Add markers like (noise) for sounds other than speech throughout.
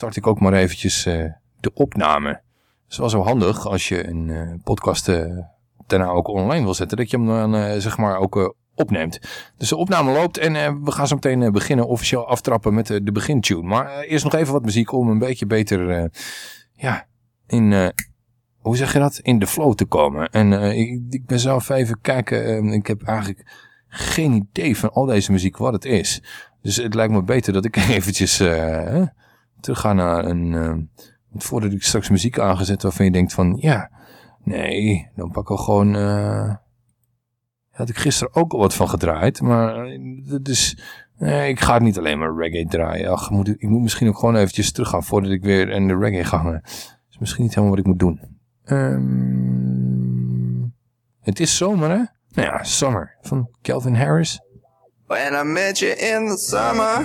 start ik ook maar eventjes uh, de opname. Het is wel zo handig als je een uh, podcast uh, daarna ook online wil zetten, dat je hem dan zeg maar ook opneemt. Dus de opname loopt en we gaan zo meteen beginnen officieel aftrappen met de begintune. Maar eerst nog even wat muziek om een beetje beter ja, in, hoe zeg je dat, in de flow te komen. En ik, ik, ben zelf even kijken, ik heb eigenlijk geen idee van al deze muziek wat het is. Dus het lijkt me beter dat ik (laughs) eventjes teruggaan naar een... Uh, voordat ik straks muziek aangezet waarvan je denkt van... Ja, nee, dan pakken we gewoon... Uh, had ik gisteren ook al wat van gedraaid. Maar dus, nee, ik ga het niet alleen maar reggae draaien. Ach, moet, ik moet misschien ook gewoon eventjes teruggaan voordat ik weer in de reggae ga. Dat is misschien niet helemaal wat ik moet doen. Um, het is zomer, hè? Nou ja, Summer van Calvin Harris. When I met you in the summer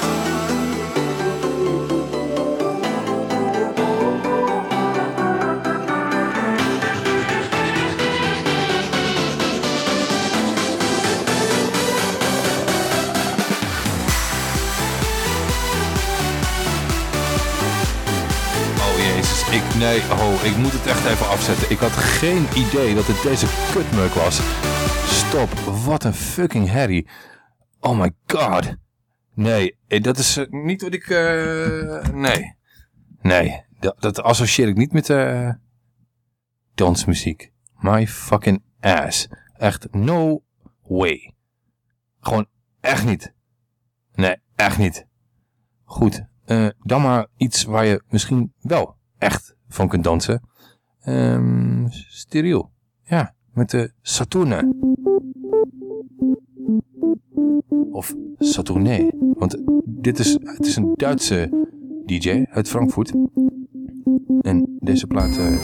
Nee, oh, ik moet het echt even afzetten. Ik had geen idee dat het deze kutmuk was. Stop, wat een fucking herrie. Oh my god. Nee, eh, dat is eh, niet wat ik... Uh, nee. Nee, dat, dat, associeer ik niet met uh, dansmuziek. My fucking ass. Echt no way. Gewoon echt niet. Nee, echt niet. Goed, dan maar iets waar je misschien wel echt van kunt dansen. Um, steriel. Ja, met de Saturne. Of Saturne. Want dit is, het is een Duitse DJ uit Frankfurt. En deze plaat uh,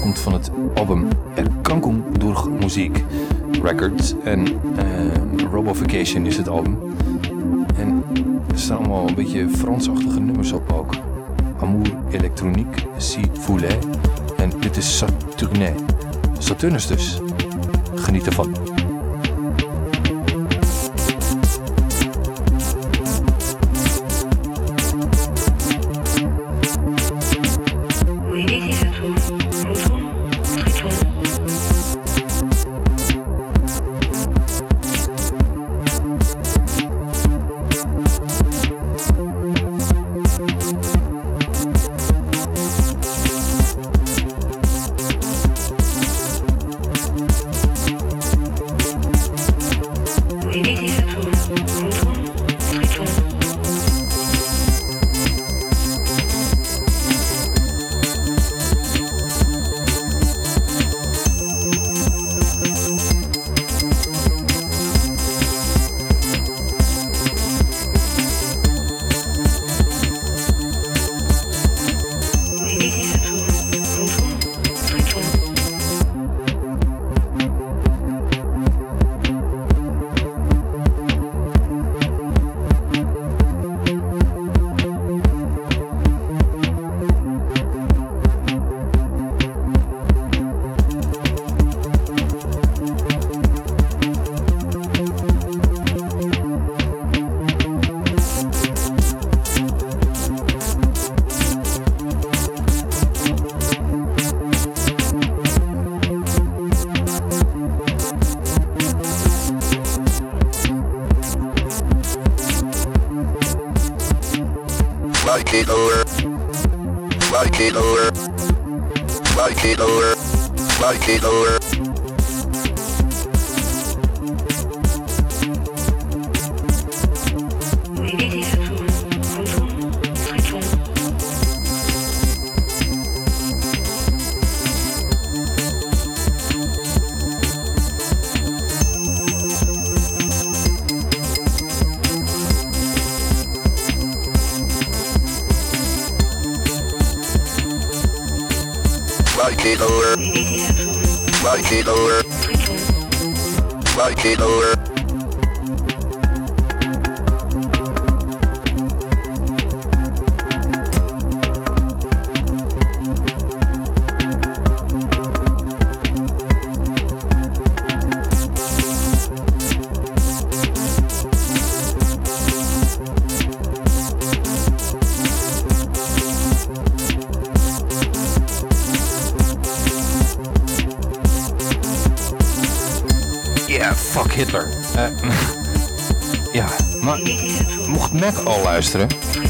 komt van het album Erkrankung durch Musik Records. En uh, Robovacation is het album. En er staan allemaal een beetje Fransachtige nummers op ook. Amour électronique, si voulait. En dit is Saturne. Saturnus dus. Geniet ervan.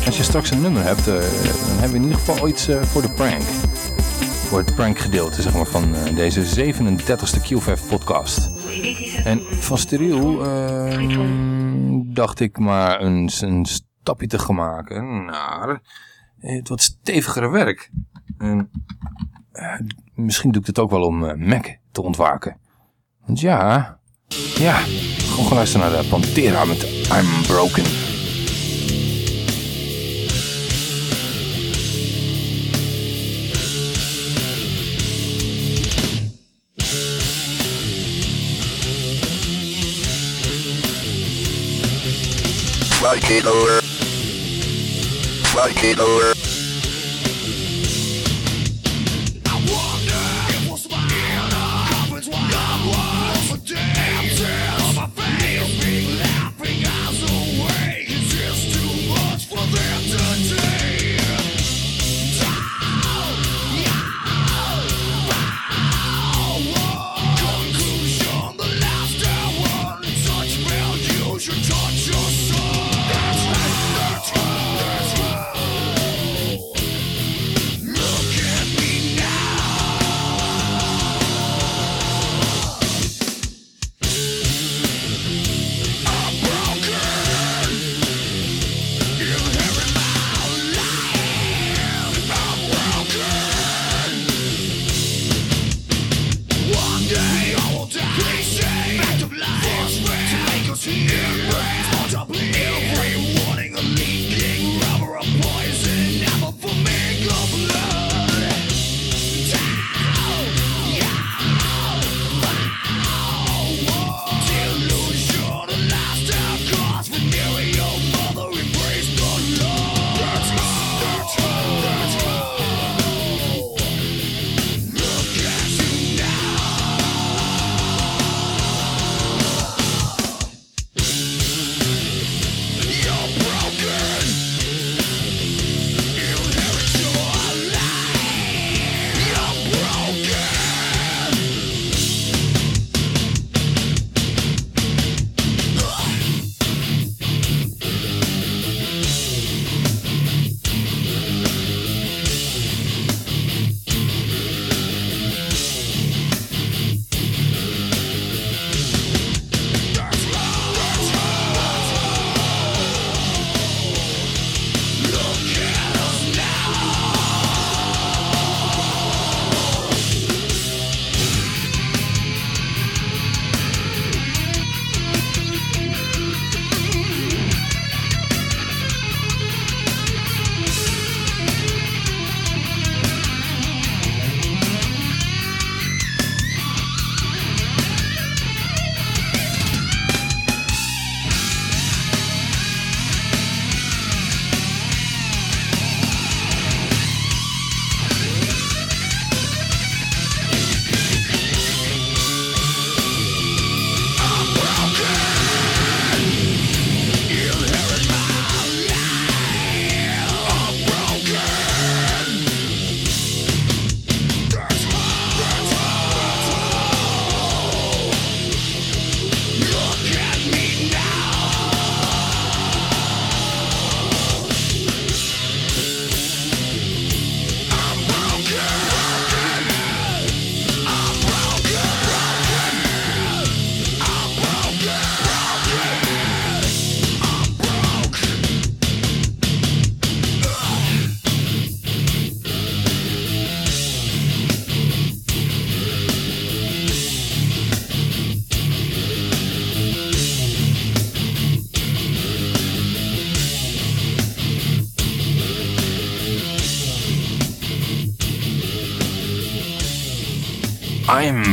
Als je straks een nummer hebt, eh, dan hebben we in ieder geval iets eh, voor de prank. Voor het prankgedeelte zeg maar, van eh, deze 37e Q5 podcast. En van steriel ehm, dacht ik maar een, een stapje te gaan maken naar het wat stevigere werk. En, misschien doe ik het ook wel om eh, Mac te ontwaken. Want ja, ja, gewoon luisteren naar de Pantera met I'm Broken. Like it over. Like it over.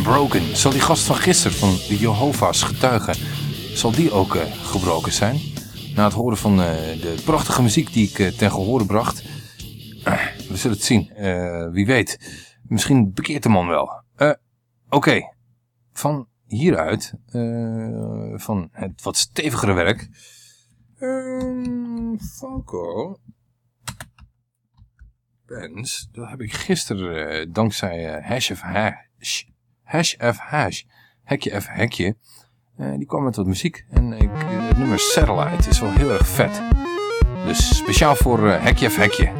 Zal die gast van gisteren van de Jehovah's getuigen, zal die ook eh, gebroken zijn? Na het horen van eh, de prachtige muziek die ik uh, ten gehore bracht. we zullen het zien. wie weet. Misschien bekeert de man wel. Oké. Van hieruit, van het wat stevigere werk. Um, Falco. Bands, dat heb ik gisteren dankzij Hash of Hash, Hash F Hash, Hekje F Hekje, uh, die kwam met wat muziek. En ik, het nummer Satellite is wel heel erg vet. Dus speciaal voor uh, Hekje F Hekje.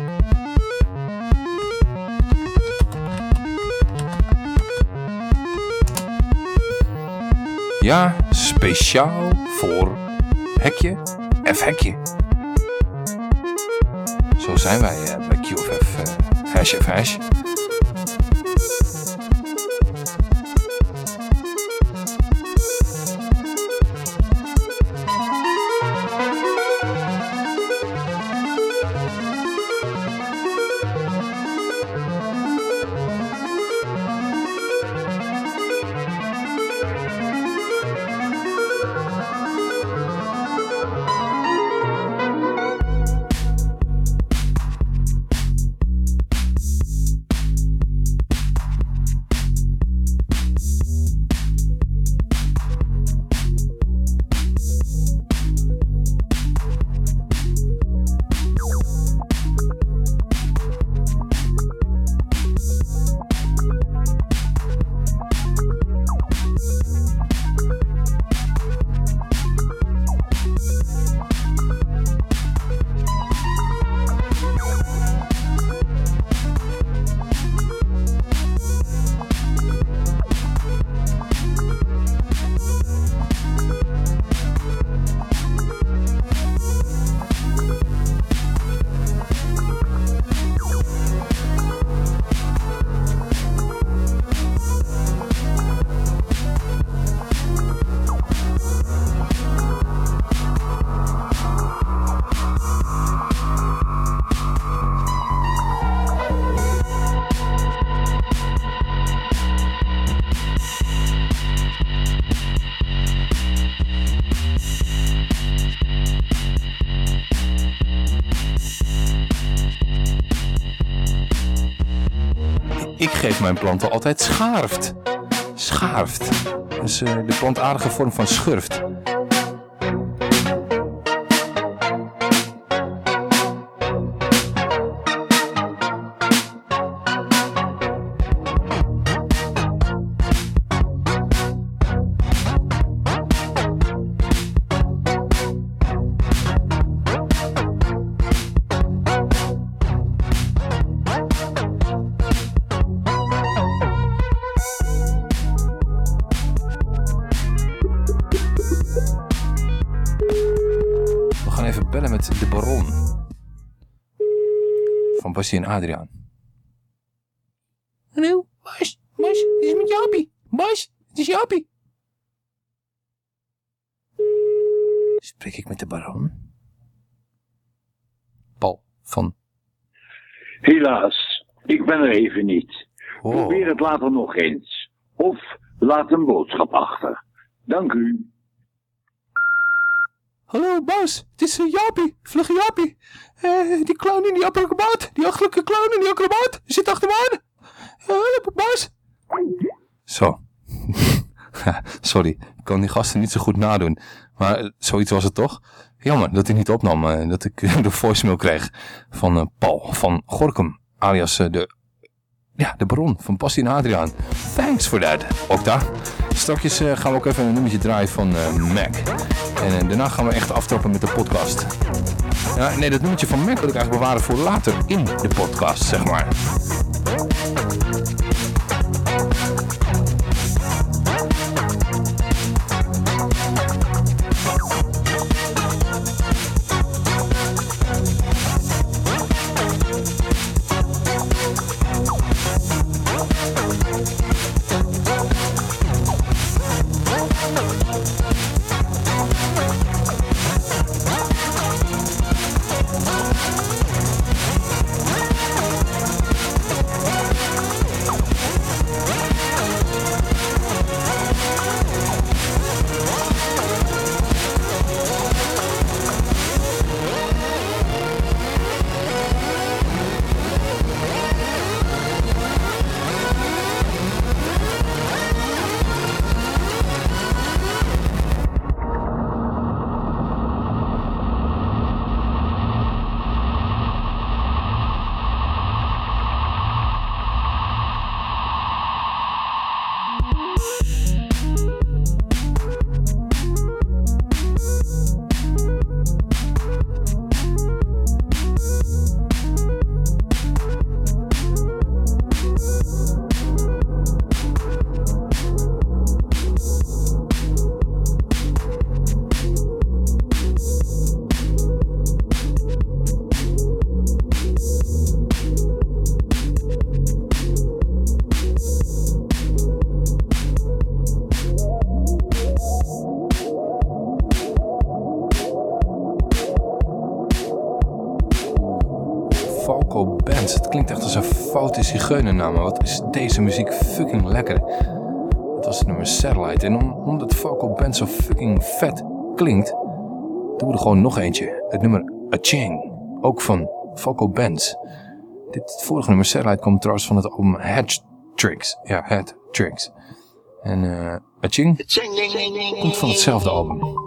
Ja, speciaal voor Hekje F Hekje. Zo zijn wij uh, bij QFF Hash F Hash. Mijn planten altijd schaarft. Schaarft. Dus uh, de plantaardige vorm van schurft. En Adriaan. Hallo, Bas, Bas, het is met Jaapie. Bas, het is Jaapie. Spreek ik met de baron? Paul van... Helaas, ik ben er even niet. Oh. Probeer het later nog eens. Of laat een boodschap achter. Dank u. Hallo Bas, het is uh, Jaapie, vlugge Jaapie. Uh, die clown in die acrobaat, die achtelijke clown in die acrobaat, zit achter me aan. Hallo Bas. Zo. (laughs) Sorry, ik kan die gasten niet zo goed nadoen. Maar uh, zoiets was het toch? Jammer dat hij niet opnam, dat ik (laughs) de voicemail kreeg van Paul van Gorkum, alias de ja, de bron van Passie en Adriaan. Thanks for that, Okta. Straks uh, gaan we ook even een nummertje draaien van uh, Mac. En uh, daarna gaan we echt aftrappen met de podcast. Ja, nee, dat nummertje van Mac wil ik eigenlijk bewaren voor later in de podcast, zeg maar. Zigeunernaam, maar wat is deze muziek fucking lekker. Het was het nummer Satellite. En omdat Falco Band zo fucking vet klinkt, doen we er gewoon nog eentje. Het nummer A Ching, ook van Falco Bands. Dit vorige nummer Satellite komt trouwens van het album Head Tricks. Ja, Head Tricks. En uh, A Ching komt van hetzelfde album.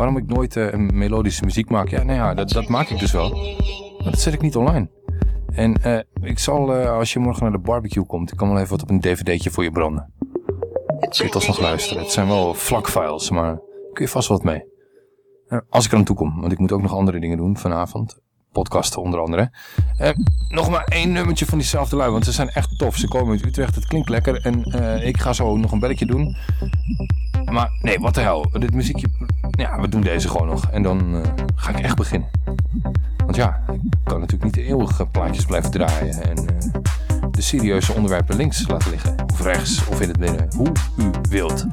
Waarom ik nooit uh, melodische muziek maak? Ja, nou ja, dat, dat maak ik dus wel. Maar dat zet ik niet online. En uh, ik zal, uh, als je morgen naar de barbecue komt, ik kan wel even wat op een dvd'tje voor je branden. Kun je nog luisteren. Het zijn wel vlakfiles, maar kun je vast wat mee. Als ik er aan toe kom, want ik moet ook nog andere dingen doen vanavond. Podcasten onder andere. nog maar één nummertje van diezelfde lui, want ze zijn echt tof. Ze komen uit Utrecht, het klinkt lekker. En ik ga zo nog een belletje doen. Maar nee, wat de hel. Dit muziekje, ja, we doen deze gewoon nog. En dan ga ik echt beginnen. Want ja, ik kan natuurlijk niet de eeuwige plaatjes blijven draaien. En uh, de serieuze onderwerpen links laten liggen. Of rechts, of in het midden. Hoe u wilt.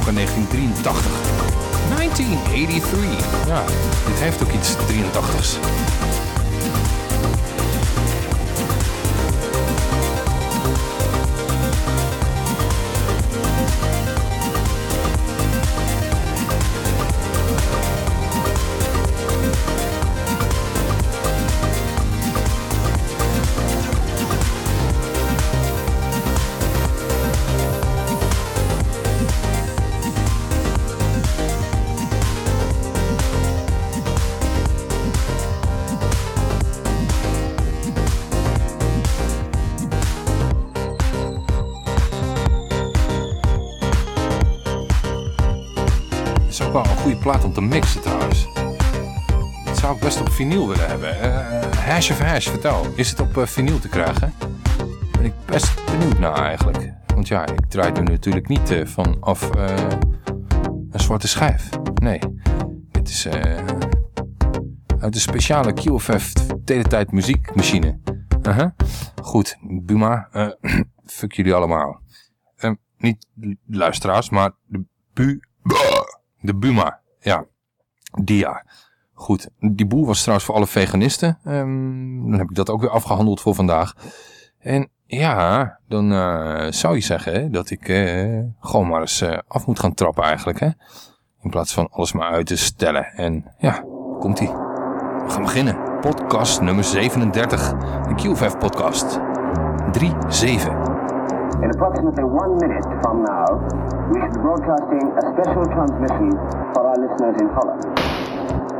ook 1983. 1983. Ja, dit heeft ook iets 83s. Vinyl willen hebben. Uh, hash of Hash, vertel. Is het op uh, vinyl te krijgen? Ben ik best benieuwd naar eigenlijk. Want ja, ik draai er natuurlijk niet uh, vanaf een zwarte schijf. Nee, dit is uit de speciale QFF teletijd muziekmachine. Goed, Buma, (clears throat) fuck jullie allemaal. niet luisteraars, maar de. De Buma, ja. Dia. Goed, die boel was trouwens voor alle veganisten. Um, dan heb ik dat ook weer afgehandeld voor vandaag. En ja, dan uh, zou je zeggen dat ik uh, gewoon maar eens uh, af moet gaan trappen eigenlijk. Hè? In plaats van alles maar uit te stellen. En ja, komt-ie. We gaan beginnen. Podcast nummer 37. De Q5 podcast. 3-7. In approximately one minute from now, we should be broadcasting a special transmission for our listeners in Holland.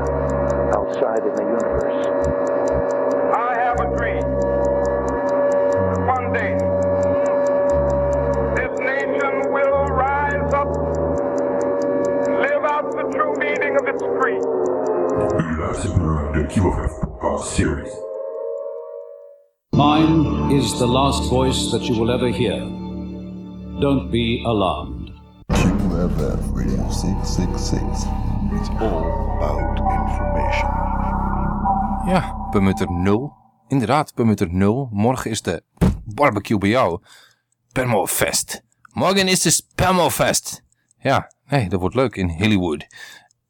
outside in the universe. I have a dream. One day, this nation will rise up live out the true meaning of its creed. U luistert naar de QFF Podcast Series. Mine is the last voice that you will ever hear. Don't be alarmed. QFF Radio 666. It's all about information. Ja, Permutter 0. Inderdaad, Permutter 0. Morgen is de barbecue bij jou. Permofest. Morgen is de Spamofest. Ja, nee, dat wordt leuk in Hollywood.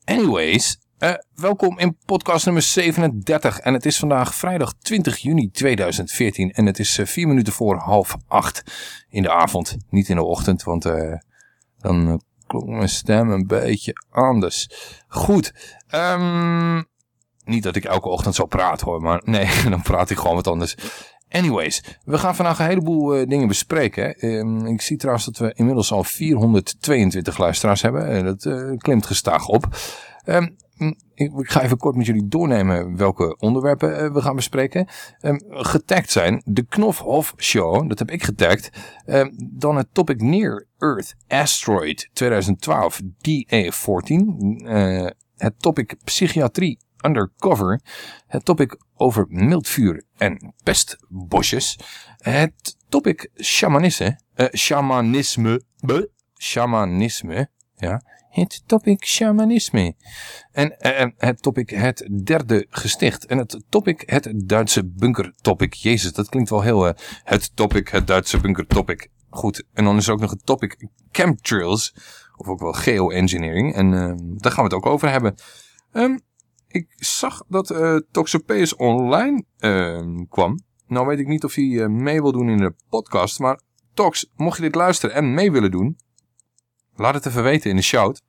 Anyways, uh, welkom in podcast nummer 37. En het is vandaag vrijdag 20 juni 2014. En het is uh, vier minuten voor half acht in de avond. Niet in de ochtend, want uh, dan klonk mijn stem een beetje anders. Goed, um, niet dat ik elke ochtend zo praat hoor, maar (laughs) nee, dan praat ik gewoon wat anders. Anyways, we gaan vandaag een heleboel uh, dingen bespreken. Um, ik zie trouwens dat we inmiddels al 422 luisteraars hebben. Dat uh, klimt gestaag op. Um, ik, ik, ga even kort met jullie doornemen welke onderwerpen we gaan bespreken. Um, getagd zijn de Knofhof Show, dat heb ik getagd. dan het topic Near Earth Asteroid 2012 DA14. het topic Psychiatrie Undercover. Het topic over mildvuur en pestbosjes. Het topic shamanisme. Uh, shamanisme. Be, shamanisme. Ja. Het topic shamanisme. En uh, het topic het derde gesticht. En het topic het Duitse bunker topic. Jezus, dat klinkt wel heel... Uh, het topic het Duitse bunker topic. Goed. En dan is er ook nog het topic chemtrails. Of ook wel geoengineering. En daar gaan we het ook over hebben. Um, ik zag dat uh, Toxopeus online uh, kwam. Nou weet ik niet of hij uh, mee wil doen in de podcast. Maar Tox, mocht je dit luisteren en mee willen doen. Laat het even weten in de shout.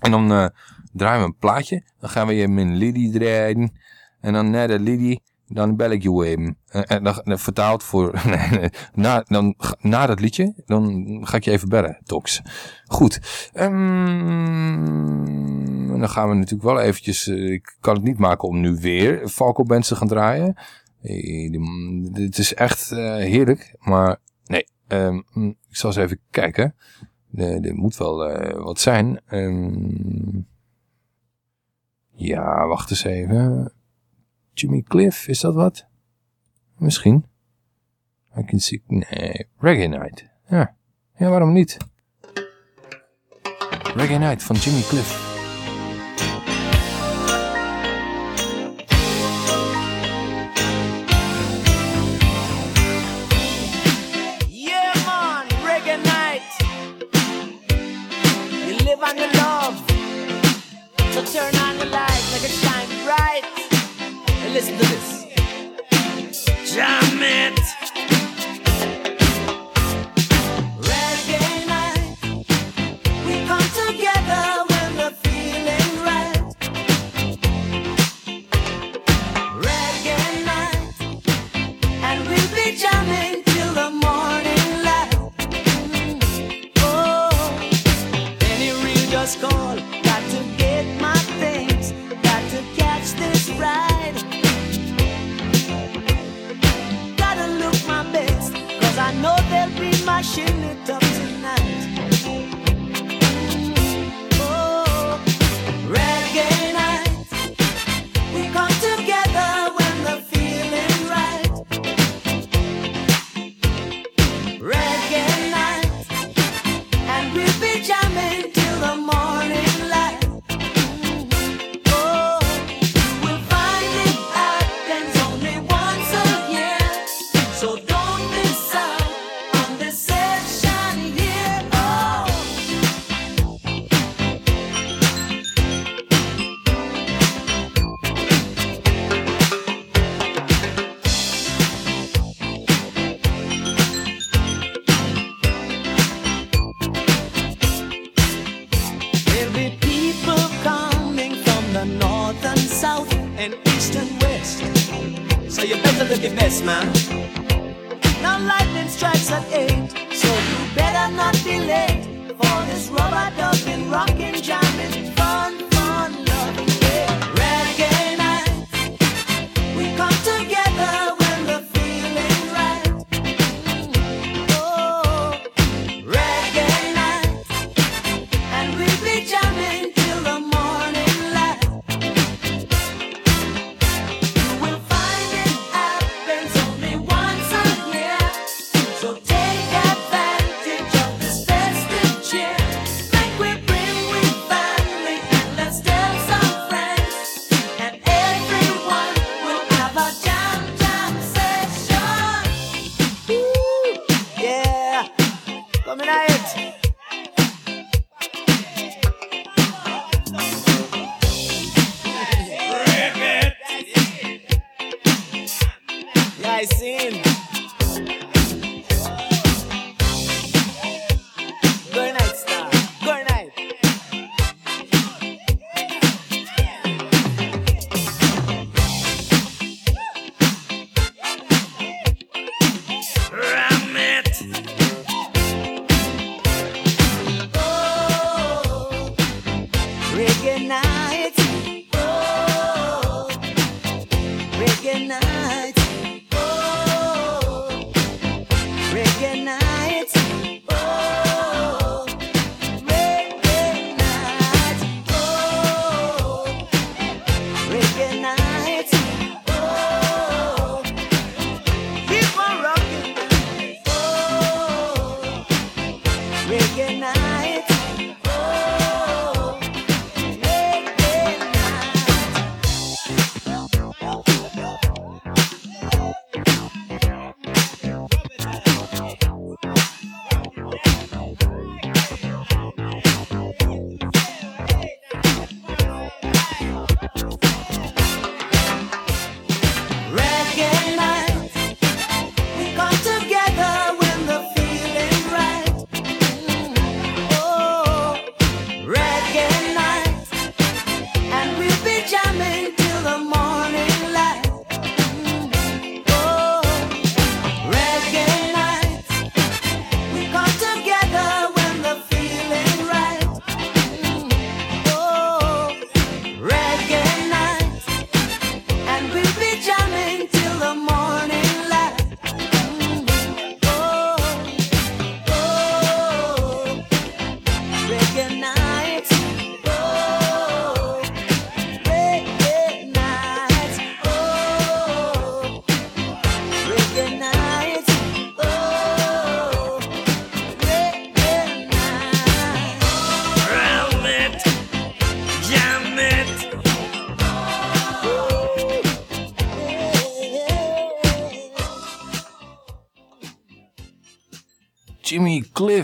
En dan uh, draaien we een plaatje. Dan gaan we je min Liddy draaien. En dan na de Liddy, dan bel ik je even. En dan vertaald voor... (laughs) na, dan, na dat liedje, dan ga ik je even bellen, Tox. Goed. Um, dan gaan we natuurlijk wel eventjes... Uh, ik kan het niet maken om nu weer Falco Bands te gaan draaien. Het is echt uh, heerlijk. Maar nee, um, ik zal eens even kijken. Er moet wel wat zijn. Um, ja, wacht eens even. Jimmy Cliff, is dat wat? Misschien. I can see... Nee, Reggae Night. Ja, ja waarom niet? Reggae Night van Jimmy Cliff. Listen to this. Jam it. Dashing it up tonight.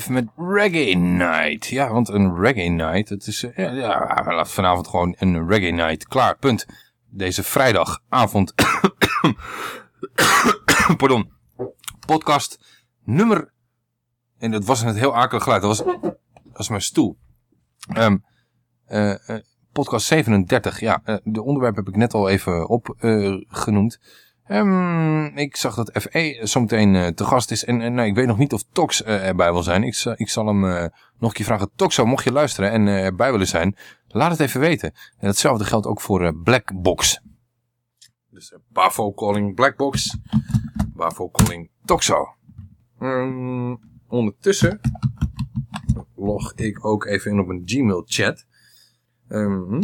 Met Reggae Night. Ja, want een Reggae Night, het is eh, ja, ja, vanavond gewoon een Reggae Night. Klaar, punt. Deze vrijdagavond. (coughs) Pardon. Podcast nummer... En dat was een heel akelig geluid. Dat was, dat was mijn stoel. Ehm, eh, eh, podcast 37. Ja, de onderwerp heb ik net al even opgenoemd. Ehm, ik zag dat FE zometeen eh, te gast is. En, nou, ik weet nog niet of Tox eh, erbij wil zijn. Ik, ik zal hem eh, nog een keer vragen. Toxo, mocht je luisteren en erbij willen zijn, laat het even weten. En hetzelfde geldt ook voor Blackbox. Dus uh, Bavo calling Blackbox. Bavo calling Toxo. Ehm, ondertussen log ik ook even in op een Gmail chat. Ehm,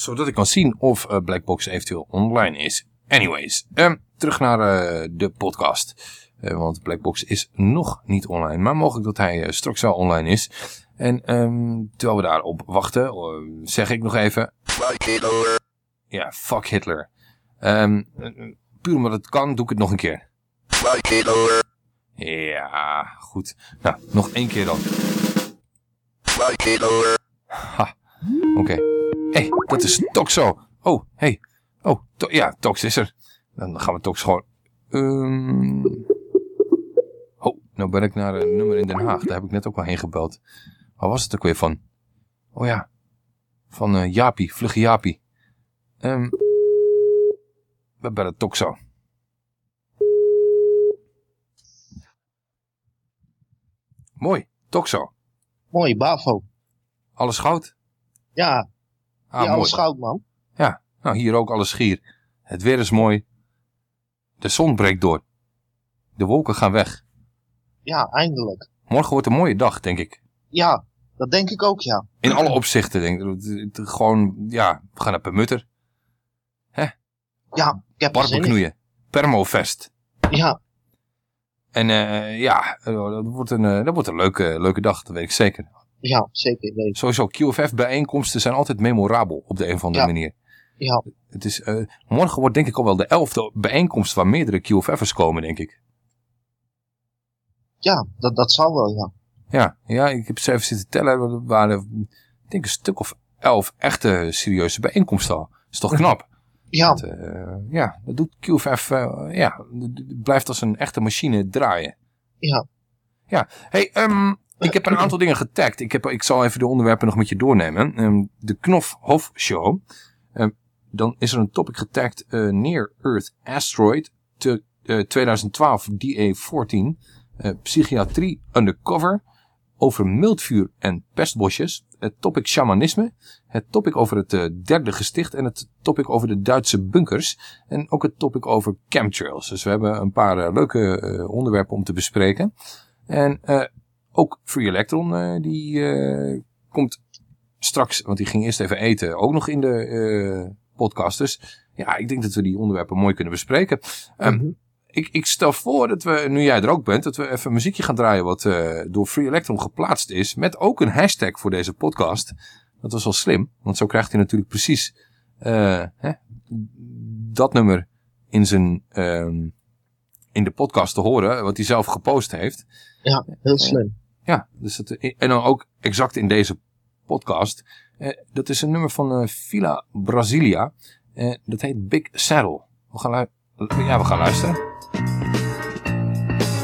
zodat ik kan zien of eh, Blackbox eventueel online is. Anyways, ehm, terug naar eh, de podcast. Eh, want Blackbox is nog niet online. Maar mogelijk dat hij straks wel online is. En ehm, terwijl we daarop wachten, zeg ik nog even... Fuck Hitler. Ja, fuck Hitler. Eh, puur omdat het kan, doe ik het nog een keer. Fuck Hitler. Ja, goed. Nou, nog één keer dan. Fuck Hitler. Ha, oké. Hé, hey, dat is Toxo. Oh, hey. Oh, to ja, Tox is er. Dan gaan we Tox gewoon... Ehm, Oh, nou ben ik naar een nummer in Den Haag. Daar heb ik net ook wel heen gebeld. Waar was het ook weer van? Oh ja, van eh Jaapie, vlugge Jaapie. Ehm, we bellen Toxo. Mooi, Toxo. Mooi, Bavo. Alles goud? Ja, Ah, ja alles mooi. goud, man. Ja, nou hier ook alles schier. Het weer is mooi. De zon breekt door. De wolken gaan weg. Ja, eindelijk. Morgen wordt een mooie dag, denk ik. Ja, dat denk ik ook, ja. In alle opzichten, denk ik. Gewoon, ja, we gaan naar Permutter. Ja, ik heb. Barbecnoeien. Permofest. Ja, En eh, ja, eh, dat wordt een, eh, dat wordt een leuke, leuke dag, dat weet ik zeker. Ja, zeker weten. Sowieso, QFF-bijeenkomsten zijn altijd memorabel op de een of andere Ja. manier. Ja, Het is, eh, morgen wordt denk ik al wel de elfde bijeenkomst waar meerdere QFF'ers komen, denk ik. ja dat, dat zal wel, ja. Ja, ja, ik heb ze even zitten tellen. Er waren, ik denk, een stuk of elf echte serieuze bijeenkomsten al. Dat is toch (laughs) knap? Ja, Dat, eh, ja, dat doet QFF, eh, ja, blijft als een echte machine draaien. ja. Ja, hey, ehm, ik heb een aantal dingen getagd. Ik, heb, ik zal even de onderwerpen nog met je doornemen. Ehm, de Knof Hof Show. Ehm, dan is er een topic getagd eh, Near Earth Asteroid te, eh, 2012 DA14. eh, psychiatrie undercover. Over mildvuur en pestbosjes. Het topic shamanisme. Het topic over het eh, derde gesticht. En het topic over de Duitse bunkers. En ook het topic over chemtrails. Dus we hebben een paar eh, leuke onderwerpen om te bespreken. En ook Free Electron, eh, die eh, komt straks, want die ging eerst even eten, ook nog in de eh, podcast. Dus ja, ik denk dat we die onderwerpen mooi kunnen bespreken. Ehm, ik, ik stel voor dat we, nu jij er ook bent, dat we even een muziekje gaan draaien wat door Free Electron geplaatst is. Met ook een hashtag voor deze podcast. Dat was wel slim, want zo krijgt hij natuurlijk precies hè, dat nummer in, zijn, ehm, in de podcast te horen, wat hij zelf gepost heeft. Ja, heel slim. Ja, dus het, en dan ook exact in deze podcast. Eh, dat is een nummer van eh, Villa Brasilia. Eh, dat heet Big Saddle. We gaan, ja, we gaan luisteren.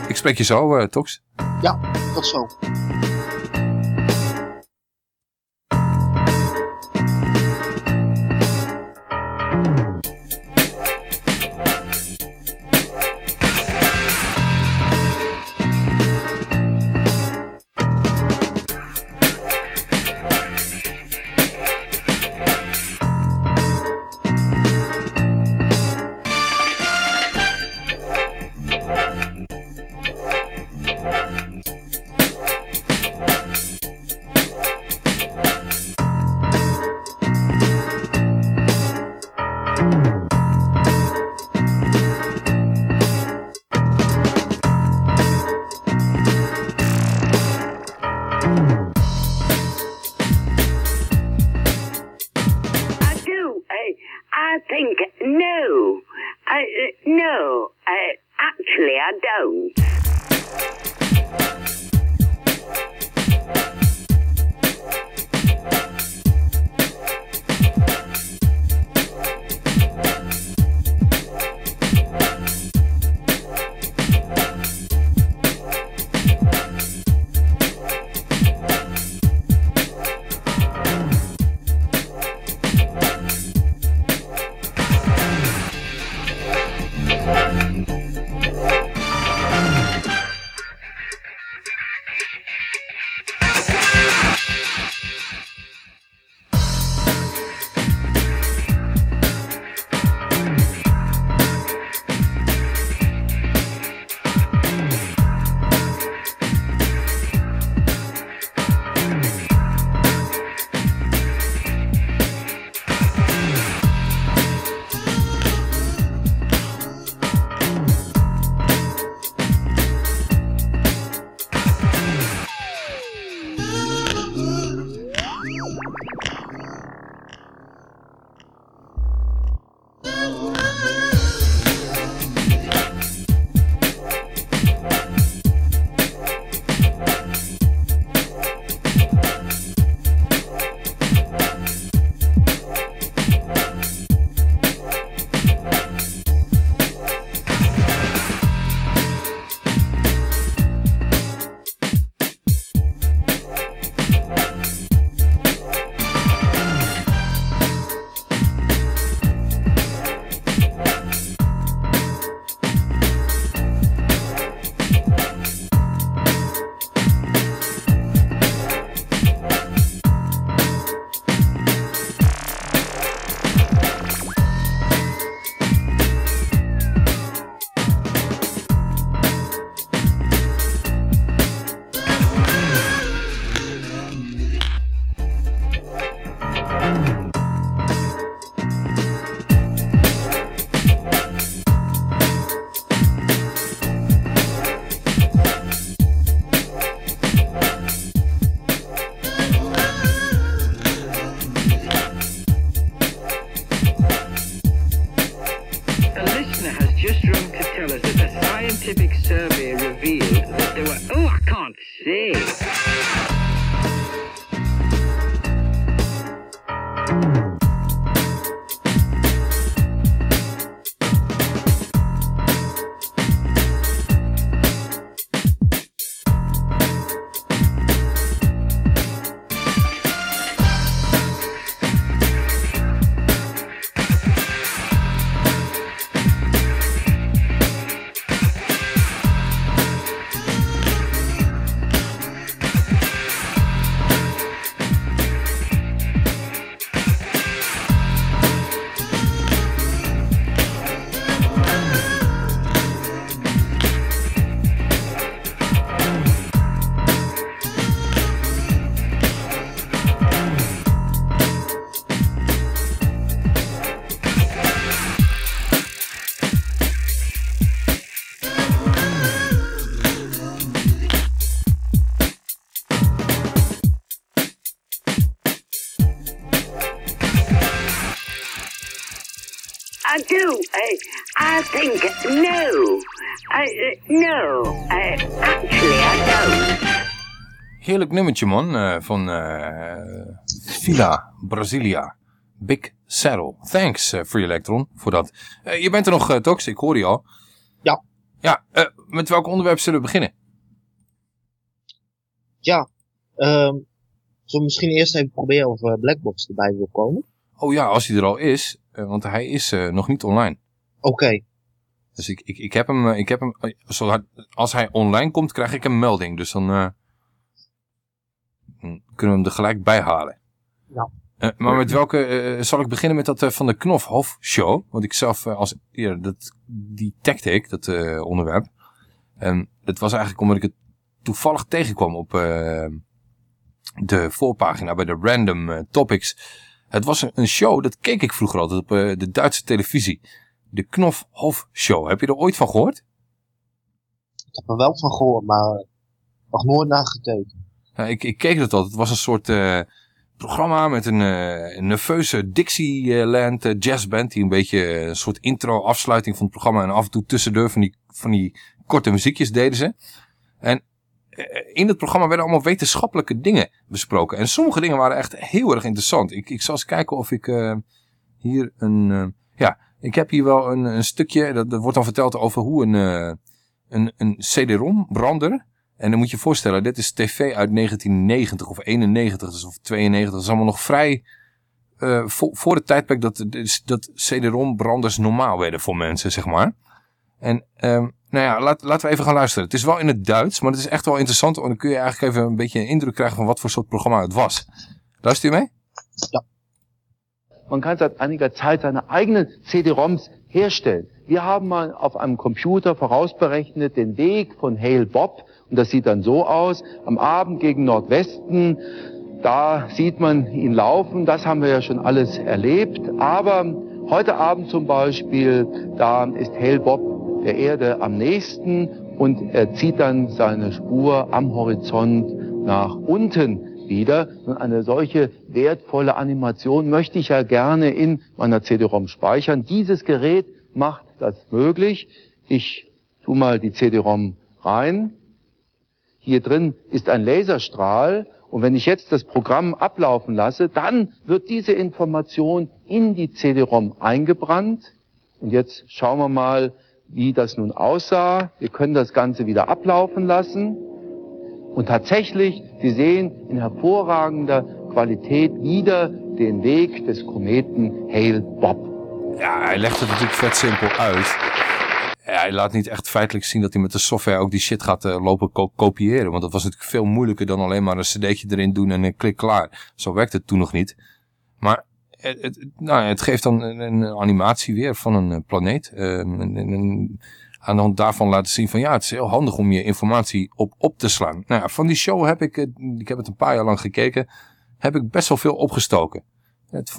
Ik spreek je zo, eh, Tox. Ja, tot zo. Nummertje man, eh, van eh Villa Brasilia. Big Saddle. Thanks, eh Free Electron, voor dat. Eh, je bent er nog, eh, Tox, ik hoor je al. Ja. Ja, eh, met welk onderwerp zullen we beginnen? Ja, ehm zullen we misschien eerst even proberen of eh, Blackbox erbij wil komen? Oh ja, als hij er al is, eh, want hij is eh, nog niet online. Oké, Dus ik, ik, ik heb hem, eh, ik heb hem eh, als hij online komt, krijg ik een melding. Dus dan eh, dan kunnen we hem er gelijk bij halen. Ja. Eh, maar met welke, eh, zal ik beginnen met dat eh, van de Knofhof show? Want ik zelf, eh, als, ja, dat, die tagde ik, dat eh, onderwerp. En dat was eigenlijk omdat ik het toevallig tegenkwam op eh, de voorpagina bij de Random eh, Topics. Het was een, een show, dat keek ik vroeger altijd op eh, de Duitse televisie. De Knofhof show. Heb je er ooit van gehoord? ik heb er wel van gehoord, maar eh, nog nooit naar gekeken. Ik, keek dat altijd. Het was een soort eh, programma met een, een nerveuze Dixieland eh, jazzband. Die een beetje een soort intro, afsluiting van het programma. En af en toe tussendoor van die, van die korte muziekjes deden ze. En in het programma werden allemaal wetenschappelijke dingen besproken. En sommige dingen waren echt heel erg interessant. Ik, ik zal eens kijken of ik hier een... ja, ik heb hier wel een, een stukje. Dat, wordt dan verteld over hoe een, eh, een, een CD-ROM brander... En dan moet je je voorstellen, dit is tv uit 1990 of 91 dus of 92. Dat is allemaal nog vrij eh, vo- voor het tijdperk dat, dat CD-ROM branders normaal werden voor mensen, zeg maar. En ehm, nou ja, laat, laten we even gaan luisteren. Het is wel in het Duits, maar het is echt wel interessant. Want dan kun je eigenlijk even een beetje een indruk krijgen van wat voor soort programma het was. Luister je mee? Man kann seit einiger Zeit seine eigenen CD-ROMs herstellen. Wir haben mal auf einem Computer vorausberechnet den Weg von Hale Bob und das sieht dann so aus. Am Abend gegen Nordwesten, da sieht man ihn laufen, das haben wir ja schon alles erlebt. Aber heute Abend zum Beispiel, da ist Hale Bob der Erde am nächsten und er zieht dann seine Spur am Horizont nach unten. wieder. Und eine solche wertvolle Animation möchte ich ja gerne in meiner CD-ROM speichern. Dieses Gerät macht das möglich. Ich tu mal die CD-ROM rein. Hier drin ist ein Laserstrahl und wenn ich jetzt das Programm ablaufen lasse, dann wird diese Information in die CD-ROM eingebrannt. Und jetzt schauen wir mal, wie das nun aussah. Wir können das Ganze wieder ablaufen lassen. Und tatsächlich, Sie sehen in hervorragender Qualität wieder den Weg des Kometen Hale-Bopp. Ja, hij legt het natuurlijk vet simpel uit. Hij laat niet echt feitelijk zien dat hij met de software ook die shit gaat uh, lopen ko kopiëren. Want dat was natuurlijk veel moeilijker dan alleen maar een cd'tje erin doen en een klik klaar. Zo werkte het toen nog niet. Maar het, nou, het geeft dan een, animatie weer van een uh, planeet. Uh, en, en, aan de hand daarvan laten zien van ja, het is heel handig om je informatie op, op te slaan. Nou ja, van die show heb ik, ik heb het een paar jaar lang gekeken, heb ik best wel veel opgestoken.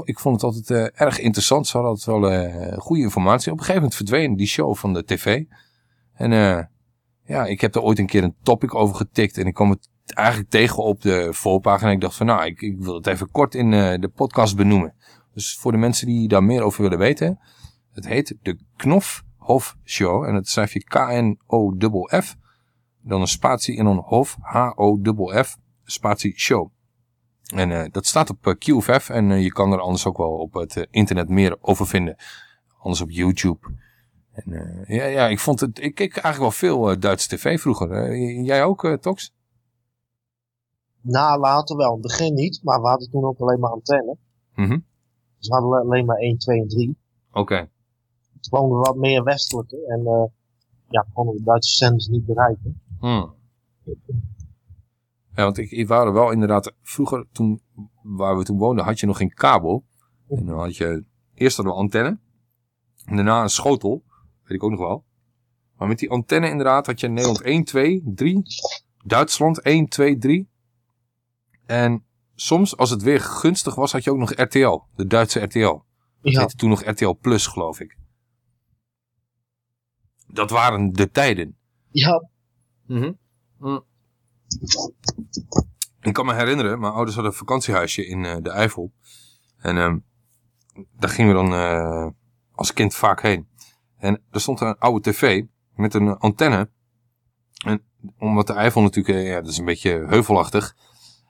Ik vond het altijd uh, erg interessant. Ze hadden altijd wel uh, goede informatie. Op een gegeven moment verdween die show van de tv. En uh, ja, ik heb er ooit een keer een topic over getikt. En ik kwam het eigenlijk tegen op de voorpagina. En ik dacht van nou, ik, ik wil het even kort in de podcast benoemen. Dus voor de mensen die daar meer over willen weten. Het heet de Knofhof Show. En dat schrijf je K-N-O-F-F. Dan een spatie en dan Hof, H-O-F-F, spatie show. En uh, dat staat op uh, QFF en uh, je kan er anders ook wel op het internet meer over vinden. Anders op YouTube. En, ja, ja, ik vond het, ik keek eigenlijk wel veel Duitse tv vroeger. jij ook, Tox? Nou, later wel. In het begin niet, maar we hadden toen ook alleen maar antenne. Mm -hmm. Dus we hadden alleen maar 1, 2 en 3. Oké. Okay. Het woonden wat meer westelijke en ja, konden de Duitse zenders niet bereiken. Hmm. Ja, want ik, ik waren wel inderdaad, vroeger toen, waar we toen woonden, had je nog geen kabel. En dan had je, eerst hadden we antenne. En daarna een schotel, weet ik ook nog wel. Maar met die antenne inderdaad had je Nederland 1, 2, 3. Duitsland 1, 2, 3. En soms, als het weer gunstig was, had je ook nog RTL. De Duitse RTL. Dat ja. heette toen nog RTL Plus, geloof ik. Dat waren de tijden. Ja. Mm -hmm. mm. Ik kan me herinneren, mijn ouders hadden een vakantiehuisje in uh, de Eifel. En uh, daar gingen we dan uh, als kind vaak heen. En er stond een oude tv met een antenne. En omdat de Eifel natuurlijk, ja, dat is een beetje heuvelachtig.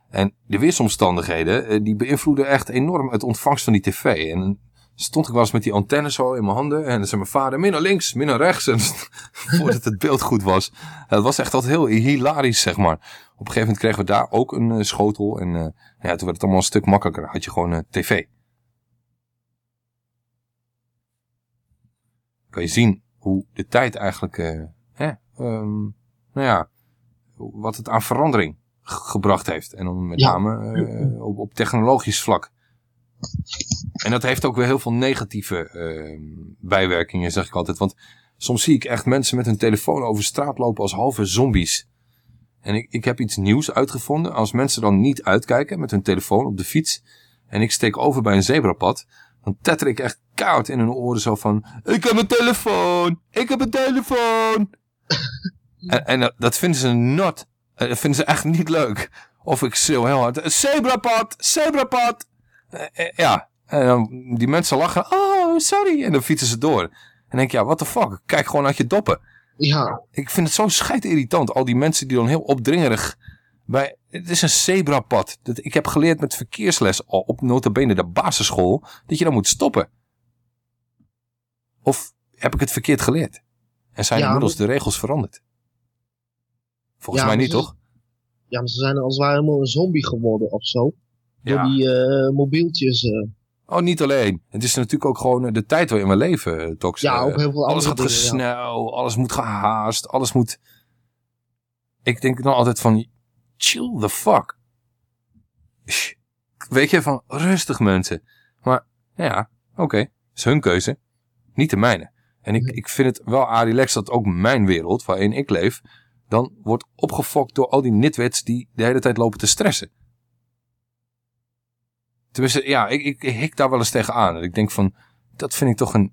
En de weersomstandigheden, die beïnvloeden echt enorm het ontvangst van die tv. En stond ik wel eens met die antenne zo in mijn handen. En dan zei mijn vader, min naar links, min naar rechts. En (laughs) voordat het beeld goed was. Het was echt altijd heel hilarisch, zeg maar. Op een gegeven moment kregen we daar ook een uh, schotel. En uh, ja, toen werd het allemaal een stuk makkelijker. Had je gewoon uh, tv. Kan je zien hoe de tijd eigenlijk, hè, um, nou ja, wat het aan verandering gebracht heeft. En dan met ja. name op, op technologisch vlak. En dat heeft ook weer heel veel negatieve uh, bijwerkingen, zeg ik altijd. Want soms zie ik echt mensen met hun telefoon over straat lopen als halve zombies. En ik, ik heb iets nieuws uitgevonden. Als mensen dan niet uitkijken met hun telefoon op de fiets... en ik steek over bij een zebrapad... dan tetter ik echt koud in hun oren zo van... Ik heb een telefoon! Ik heb een telefoon! (laughs) en, en dat vinden ze not. Dat vinden ze echt niet leuk. Of ik schreeuw heel hard... Zebrapad! Zebrapad! Uh, ja, en dan die mensen lachen. Oh, sorry. En dan fietsen ze door. En denk je, ja, what the fuck? Kijk gewoon uit je doppen. Ja. Ik vind het zo scheidirritant. Al die mensen die dan heel opdringerig... Bij, het is een zebrapad. Dat, ik heb geleerd met verkeersles op notabene de basisschool... dat je dan moet stoppen. Of heb ik het verkeerd geleerd? En zijn Ja, inmiddels maar- de regels veranderd? Volgens Ja, mij niet, ze- toch? Ja, maar ze zijn als het ware helemaal een zombie geworden of zo. Door die eh, mobieltjes. eh. Oh, niet alleen. Het is natuurlijk ook gewoon eh, de tijd waarin we leven, Tox. Ja, ook heel veel Alles gaat dingen, gesnel, alles moet gehaast, alles moet... Ik denk dan altijd van, chill the fuck. Weet je, van rustig mensen. Maar ja, oké, is hun keuze. Niet de mijne. En ik, ik vind het wel relaxed dat ook mijn wereld, waarin ik leef, dan wordt opgefokt door al die nitwits die de hele tijd lopen te stressen. Tenminste, ja, ik, ik, ik hik daar wel eens tegen aan. En ik denk van, dat vind ik toch een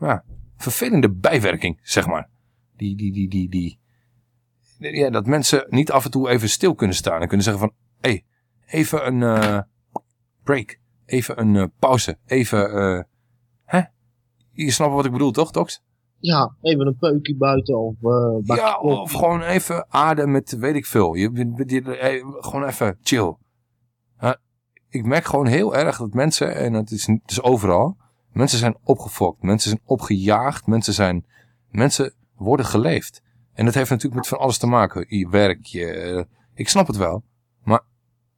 ja, vervelende bijwerking, zeg maar. Die, die, die, die, die, ja, dat mensen niet af en toe even stil kunnen staan en kunnen zeggen van, hé, hey, even een eh, break. Even een eh, pauze. Even, eh, hè? Je snapt wat ik bedoel, toch, Tox? Ja, even een peukje buiten of Ja, of gewoon even aarden met weet ik veel. Je, je- je- gewoon even chill. Ik merk gewoon heel erg dat mensen, en het is, het is overal, mensen zijn opgefokt. Mensen zijn opgejaagd. Mensen zijn, mensen worden geleefd. En dat heeft natuurlijk met van alles te maken. Je werk, je, eh, ik snap het wel. Maar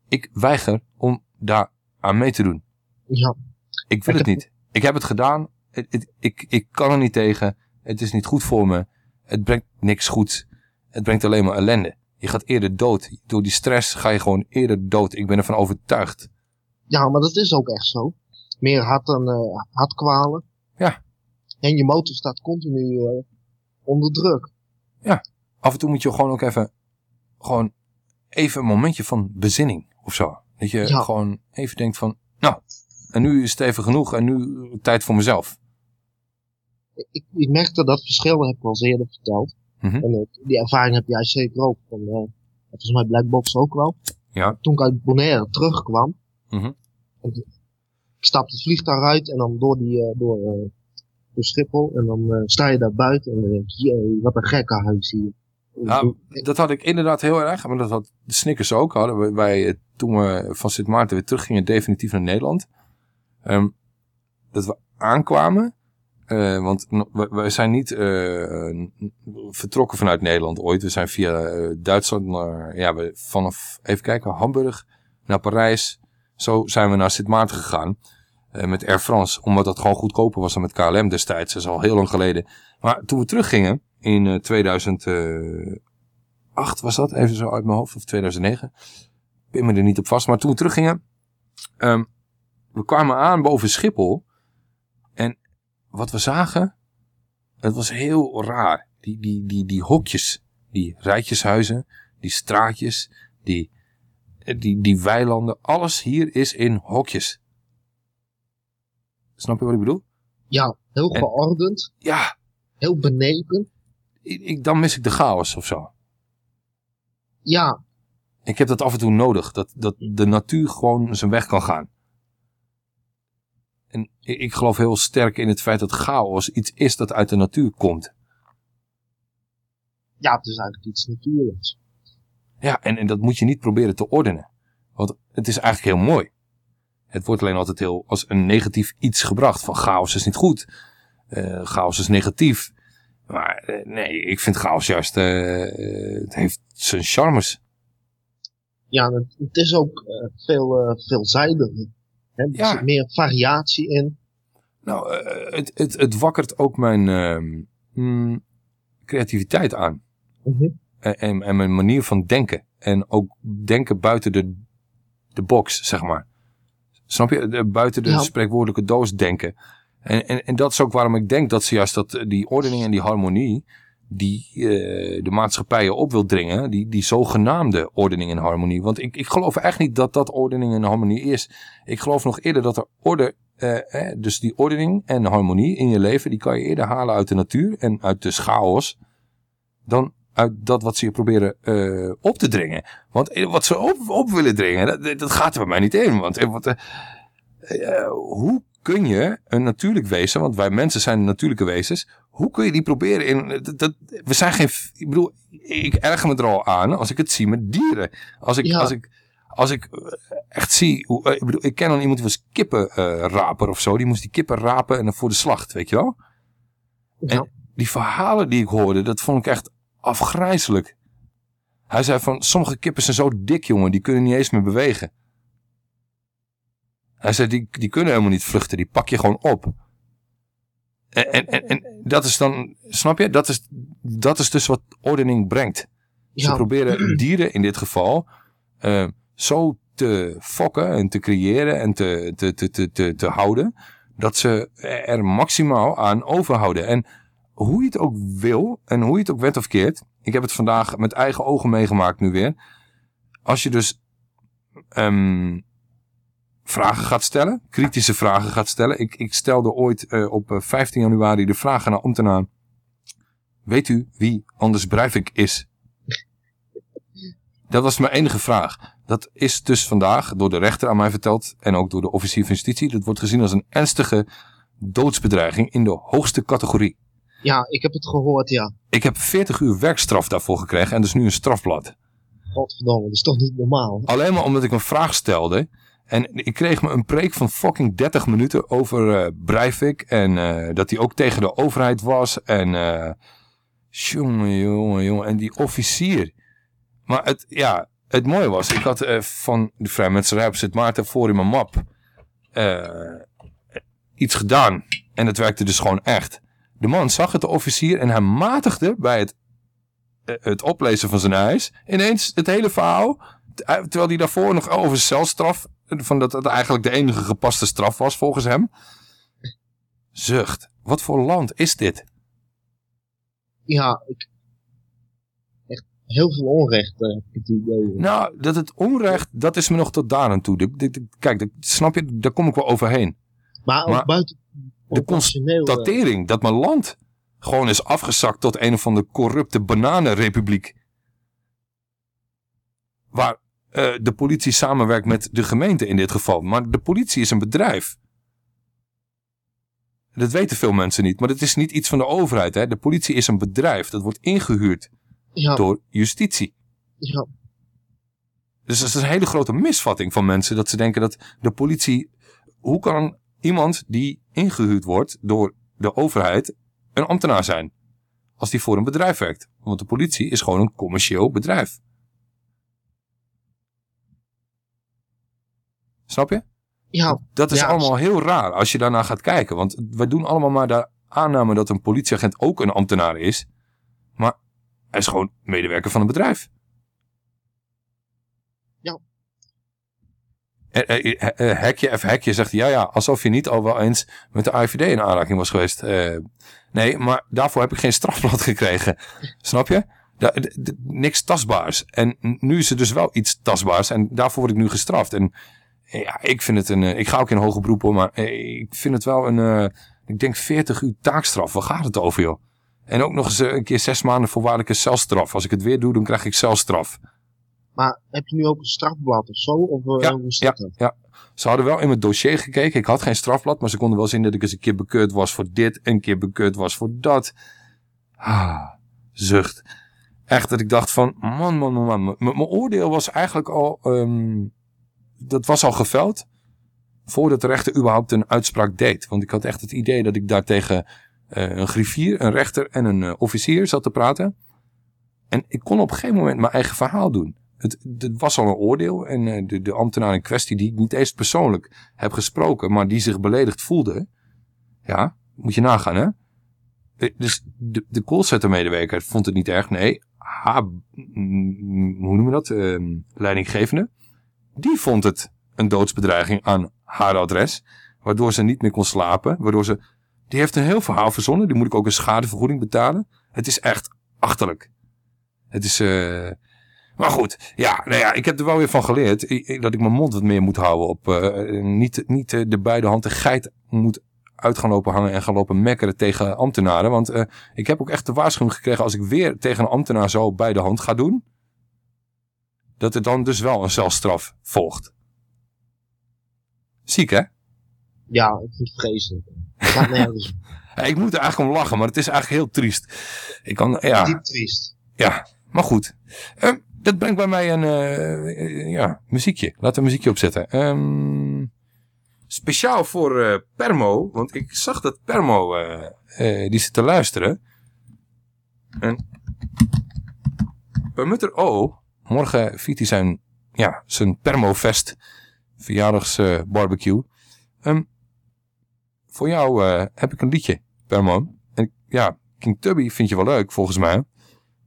ik weiger om daar aan mee te doen. Ja. Ik wil het niet. Ik heb het gedaan. Het, het- ik, ik kan er niet tegen. Het is niet goed voor me. Het brengt niks goeds. Het brengt alleen maar ellende. Je gaat eerder dood. Door die stress ga je gewoon eerder dood. Ik ben ervan overtuigd. Ja, maar dat is ook echt zo. Meer hart dan eh hartkwalen. Ja. En je motor staat continu eh, onder druk. Ja. Af en toe moet je gewoon ook even, gewoon even een momentje van bezinning of zo. Dat je Ja. gewoon even denkt van, nou, en nu is het even genoeg en nu tijd voor mezelf. Ik, ik merkte dat verschil, heb ik al eerder verteld. Mhm. En eh, die ervaring heb jij zeker ook. Van, eh, volgens mij Blackbox ook wel. Ja. Toen ik uit Bonaire terugkwam. Mhm. ik stapte het vliegtuig uit en dan door, die, eh, door, eh, door Schiphol. En dan eh, sta je daar buiten en dan denk je, jee, wat een gekke huis hier. Ja, dat had ik inderdaad heel erg. Maar dat had de Snickers ook. Hadden wij, toen we van Sint Maarten weer teruggingen, definitief naar Nederland. Ehm, dat we aankwamen. want we, zijn niet vertrokken vanuit Nederland ooit. We zijn via Duitsland naar, ja, we, vanaf, even kijken, Hamburg naar Parijs. Zo zijn we naar Sint Maarten gegaan. eh, met Air France. Omdat dat gewoon goedkoper was dan met KLM destijds. Dat is al heel lang geleden. Maar toen we teruggingen in eh, 2008 was dat, even zo uit mijn hoofd, of 2009. Ik pin me er niet op vast. Maar toen we teruggingen, ehm, we kwamen aan boven Schiphol. En wat we zagen, het was heel raar. Die, die, die, die hokjes, die rijtjeshuizen, die straatjes, die, die, die weilanden. Alles hier is in hokjes. Snap je wat ik bedoel? Ja, heel En- geordend. Ja. Heel benepen. Ik, ik- dan mis ik de chaos of zo. Ja, Ik heb dat af en toe nodig. Dat, dat de natuur gewoon zijn weg kan gaan. En ik, ik geloof heel sterk in het feit dat chaos iets is dat uit de natuur komt. ja, het is eigenlijk iets natuurlijks. Ja, en, en dat moet je niet proberen te ordenen. Want het is eigenlijk heel mooi. Het wordt alleen altijd heel als een negatief iets gebracht. Van chaos is niet goed. Eh, chaos is negatief. Maar eh, nee, ik vind chaos juist... eh, het heeft zijn charmes. Ja, het, is ook veel veelzijdiger. Hè? Er Ja. zit meer variatie in. Nou, het, het, het wakkert ook mijn ehm, mm, creativiteit aan. En, en, en mijn manier van denken. En ook denken buiten de, de box, zeg maar. Snap je? De- buiten de Ja. spreekwoordelijke doos denken. En, en, en dat is ook waarom ik denk dat ze juist dat, die ordening en die harmonie... die eh, de maatschappijen op wil dringen... Die, die zogenaamde ordening en harmonie. Want ik, ik geloof echt niet dat dat ordening en harmonie is. Ik geloof nog eerder dat er orde... eh, eh, dus die ordening en harmonie in je leven... die kan je eerder halen uit de natuur en uit de chaos... dan uit dat wat ze je proberen eh, op te dringen. Want eh, wat ze op, op willen dringen, dat, dat gaat er bij mij niet in. Want, eh, wat, hoe kun je een natuurlijk wezen, want wij mensen zijn natuurlijke wezens, hoe kun je die proberen in... Dat, dat- we zijn geen... Ik bedoel, ik erger me er al aan als ik het zie met dieren. Als ik, Ja. als ik, als ik echt zie... Hoe, ik bedoel, ik ken dan iemand die was kippenraper of zo. Die moest die kippen rapen en dan voor de slacht, weet je wel? En die verhalen die ik hoorde, dat vond ik echt afgrijzelijk. Hij zei van, sommige kippen zijn zo dik, jongen, die kunnen niet eens meer bewegen. Hij zei, die, die kunnen helemaal niet vluchten, die pak je gewoon op. En, en, en, en dat is dan, snap je, dat is, dat is dus wat ordening brengt. Ze proberen (clears throat) dieren in dit geval eh, zo te fokken en te creëren en te, te, te, te, te, te houden, dat ze er maximaal aan overhouden. En hoe je het ook wil en hoe je het ook went of keert, ik heb het vandaag met eigen ogen meegemaakt nu weer. Als je dus ehm, vragen gaat stellen, kritische vragen gaat stellen. Ik, ik stelde ooit eh, op eh, 15 januari de vraag aan een ambtenaar. Weet u wie Anders Breivik is? Dat was mijn enige vraag. Dat is dus vandaag door de rechter aan mij verteld en ook door de officier van justitie. Dat wordt gezien als een ernstige doodsbedreiging in de hoogste categorie. Ja, ik heb het gehoord, ja. Ik heb 40 uur werkstraf daarvoor gekregen en dus nu een strafblad. Godverdomme, dat is toch niet normaal? Alleen maar omdat ik een vraag stelde. En ik kreeg me een preek van fucking 30 minuten over eh Breivik. En eh, dat hij ook tegen de overheid was. En eh jongen, jongen, jongen. En die officier. Maar het, ja, het mooie was, ik had van de vrijmetselarij op Sint Maarten voor in mijn map iets gedaan. En het werkte dus gewoon echt. De man zag het, de officier, en hij matigde bij het, eh, het oplezen van zijn eis ineens het hele verhaal. Eh, Terwijl hij daarvoor nog over celstraf, van dat het eigenlijk de enige gepaste straf was volgens hem. Zucht. Wat voor land is dit? Ja, ik... Echt heel veel onrecht, eh, heb ik het idee. Nou, dat het onrecht, dat is me nog tot daar aan toe. Kijk, snap je, daar kom ik wel overheen. Maar buiten... De eh, constatering dat mijn land gewoon is afgezakt tot een of andere corrupte bananenrepubliek. Waar eh, de politie samenwerkt met de gemeente in dit geval. Maar de politie is een bedrijf. Dat weten veel mensen niet, maar het is niet iets van de overheid. Hè? De politie is een bedrijf, dat wordt ingehuurd Ja. door justitie. Ja. Dus dat is een hele grote misvatting van mensen. Dat ze denken dat de politie... Hoe kan iemand die ingehuurd wordt door de overheid een ambtenaar zijn? Als die voor een bedrijf werkt. Want de politie is gewoon een commercieel bedrijf. Snap je? Ja. Dat is ja, allemaal heel raar als je daarna gaat kijken. Want we doen allemaal maar de aanname dat een politieagent ook een ambtenaar is. Maar hij is gewoon medewerker van een bedrijf. Ja. Eh, eh, eh, eh, hekje even hekje zegt ja ja, alsof je niet al wel eens met de AIVD in aanraking was geweest. Eh, nee, maar daarvoor heb ik geen strafblad (laughs) gekregen. Snap je? Niks tastbaars. En nu is er dus wel iets tastbaars en daarvoor word ik nu gestraft. En eh, ja, ik vind het een, eh, ik ga ook in hoger beroep hoor, maar eh, ik vind het wel een, eh, ik denk 40 uur taakstraf. Waar gaat het over joh? En ook nog eens eh, een keer zes maanden voorwaardelijke celstraf. Als ik het weer doe, dan krijg ik celstraf. Maar heb je nu ook een strafblad of zo? Of, eh, Ja, ja, dat? ja. Ze hadden wel in mijn dossier gekeken. Ik had geen strafblad, maar ze konden wel zien dat ik eens een keer bekeurd was voor dit. Een keer bekeurd was voor dat. Ah, zucht. Echt dat ik dacht van, man, man, man, Mijn oordeel was eigenlijk al, ehm, dat was al geveld. Voordat de rechter überhaupt een uitspraak deed. Want ik had echt het idee dat ik daar tegen eh, een griffier, een rechter en een eh, officier zat te praten. En ik kon op geen moment mijn eigen verhaal doen. Het, was al een oordeel en eh, de, de ambtenaar in kwestie die ik niet eens persoonlijk heb gesproken, maar die zich beledigd voelde. Ja, moet je nagaan hè. Dus de, de callcenter medewerker vond het niet erg. Nee, haar, hoe noemen we dat, Ehm, leidinggevende. Die vond het een doodsbedreiging aan haar adres. Waardoor ze niet meer kon slapen. Waardoor ze, die heeft een heel verhaal verzonnen. Die moet ik ook een schadevergoeding betalen. Het is echt achterlijk. Het is, eh maar goed, ja, nou ja, ik heb er wel weer van geleerd dat ik mijn mond wat meer moet houden op eh, niet, niet eh, de beide handen geit moet uit gaan lopen hangen en gaan lopen mekkeren tegen ambtenaren. Want eh, ik heb ook echt de waarschuwing gekregen als ik weer tegen een ambtenaar zo bij de hand ga doen, dat er dan dus wel een celstraf volgt. Ziek hè? Ja, ik vind het vreselijk. Het gaat nergens. Ja, (laughs) ik moet er eigenlijk om lachen, maar het is eigenlijk heel triest. Ik kan, ja. Diep triest. Ja, maar goed. Ehm, dat brengt bij mij een eh, eh, ja, muziekje. Laten we een muziekje opzetten. Ehm, speciaal voor eh, Permo, want ik zag dat Permo die zit te luisteren. En O, morgen viert hij zijn, ja, zijn Permo-fest, verjaardags eh, barbecue. Ehm, voor jou heb ik een liedje, Permo. En ja, King Tubby vind je wel leuk, volgens mij.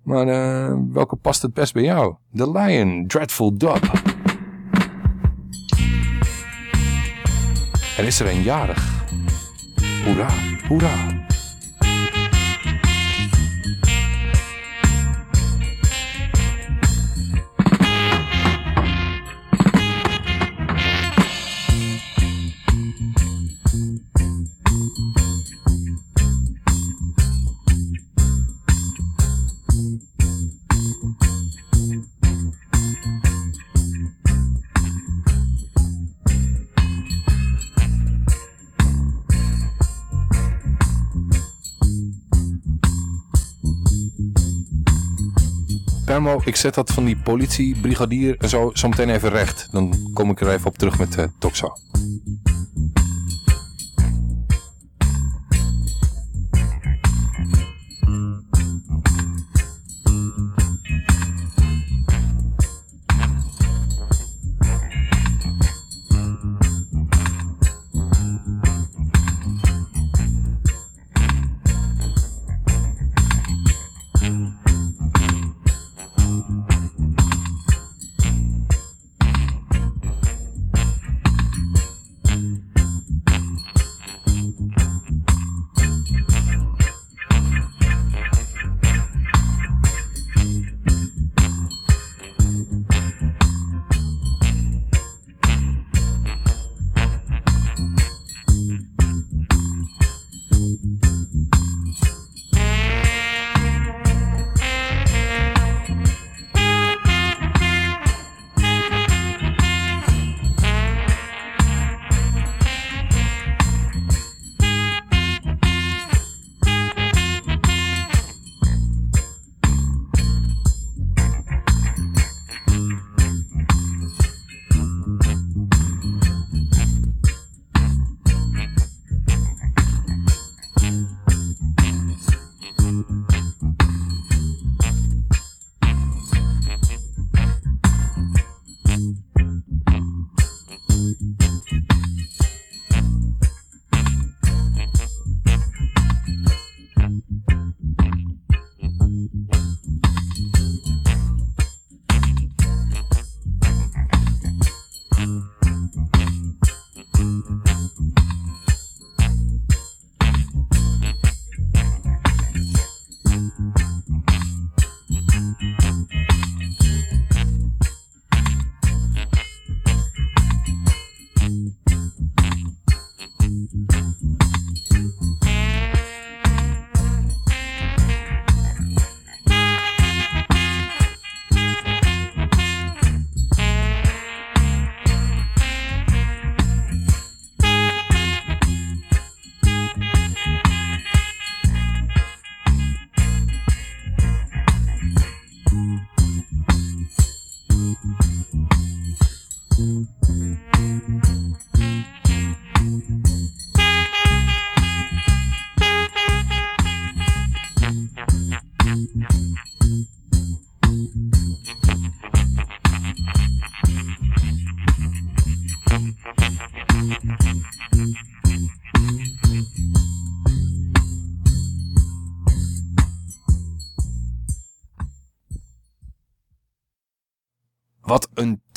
Maar eh, welke past het best bij jou? The Lion, Dreadful Dub. Er is er een jarig. Hoera, hoera. Ik zet dat van die politie, brigadier en zo, zo meteen even recht. Dan kom ik er even op terug met uh, Toxa.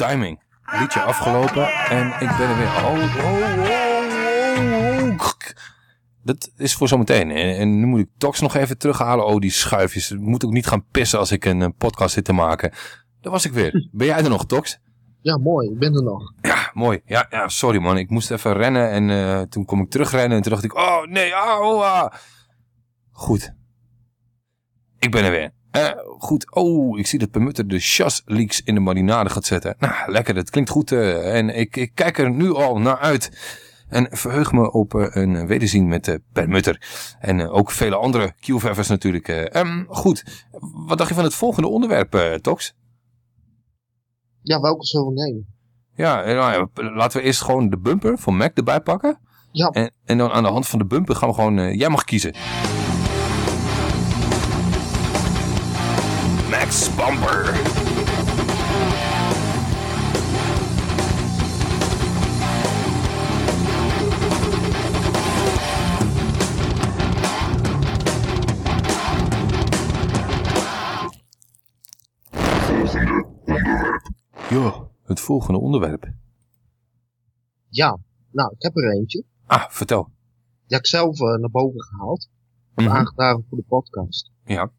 Timing. Liedje afgelopen en ik ben er weer. Oh, oh, oh, oh. Dat is voor zometeen. En, en nu moet ik Tox nog even terughalen. Oh, die schuifjes. Ik moet ook niet gaan pissen als ik een, een podcast zit te maken. Daar was ik weer. Ben jij er nog, Tox? Ja, mooi. Ik ben er nog. Ja, mooi. Ja, ja sorry man. Ik moest even rennen en uh, toen kom ik terugrennen. En toen dacht ik, oh nee, ah, oh, ah. Goed. Ik ben er weer. Uh, goed, oh, ik zie dat Permutter de chas leaks in de marinade gaat zetten. Nou, lekker, dat klinkt goed. Uh, en ik, ik, kijk er nu al naar uit. En verheug me op uh, een wederzien met uh, Permutter. En ook vele andere Q-ververs natuurlijk. Um, goed, wat dacht je van het volgende onderwerp, Tox? Ja, welke zullen we nemen? Ja, nou ja, laten we eerst gewoon de bumper van Mac erbij pakken. Ja. En, en dan aan de hand van de bumper gaan we gewoon... jij mag kiezen. Max Bumper. Jo, het volgende onderwerp. Ja, nou, ik heb er eentje. Ah, vertel. Die heb ik zelf uh, naar boven gehaald. Mm -hmm. Aangedragen voor de podcast. Ja.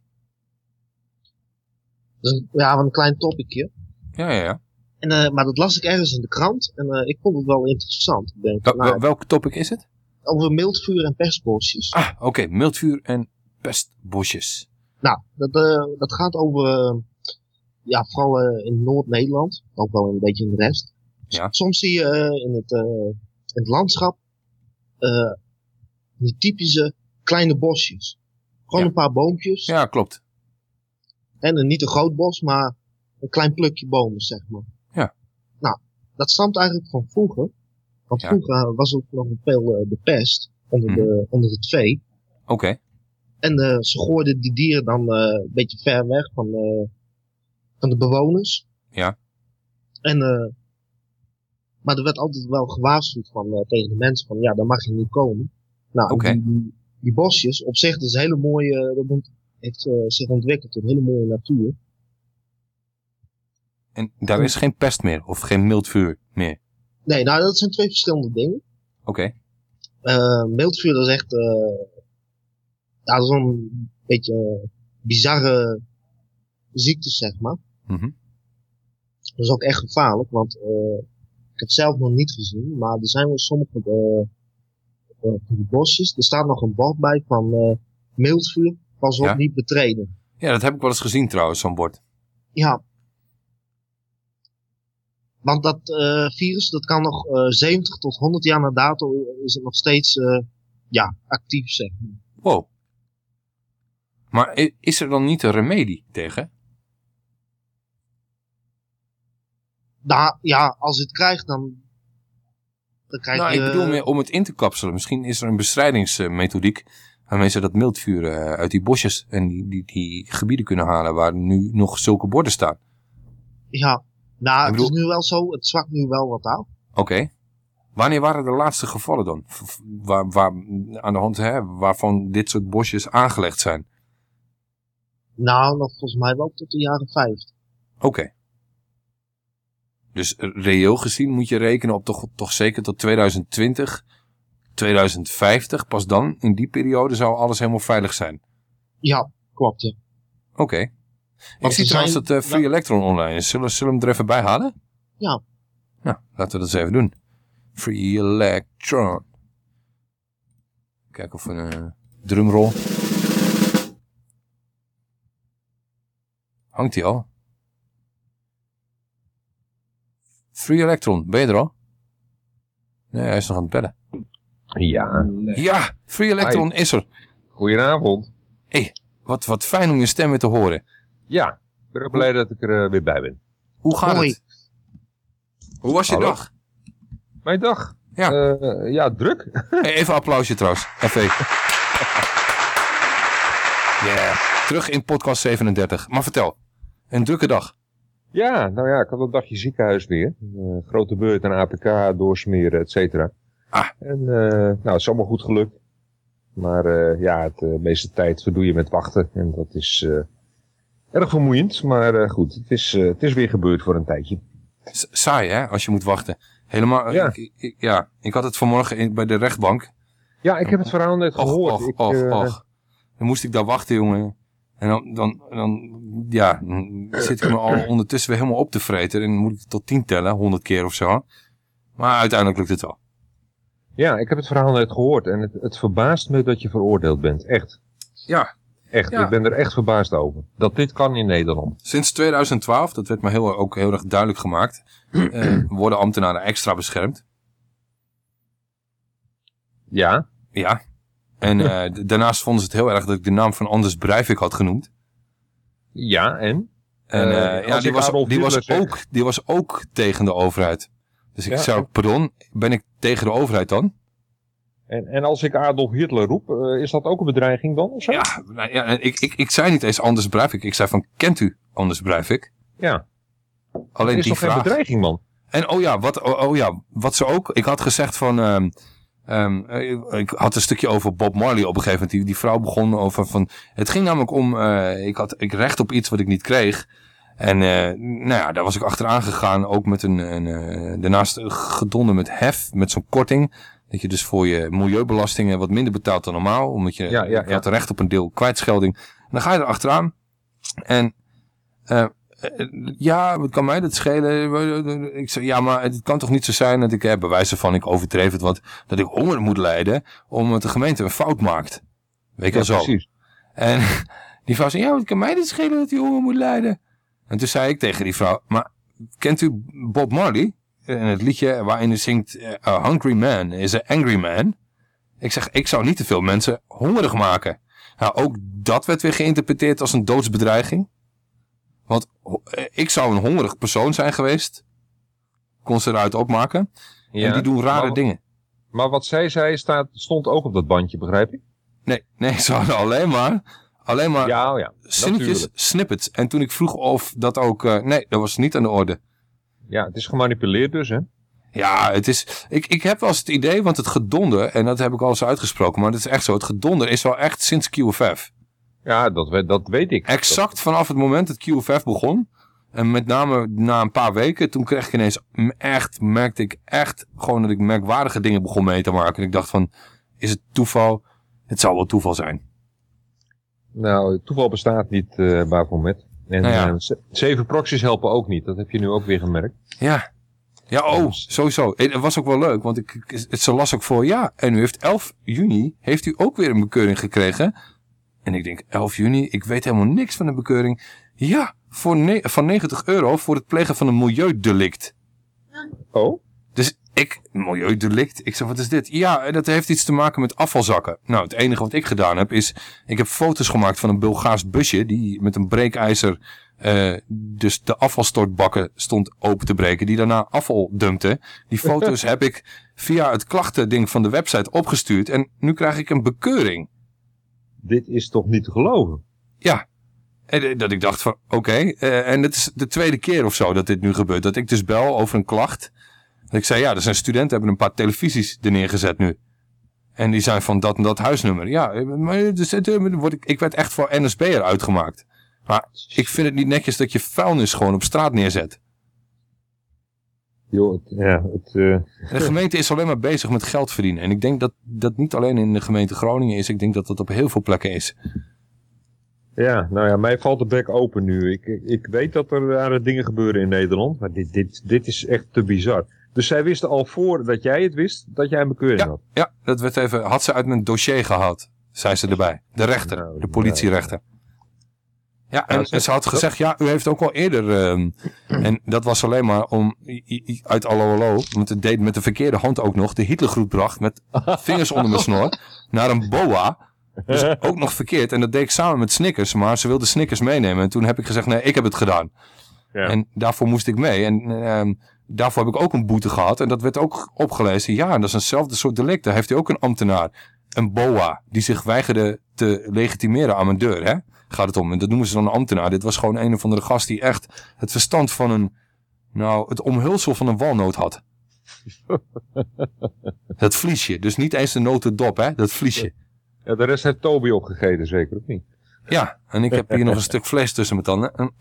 Dus ja, een klein topicje. Ja, ja, ja. En, uh, maar dat las ik ergens in de krant en uh, ik vond het wel interessant. Ik denk, Wel, nou, welk topic is het? Over mildvuur en pestbosjes. Ah, oké. Okay. Mildvuur en pestbosjes. Nou, dat, uh, dat gaat over, ja, vooral in Noord-Nederland. Ook wel een beetje in de rest. Ja. Soms zie je in, het, in het landschap die typische kleine bosjes. Gewoon ja. een paar boompjes. Ja, klopt. En een, niet een groot bos, maar een klein plukje bomen, zeg maar. Ja. Nou, dat stamt eigenlijk van vroeger. Want Ja. vroeger was ook nog veel eh, de pest onder, Mhm. de, onder het vee. Oké. En eh, ze gooiden die dieren dan eh, een beetje ver weg van, eh, van de bewoners. Ja. En, maar er werd altijd wel gewaarschuwd van, tegen de mensen van, ja, daar mag je niet komen. Nou, die, die, die bosjes, op zich, dat is een hele mooie, dat moet- heeft eh, zich ontwikkeld tot een hele mooie natuur. En daar is geen pest meer of geen mildvuur meer. Nee, nou, dat zijn twee verschillende dingen. Oké. Eh mildvuur, dat is echt, eh, ja, dat is een beetje bizarre ziekte, zeg maar. Mhm. Dat is ook echt gevaarlijk, want ik heb het zelf nog niet gezien, maar er zijn wel sommige bosjes, er staat nog een bord bij van mildvuur, pas op Ja. niet betreden. Ja, dat heb ik wel eens gezien trouwens, zo'n bord. Ja. Want dat eh, virus, dat kan nog eh 70 tot 100 jaar na dato, is het nog steeds eh, ja, actief, zeg maar. Wow. Maar is er dan niet een remedie tegen? Nou, ja, als je het krijgt, dan, dan krijg Nou, je... ik bedoel meer om het in te kapselen. Misschien is er een bestrijdingsmethodiek waarmee ze dat mildvuur eh, uit die bosjes en die, die, die gebieden kunnen halen waar nu nog zulke borden staan. Ja, nou, het is nu wel zo, het zwakt nu wel wat af. Oké. Wanneer waren de laatste gevallen dan? Waar, waar, aan de hand hè, waarvan dit soort bosjes aangelegd zijn? Nou, nog volgens mij wel tot de jaren 50. Oké. Dus reëel gezien moet je rekenen op toch, toch zeker tot 2020, 2050. Pas dan, in die periode, zou alles helemaal veilig zijn. Ja, klopt, ja. Oké. Ik zie trouwens zijn- dat eh, Free Electron online is. Zullen, zullen we hem er even bij halen? Ja. Nou, laten we dat eens even doen. Free Electron. Kijken of we een eh, drumroll. Hangt hij al? Free Electron, ben je er al? Nee, hij is nog aan het bellen. Ja. Ja, Free Electron is er. Goedenavond. Hé, hey, wat, wat fijn om je stem weer te horen. Ja, ik ben ook blij dat ik er eh, weer bij ben. Hoe gaat Hoi. het? Hoe was je Hallo? dag? Mijn dag? Ja. Eh, ja, druk. Hey, even een applausje trouwens. Even. Yeah. (laughs) Terug in podcast 37. Maar vertel. Een drukke dag. Ja, nou ja, ik had een dagje ziekenhuis weer. Eh, grote beurt en APK doorsmeren, et cetera. Ah. En eh, nou, het is allemaal goed gelukt. Maar eh, ja, het eh, meeste tijd verdoe je met wachten. En dat is eh, erg vermoeiend. Maar goed, het is, het is weer gebeurd voor een tijdje. S- saai hè, als je moet wachten. Helemaal, Ja. Ik, ik- ja, ik had het vanmorgen in, bij de rechtbank. Ja, ik heb het verhaal net gehoord. och, ik, och, eh, och. Dan moest ik daar wachten, jongen. En dan, dan, dan ja, dan zit ik me al ondertussen weer helemaal op te vreten. En dan moet ik tot tien tellen, honderd keer of zo. Maar uiteindelijk lukt het wel. Ja, ik heb het verhaal net gehoord. En het, het verbaast me dat je veroordeeld bent. Echt. Ja, Echt, Ja. ik ben er echt verbaasd over. Dat dit kan in Nederland. Sinds 2012, dat werd me heel, ook heel erg duidelijk gemaakt, eh, (clears throat) worden ambtenaren extra beschermd. Ja. Ja. En eh, daarnaast vonden ze het heel erg dat ik de naam van Anders Breivik had genoemd. Ja, en? En Eh, eh, ja, die was, die, ook, die was ook tegen de overheid. Dus ik Ja, zou, pardon, ben ik tegen de overheid dan? En, en als ik Adolf Hitler roep, eh, is dat ook een bedreiging dan? Of zo? Ja, nou ja ik, ik, ik zei niet eens Anders Breivik. Ik zei van, kent u Anders Breivik? Ja. Alleen is die toch geen bedreiging, man? En oh ja, wat, oh, oh ja, wat ze ook... Ik had gezegd van... ehm, ehm, eh, ik had een stukje over Bob Marley op een gegeven moment. Die, die vrouw begon over van... Het ging namelijk om... eh, ik had ik recht op iets wat ik niet kreeg. En eh, nou ja, daar was ik achteraan gegaan. Ook met een... een eh, daarnaast gedonden met hef. Met zo'n korting. Dat je dus voor je milieubelastingen wat minder betaalt dan normaal. Omdat je Ja, had recht op een deel kwijtschelding. En dan ga je er achteraan. En... eh, ja, wat kan mij dat schelen? Ik zei, ja, maar het kan toch niet zo zijn dat ik, eh, bij wijze van, ik overdreef het wat, dat ik honger moet lijden, omdat de gemeente een fout maakt. Weet je wel zo. precies. En die vrouw zei, ja, wat kan mij dat schelen dat hij honger moet lijden? En toen zei ik tegen die vrouw, maar kent u Bob Marley? En het liedje waarin hij zingt, eh, a hungry man is a angry man. Ik zeg, ik zou niet te veel mensen hongerig maken. Nou, ook dat werd weer geïnterpreteerd als een doodsbedreiging. Want eh, ik zou een hongerig persoon zijn geweest. Kon ze eruit opmaken. En die doen rare maar- dingen. Maar wat zij zei staat, stond ook op dat bandje, begrijp ik? Nee, nee, ze hadden alleen maar, alleen maar Ja, oh ja. zinnetjes, natuurlijk. snippets. En toen ik vroeg of dat ook... eh, nee, dat was niet aan de orde. Ja, het is gemanipuleerd dus, hè? Ja, het is, ik, ik heb wel eens het idee, want het gedonder, en dat heb ik al eens uitgesproken, maar dat is echt zo. Het gedonder is wel echt sinds QFF. Ja, dat, we- dat weet ik. Exact vanaf het moment dat QFF begon. En met name na een paar weken, toen kreeg ik ineens echt, merkte ik echt gewoon dat ik merkwaardige dingen begon mee te maken. En ik dacht van, is het toeval? Het zou wel toeval zijn. Nou, toeval bestaat niet, eh waarvoor met. En Nou ja. eh, zeven proxies helpen ook niet. Dat heb je nu ook weer gemerkt. Ja. Ja, oh, sowieso. En Het was ook wel leuk, want ik, ik- het, ze las ook voor, ja, en u heeft 11 juni, heeft u ook weer een bekeuring gekregen. En ik denk, 11 juni, ik weet helemaal niks van de bekeuring. Ja, voor van 90 euro voor het plegen van een milieudelict. Oh? Ik, milieudelict, ik zeg, wat is dit? Ja, en dat heeft iets te maken met afvalzakken. Nou, het enige wat ik gedaan heb is, ik heb foto's gemaakt van een Bulgaars busje die met een breekijzer eh, dus de afvalstortbakken stond open te breken, die daarna afval dumpte. Die foto's (laughs) heb ik via het klachtending van de website opgestuurd en nu krijg ik een bekeuring. Dit is toch niet te geloven? Ja. En eh, dat ik dacht van, oké, eh, en het is de tweede keer of zo dat dit nu gebeurt. Dat ik dus bel over een klacht. Ik zei, ja, er zijn studenten, hebben een paar televisies er neergezet nu. En die zijn van dat en dat huisnummer. Ja, eh, maar dus, ik, ik werd echt voor NSB'er uitgemaakt. Maar ik vind het niet netjes dat je vuilnis gewoon op straat neerzet. Joh, ja, het... eh, De gemeente is alleen maar bezig met geld verdienen. En ik denk dat dat niet alleen in de gemeente Groningen is. Ik denk dat dat op heel veel plekken is. Ja, nou ja, mij valt de bek open nu. Ik, ik, ik weet dat er rare dingen gebeuren in Nederland, maar dit, dit, dit is echt te bizar. Dus zij wisten al voordat jij het wist, dat jij een bekeuring had. Ja, dat werd even, had ze uit mijn dossier gehaald, zei ze erbij. De rechter, de politierechter. Ja, en, ze had gezegd, ja, u heeft ook al eerder, ehm, (clears throat) en dat was alleen maar om i- i- uit Allo Allo, want het deed met de verkeerde hand ook nog, de Hitlergroep bracht met vingers onder mijn snor, (laughs) naar een boa. Dus ook nog verkeerd. En dat deed ik samen met Snickers, maar ze wilde Snickers meenemen. En toen heb ik gezegd, nee, ik heb het gedaan. Ja. En daarvoor moest ik mee. En ehm, daarvoor heb ik ook een boete gehad. En dat werd ook opgelezen. Ja, dat is eenzelfde soort delict. Daar heeft hij ook een ambtenaar. Een boa. Die zich weigerde te legitimeren aan mijn deur. Hè? Gaat het om. En dat noemen ze dan een ambtenaar. Dit was gewoon een of andere gast die echt het verstand van een... Nou, het omhulsel van een walnoot had. (laughs) dat vliesje. Dus niet eens de notendop, hè. Dat vliesje. Ja, de rest heeft Toby opgegeten, zeker, of niet? Ja, en ik heb hier nog een stuk vlees tussen mijn tanden. En-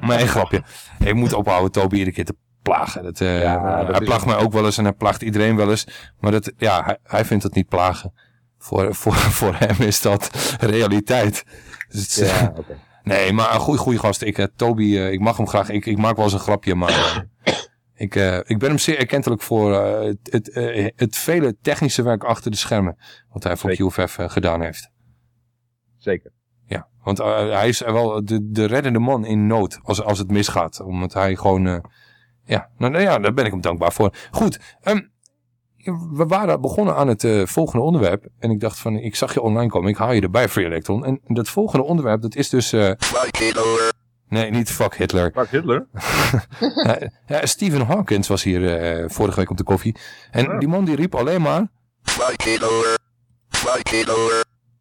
Maar een (laughs) grapje. Ik moet ophouden Toby iedere keer te plagen. Dat, eh, Ja, dat hij plaagt ook- mij ook wel eens en hij plaagt iedereen wel eens. Maar dat, ja, hij, hij vindt het niet plagen. Voor, (laughs) voor, voor hem is dat realiteit. Dus het Ja. (laughs) Nee, maar een goede, goede gast. Ik, eh, Toby, eh, ik mag hem graag. Ik, ik maak wel eens een grapje, maar (coughs) ik, ik ben hem zeer erkentelijk voor het, het, het vele technische werk achter de schermen. Wat hij voor QFF eh, gedaan heeft. Zeker. Ja, want hij is wel de, de reddende man in nood als, als het misgaat. Omdat hij gewoon... ja, nou, nou ja, daar ben ik hem dankbaar voor. Goed, ehm, we waren begonnen aan het eh, volgende onderwerp. En ik dacht van, ik zag je online komen. Ik haal je erbij, Free Electron. En dat volgende onderwerp, dat is dus... eh, nee, niet fuck Hitler. Fuck Hitler? (laughs) ja, Stephen Hawkins was hier eh, vorige week op de koffie. En die man die riep alleen maar...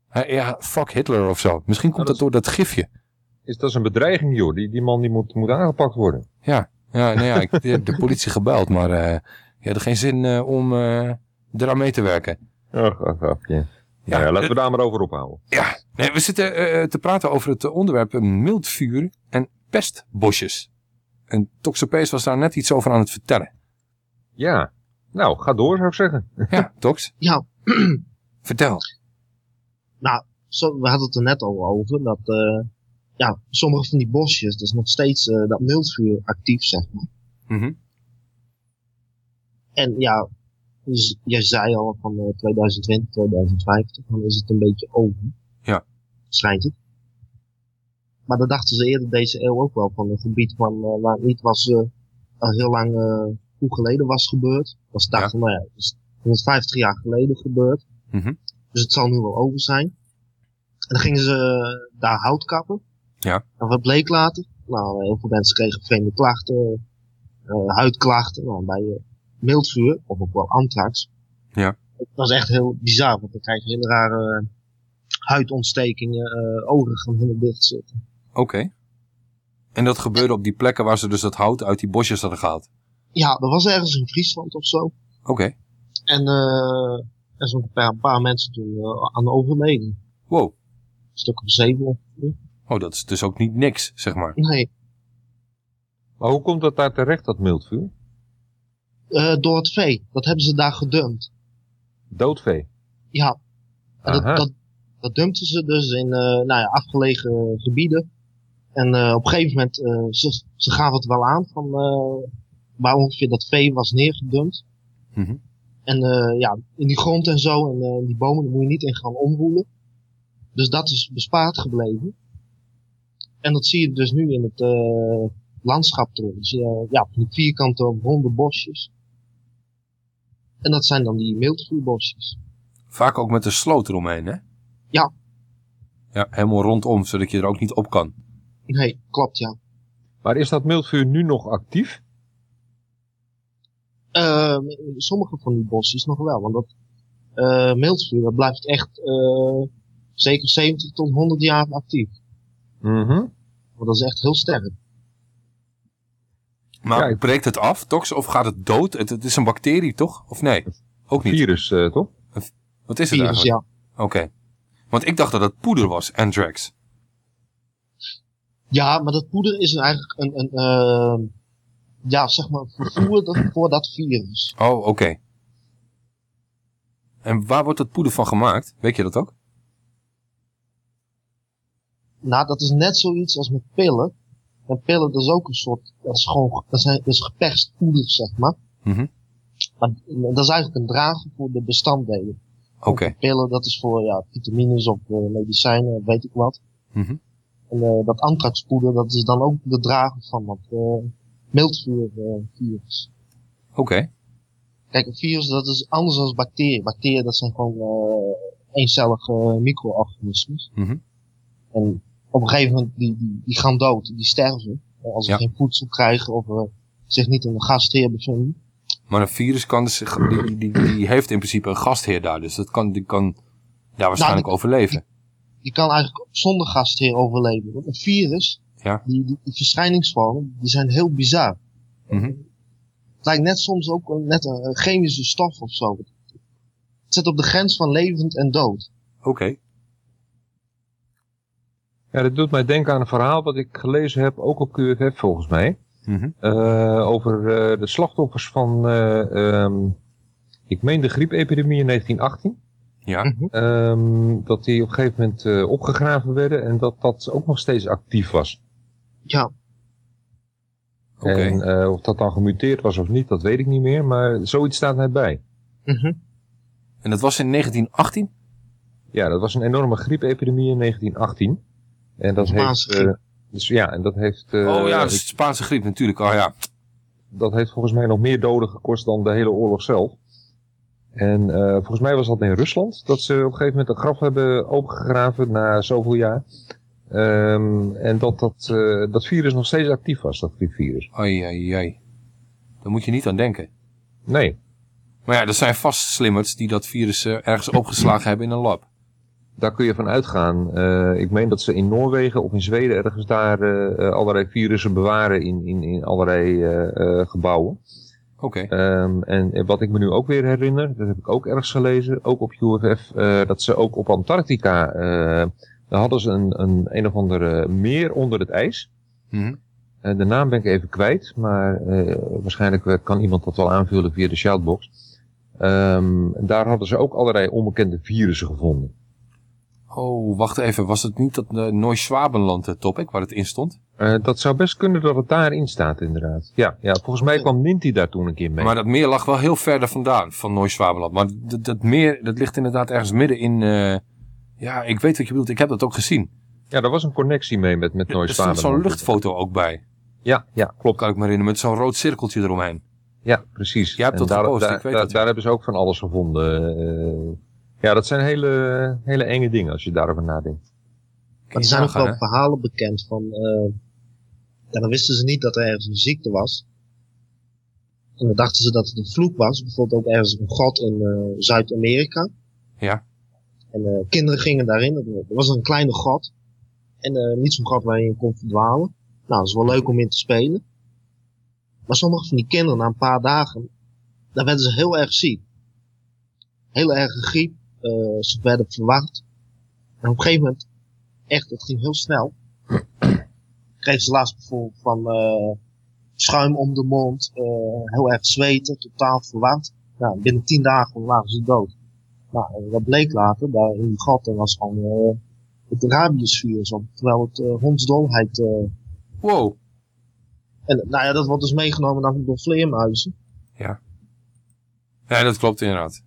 Hij- ja, fuck Hitler of zo. Misschien komt dat door dat gifje. Is dat is een bedreiging, joh? Die, die man die moet, moet aangepakt worden. Ja, ja, nou ja ik heb de politie gebeld, maar eh je had er geen zin eh, om eh eraan mee te werken. Ach, ach, ja. Ja, ja, laten we daar maar over ophouden. Ja, nee, we zitten eh, te praten over het onderwerp mildvuur en pestbosjes. En Toxopees was daar net iets over aan het vertellen. Ja, nou, ga door zou ik zeggen. Ja, Tox? Ja. Vertel. Nou, zo, we hadden het er net al over. Dat eh, ja, sommige van die bosjes, dus nog steeds eh, dat mildvuur actief, zeg maar. Mhm. En ja, dus jij zei al van eh, 2020, 2050, dan is het een beetje over. Ja. Schijnt het. Maar dat dachten ze eerder deze eeuw ook wel van een gebied van, eh, waar niet was eh, al heel lang eh hoe geleden was gebeurd. Was dachten, nou ja, is 150 jaar geleden gebeurd. Mhm. Dus het zal nu wel over zijn. En dan gingen ze eh, daar hout kappen. Ja. En wat bleek later? Nou, heel veel mensen kregen vreemde klachten, eh, huidklachten. Nou, bij uh, mildvuur, of ook wel anthrax. Ja. Dat is echt heel bizar, want dan krijg je hele rare huidontstekingen, uh, ogen gaan helemaal dicht zitten. Oké. En dat gebeurde op die plekken waar ze dus dat hout uit die bosjes hadden gehaald? Ja, dat was ergens in Friesland of zo. Oké. En uh, er zijn een paar, een paar mensen toen uh, aan overleden. Wow. Een stuk of zeven. Oh, dat is dus ook niet niks, zeg maar. Nee. Maar hoe komt dat daar terecht, dat mildvuur? Uh, door het vee. Dat hebben ze daar gedumpt. Doodvee? Ja. En dat, dat, dat dumpten ze dus in nou ja, afgelegen gebieden. En uh, op een gegeven moment, uh, ze, ze gaven het wel aan van uh, waar ongeveer dat vee was neergedumpt. Mm -hmm. En ja, in die grond en zo, en die bomen, daar moet je niet in gaan omwoelen. Dus dat is bespaard gebleven. En dat zie je dus nu in het landschap terug. Dus ja, van die vierkante ronde bosjes. En dat zijn dan die mildvuurbosjes. Vaak ook met een sloot eromheen, hè? Ja. Ja, helemaal rondom, zodat je er ook niet op kan. Nee, klopt ja. Maar is dat mildvuur nu nog actief? Uh, sommige van die bosjes nog wel, want dat uh, mildvuur dat blijft echt uh, zeker 70 tot 100 jaar actief. Mm -hmm. Want dat is echt heel sterk. Maar breekt het af, tox, of gaat het dood? Het, het, is een bacterie, toch? Of nee? Ook niet. Virus, uh, toch? Wat is het Virus, eigenlijk? ja. Oké. Okay. Want ik dacht dat het poeder was, Anthrax. Ja, maar dat poeder is eigenlijk een, een uh, ja, zeg maar, vervoer voor dat virus. Oh, oké. Okay. En waar wordt dat poeder van gemaakt? Weet je dat ook? Nou, dat is net zoiets als met pillen. En pillen, dat is ook een soort, dat is gewoon, dat is, dat is geperst poeder, zeg maar. Mm -hmm. Maar dat is eigenlijk een drager voor de bestanddelen. Oké. Okay. Pillen, dat is voor, ja, vitamines of uh, medicijnen, weet ik wat. Mm -hmm. En uh, dat anthraxpoeder, dat is dan ook de drager van dat uh, mildvuurvirus. Oké. Okay. Kijk, een virus dat is anders dan bacteriën. Bacteriën dat zijn gewoon eencellige micro-organismen. Mm -hmm. En op een gegeven moment, die, die, die gaan dood, die sterven. Als ze Ja. geen voedsel krijgen of uh, zich niet in een gastheer bevinden. Maar een virus kan dus, die, die, die heeft in principe een gastheer daar. Dus dat kan, die kan daar waarschijnlijk Nou, die- overleven. Die kan eigenlijk zonder gastheer overleven. Want een virus, Ja. die, die, verschijningsvormen, die zijn heel bizar. Mhm. Het lijkt net soms ook een- net een, een chemische stof of zo. Het zit op de grens van levend en dood. Oké. Ja, dat doet mij denken aan een verhaal wat ik gelezen heb, ook op QFF volgens mij. Mhm. Eh, over eh, de slachtoffers van, eh, ehm, ik meen de griepepidemie in 1918. Ja. Ehm, dat die op een gegeven moment eh, opgegraven werden en dat dat ook nog steeds actief was. Ja. Oké. En eh, of dat dan gemuteerd was of niet, dat weet ik niet meer, maar zoiets staat mij bij. Mhm. En dat was in 1918? Ja, dat was een enorme griepepidemie in 1918. En dat Spaanse heeft, eh, griep. dus ja, en dat heeft, eh, oh ja, de Spaanse griep natuurlijk. Oh ja. dat heeft volgens mij nog meer doden gekost dan de hele oorlog zelf. En eh, volgens mij was dat in Rusland, dat ze op een gegeven moment een graf hebben opengegraven na zoveel jaar. Ehm, en dat dat, eh, dat virus nog steeds actief was, dat griepvirus. Ai, ai, ai. Daar moet je niet aan denken. Nee, Maar ja, er zijn vast slimmers die dat virus eh, ergens opgeslagen hebben in een lab. Daar kun je van uitgaan. Eh, ik meen dat ze in Noorwegen of in Zweden ergens daar eh, eh, allerlei virussen bewaren in, in, in allerlei gebouwen. Oké. Ehm, en wat ik me nu ook weer herinner, dat heb ik ook ergens gelezen, ook op UFF, dat ze ook op Antarctica, daar hadden ze een, een, een of andere meer onder het ijs. Mhm. De naam ben ik even kwijt, maar waarschijnlijk kan iemand dat wel aanvullen via de shoutbox. Ehm, daar hadden ze ook allerlei onbekende virussen gevonden. Oh, wacht even. Was het niet dat uh, Noord-Schwabenland uh, topic waar het in stond? Eh, dat zou best kunnen dat het daarin staat, inderdaad. Ja, ja volgens mij kwam Ninti daar toen een keer mee. Maar dat meer lag wel heel verder vandaan, van Noord-Schwabenland. Maar dat, dat meer, dat ligt inderdaad ergens midden in... Uh, ja, ik weet wat je bedoelt. Ik heb dat ook gezien. Ja, daar was een connectie mee met, met Er Noord-Schwabenland. stond zo'n luchtfoto ook bij. Ja, ja, klopt. Kan ik me herinneren, met zo'n rood cirkeltje eromheen. Ja, precies. Jij hebt dat daar, gepost, daar, ik weet daar, het. daar hebben ze ook van alles gevonden. Eh, ja, dat zijn hele, hele enge dingen als je daarover nadenkt. Maar er zijn ook wel verhalen bekend van, uh, Ja, dan wisten ze niet dat er ergens een ziekte was. En dan dachten ze dat het een vloek was. Bijvoorbeeld ook ergens een god in eh, Zuid-Amerika. Ja. En eh, kinderen gingen daarin. Er was een kleine gat. En eh, niet zo'n gat waar je in kon verdwalen. Nou, dat is wel leuk om in te spelen. Maar sommige van die kinderen, na een paar dagen, daar werden ze heel erg ziek. Heel erg griep. Eh, ze werden verward. En op een gegeven moment, echt, het ging heel snel. (clears throat) Kregen ze last bijvoorbeeld van eh, schuim om de mond, eh, heel erg zweten, totaal verward. Nou, binnen tien dagen waren ze dood. Nou, dat bleek later, daar in die gat, er was gewoon het rabiesvirus op, terwijl het hondsdolheid... wow. En nou ja, dat wordt dus meegenomen dan door vleermuizen. Ja. Ja, dat klopt inderdaad.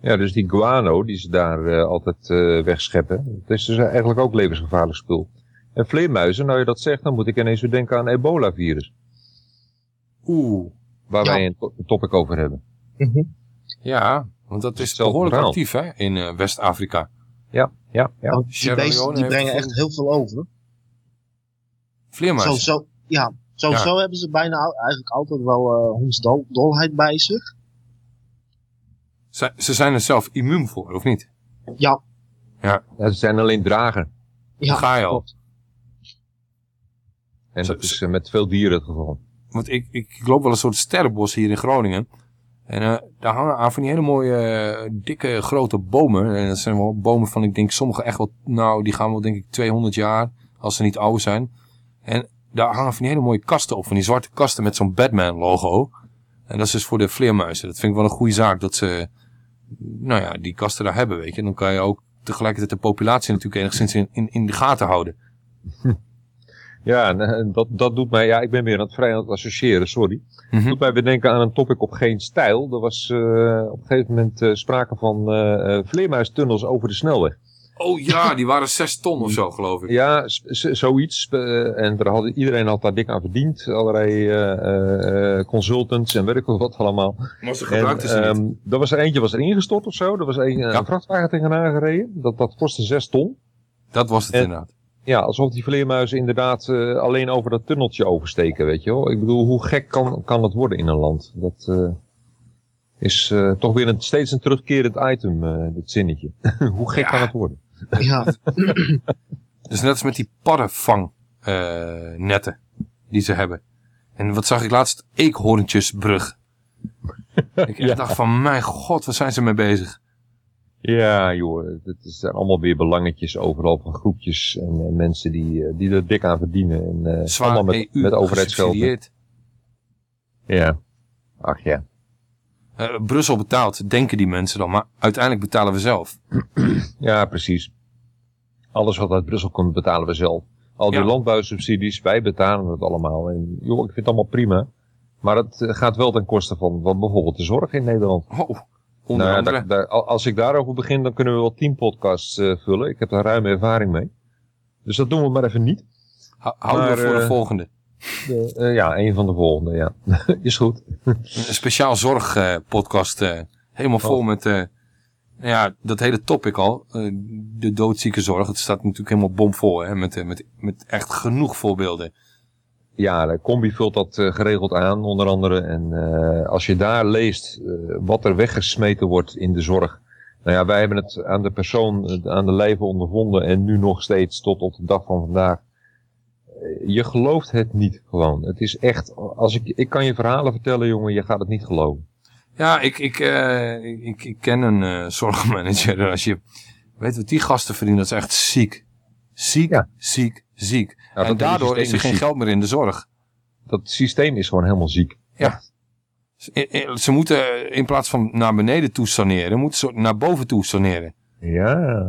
Ja, dus die guano die ze daar eh, altijd eh, wegscheppen, dat is dus eigenlijk ook levensgevaarlijk spul. En vleermuizen, nou je dat zegt, dan moet ik ineens weer denken aan ebola-virus. Oeh. Waar Ja. wij een, to- een topic over hebben. Ja, want dat is hetzelfde behoorlijk verhaal. actief hè, in eh, West-Afrika. Ja, ja, ja. Want die beesten die brengen echt heel veel over. Vleermuizen. Sowieso, ja, sowieso Ja. hebben ze bijna eigenlijk altijd wel eh hondsdolheid bij zich. Ze, ze zijn er zelf immuun voor, of niet? Ja. Ja. Ja, ze zijn alleen drager. Ja, ga je al. En dat is eh, met veel dieren het geval. Want ik, ik, ik loop wel een soort sterrenbos hier in Groningen. En eh, daar hangen aan van die hele mooie, eh, dikke, grote bomen. En dat zijn wel bomen van, ik denk, sommige echt wel, nou, die gaan wel, denk ik, 200 jaar, als ze niet ouder zijn. En daar hangen van die hele mooie kasten op, van die zwarte kasten met zo'n Batman-logo. En dat is dus voor de vleermuizen. Dat vind ik wel een goede zaak, dat ze, nou ja, die kasten daar hebben, weet je. En dan kan je ook tegelijkertijd de populatie natuurlijk enigszins in, in, in de gaten houden. (laughs) Ja, dat, dat doet mij, ja, ik ben weer aan het vrij aan het associëren, sorry. doet mij weer denken aan een topic op geen stijl. Er was eh, op een gegeven moment eh, sprake van eh, vleermuistunnels over de snelweg. Oh ja, die waren 6 ton of zo, geloof ik. Ja, zoiets. Eh, en er had, iedereen had daar dik aan verdiend. Allerlei eh, eh, consultants en weet ik wel wat allemaal. Maar ze gebruikten ze niet. ehm, er was er eentje was er ingestort of zo. Er was een, een vrachtwagen tegenaan gereden. Dat, dat kostte 6 ton. Dat was het En- inderdaad. Ja, alsof die vleermuizen inderdaad eh, alleen over dat tunneltje oversteken, weet je wel. Ik bedoel, hoe gek kan, kan dat worden in een land? Dat eh, is eh, toch weer een, steeds een terugkerend item, eh dit zinnetje. (laughs) hoe gek kan het worden? Ja. (laughs) Dus net als met die paddenvang eh, netten die ze hebben. En wat zag ik laatst? Eekhoorntjesbrug. ik (laughs) dacht van, mijn god, waar zijn ze mee bezig? Ja, joh, het is zijn allemaal weer belangetjes overal van groepjes en, mensen die, eh, die er dik aan verdienen. En, eh, Zwaar allemaal met, EU met overheidsgeld. Ja, ach ja. Eh, Brussel betaalt, denken die mensen dan, maar uiteindelijk betalen we zelf. (clears throat) Ja, precies. Alles wat uit Brussel komt betalen we zelf. Al die landbouwsubsidies, wij betalen het allemaal. En joh, ik vind het allemaal prima. Maar het eh, gaat wel ten koste van, van bijvoorbeeld de zorg in Nederland. Oh, onder Nou andere. daar- daar- al- als ik daarover begin, dan kunnen we wel tien podcasts eh, vullen. Ik heb daar ruime ervaring mee. Dus dat doen we maar even niet. houden we voor de volgende. De- eh, ja, een van de volgende, ja. (laughs) Is goed. Een speciaal zorgpodcast. eh helemaal vol Oh. met eh, ja, dat hele topic al. eh, de doodzieke zorg. Het staat natuurlijk helemaal bomvol. Hè, met, eh, met, met echt genoeg voorbeelden. Ja, de combi vult dat eh, geregeld aan, onder andere. En eh, als je daar leest eh, wat er weggesmeten wordt in de zorg. Nou ja, wij hebben het aan de persoon, eh, aan de lijve ondervonden. En nu nog steeds tot op de dag van vandaag. Eh, Je gelooft het niet gewoon. Het is echt, als ik, ik kan je verhalen vertellen, jongen, je gaat het niet geloven. Ja, ik, ik, eh, ik, ik, ken een eh, zorgmanager. Als je weet wat die gasten verdienen, dat is echt ziek. Ziek, ziek, ziek. en daardoor is er geen ziek. geld meer in de zorg. Dat systeem is gewoon helemaal ziek. Ja. Ze- Ze moeten in plaats van naar beneden toe saneren, moeten ze naar boven toe saneren. Ja.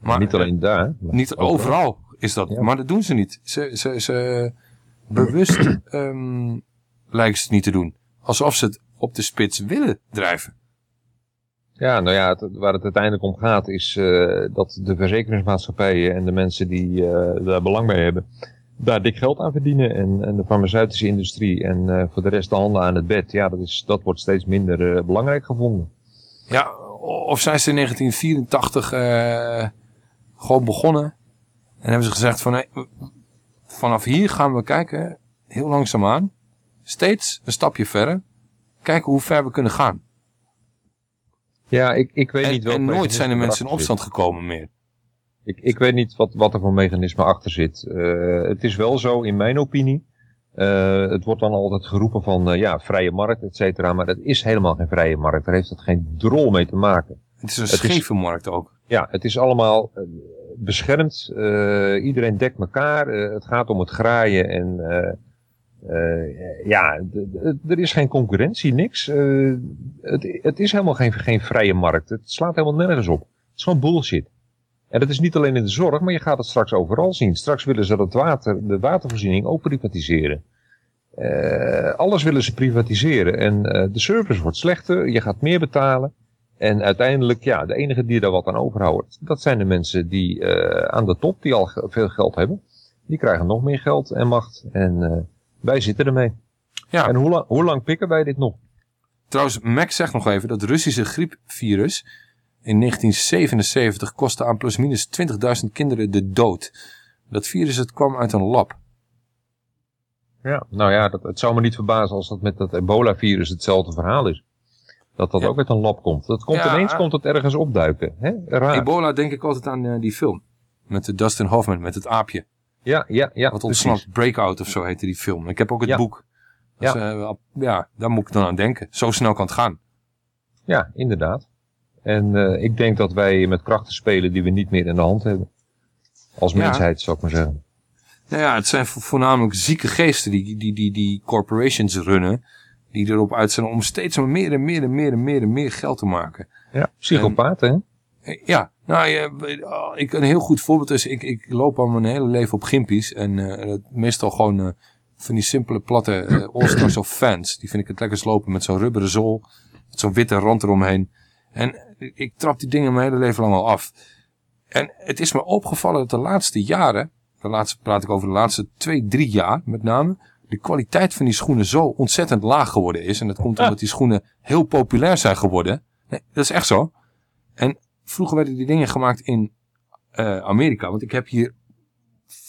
Maar, niet alleen daar. Niet overal. overal is dat. Maar dat doen ze niet. Ze, ze, ze bewust (clears throat) ehm, lijken ze het niet te doen. Alsof ze het op de spits willen drijven. Ja, nou ja, het- waar het uiteindelijk om gaat is eh, dat de verzekeringsmaatschappijen en de mensen die eh, daar belang bij hebben, daar dik geld aan verdienen. En, en de farmaceutische industrie en eh, voor de rest de handen aan het bed. Ja, dat, is, dat wordt steeds minder belangrijk gevonden. Ja, of zijn ze in 1984 eh, gewoon begonnen. En hebben ze gezegd van, hey, vanaf hier gaan we kijken, heel langzaamaan, steeds een stapje verder, kijken hoe ver we kunnen gaan. Ja, ik, ik weet En, niet welk en nooit zijn er mensen in opstand gekomen meer. Ik, ik weet niet wat, wat er voor mechanisme achter zit. Eh, het is wel zo, in mijn opinie. eh, het wordt dan altijd geroepen van eh, ja, vrije markt, et cetera. Maar dat is helemaal geen vrije markt. Daar heeft het geen drol mee te maken. Het is een scheve markt ook. Ja, het is allemaal beschermd. Eh, iedereen dekt elkaar. Eh, het gaat om het graaien. En eh, ja, er is geen concurrentie, niks. Het, het is helemaal geen, geen vrije markt. Het slaat helemaal nergens op. Het is gewoon bullshit. En dat is niet alleen in de zorg, maar je gaat het straks overal zien. Straks willen ze dat water, de watervoorziening ook privatiseren. Alles willen ze privatiseren. En de service wordt slechter, je gaat meer betalen. En uiteindelijk, ja, de enige die daar wat aan overhoudt, dat zijn de mensen die eh, aan de top, die al veel geld hebben. Die krijgen nog meer geld en macht. En eh, wij zitten ermee. Ja. En hoe, lang hoe lang pikken wij dit nog? Trouwens, Max zegt nog even dat Russische griepvirus in 1977 kostte aan plusminus 20.000 kinderen de dood. Dat virus het kwam uit een lab. Ja, nou ja, dat, het zou me niet verbazen als dat met dat ebola-virus hetzelfde verhaal is. Dat dat ook uit een lab komt. Dat komt Ja, ineens komt het ergens opduiken. Hè? Raar. Ebola denk ik altijd aan eh, die film. Met de Dustin Hoffman, met het aapje. Ja, ja, ja. Wat ontsnapt, Breakout of zo heette die film. Ik heb ook het Ja. boek. Dus, Ja. daar moet ik dan aan denken. Zo snel kan het gaan. Ja, inderdaad. En eh, ik denk dat wij met krachten spelen die we niet meer in de hand hebben. Als mensheid, zou ik maar zeggen. Nou ja, het zijn vo- voornamelijk zieke geesten die, die, die, die corporations runnen. Die erop uit zijn om steeds maar meer en meer en meer en meer en meer geld te maken. Ja, psychopaten, hè? Ja, nou, je, oh, ik, een heel goed voorbeeld is, ik, ik loop al mijn hele leven op gimpies. En eh, meestal gewoon eh, van die simpele platte eh, All-Stars of Fans. Die vind ik het lekkerst lopen met zo'n rubberen zool. Met zo'n witte rand eromheen. En ik, ik trap die dingen mijn hele leven lang al af. En het is me opgevallen dat de laatste jaren, de laatste praat ik over de laatste twee, drie jaar met name, de kwaliteit van die schoenen zo ontzettend laag geworden is. En dat komt omdat die schoenen heel populair zijn geworden. Nee, dat is echt zo. En vroeger werden die dingen gemaakt in eh, Amerika. Want ik heb hier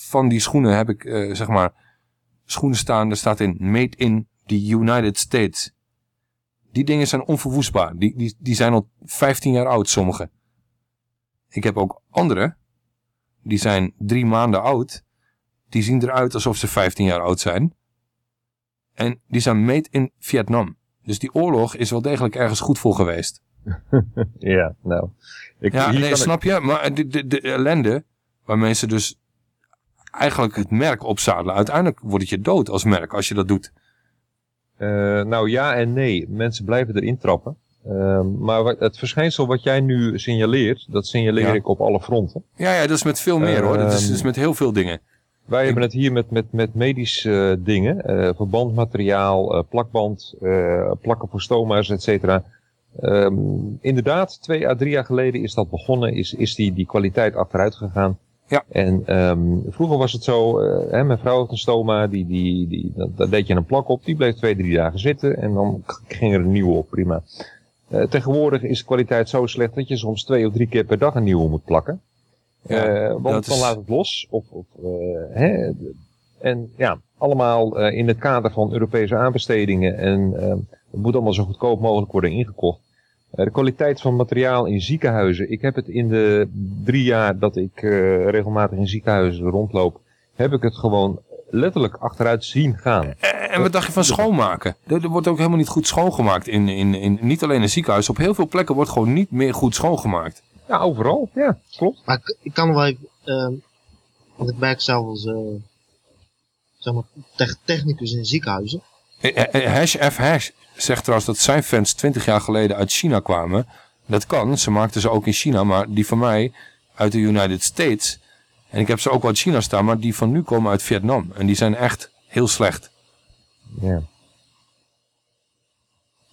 van die schoenen heb ik eh, zeg maar schoenen staan. Er staat in made in the United States. Die dingen zijn onverwoestbaar. Die, die, die zijn al 15 jaar oud, sommige. Ik heb ook andere. Die zijn drie maanden oud. Die zien eruit alsof ze 15 jaar oud zijn. En die zijn made in Vietnam. Dus die oorlog is wel degelijk ergens goed voor geweest. (laughs) Ja, nou. Ik, ja, nee, ik- snap je? Maar de, de, de ellende waarmee ze dus eigenlijk het merk opzadelen. Uiteindelijk wordt het je dood als merk als je dat doet. Eh, nou ja en nee. Mensen blijven erin trappen. Ehm, maar het verschijnsel wat jij nu signaleert, dat signaleer Ja. ik op alle fronten. Ja, ja, dat is met veel meer hoor. Dat is Ehm, dus met heel veel dingen. Wij hebben het hier met, met, met medische eh, dingen, eh, verbandmateriaal, eh, plakband, plakken voor stoma's, et cetera. Ehm, inderdaad, twee à drie jaar geleden is dat begonnen, is, is die, die kwaliteit achteruit gegaan. Ja. En ehm, vroeger was het zo, hè, mijn vrouw heeft een stoma, die, die, die, daar deed je een plak op, die bleef twee, drie dagen zitten en dan ging er een nieuwe op, prima. Tegenwoordig is de kwaliteit zo slecht dat je soms twee of drie keer per dag een nieuwe moet plakken. Ja, Eh, want dan is- laat het los. Of, of, eh, hè, en ja, allemaal eh, in het kader van Europese aanbestedingen. En eh, het moet allemaal zo goedkoop mogelijk worden ingekocht. De kwaliteit van materiaal in ziekenhuizen. Ik heb het in de drie jaar dat ik regelmatig in ziekenhuizen rondloop. Heb ik het gewoon letterlijk achteruit zien gaan. En wat dacht je van schoonmaken? Er, wordt ook helemaal niet goed schoongemaakt. In, in, in, niet alleen in ziekenhuis. Op heel veel plekken wordt gewoon niet meer goed schoongemaakt. Ja, overal. Ja, klopt. Maar ik, ik kan wel even, ehm, want ik werk zelf als, eh, zeg maar, tech- technicus in ziekenhuizen. Hash F Hash zegt trouwens dat zijn fans 20 jaar geleden uit China kwamen. Dat kan, ze maakten ze ook in China, maar die van mij uit de United States. En ik heb ze ook wel uit China staan, maar die van nu komen uit Vietnam. En die zijn echt heel slecht. Ja. Dat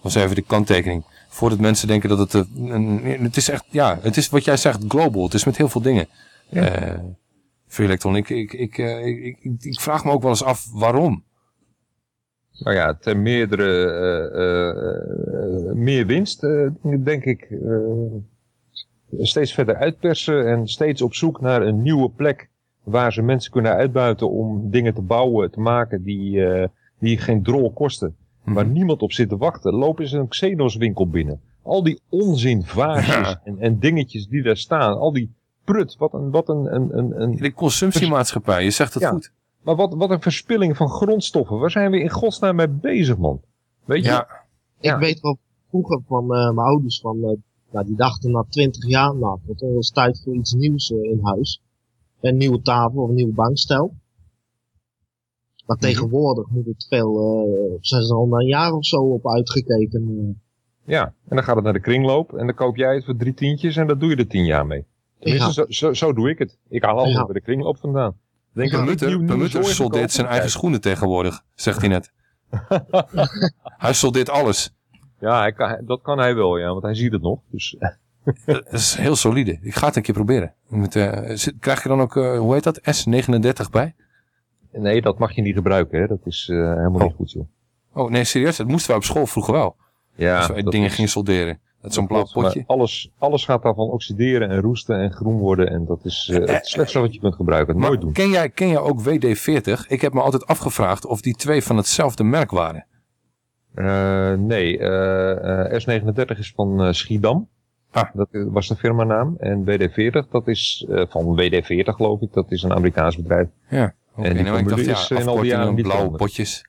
was even de kanttekening. Voordat mensen denken dat het... eh, een- het is echt, ja, het is wat jij zegt, global. Het is met heel veel dingen. Ja. Eh, Philipton, ik, ik, ik, eh, ik, ik, ik vraag me ook wel eens af waarom. Nou ja, ten meerdere, eh, eh, eh, meer winst, eh, denk ik. eh, steeds verder uitpersen en steeds op zoek naar een nieuwe plek waar ze mensen kunnen uitbuiten om dingen te bouwen, te maken die, eh, die geen drol kosten. Waar niemand op zit te wachten. Lopen ze een Xenos winkel binnen. Al die onzin vaasjes en, en dingetjes die daar staan. Al die prut. Wat een... Wat een, een, een, een De consumptiemaatschappij, je zegt het Ja. goed. Maar wat, wat een verspilling van grondstoffen. Waar zijn we in godsnaam mee bezig, man? Weet je? Ja. Ik weet wel vroeger van eh, mijn ouders van, eh, nou, die dachten na 20 jaar, nou, het is tijd voor iets nieuws eh, in huis. Een nieuwe tafel of een nieuwe bankstel. Maar Mhm. tegenwoordig moet het veel, eh zijn ze er al een jaar of zo op uitgekeken. eh. Ja, en dan gaat het naar de kringloop en dan koop jij het voor drie tientjes en daar doe je er tien jaar mee. Tenminste, Ja. zo, zo, zo doe ik het. Ik haal altijd Ja. bij de kringloop vandaan. Denk Permutter zooi soldeert zijn eigen schoenen tegenwoordig, zegt hij net. (laughs) hij soldeert alles. Ja, hij kan, dat kan hij wel, ja, want hij ziet het nog. Dus, (laughs) Dat is heel solide. Ik ga het een keer proberen. Met, eh, zit- krijg je dan ook, eh, hoe heet dat, S39 bij? Nee, dat mag je niet gebruiken, hè. Dat is eh, helemaal niet goed, joh. Oh nee, serieus, dat moesten wij op school vroeger wel. Ja, Als wij dingen is- gingen solderen. Dat is zo'n blauw potje. Alles, alles gaat daarvan oxideren en roesten en groen worden. En dat is eh, het slechtste wat je kunt gebruiken. Maar nooit doen. ken jij, ken jij ook WD-40? Ik heb me altijd afgevraagd of die twee van hetzelfde merk waren. Eh, nee, eh, eh, S39 is van Schiedam. Ah. Dat was de firmanaam. En WD-40, dat is van WD-40 geloof ik. Dat is een Amerikaans bedrijf. Ja, en die nou, ik formule dacht, is ja, eh, in al die jaren afkortingen, niet blauwe veranderd. potjes.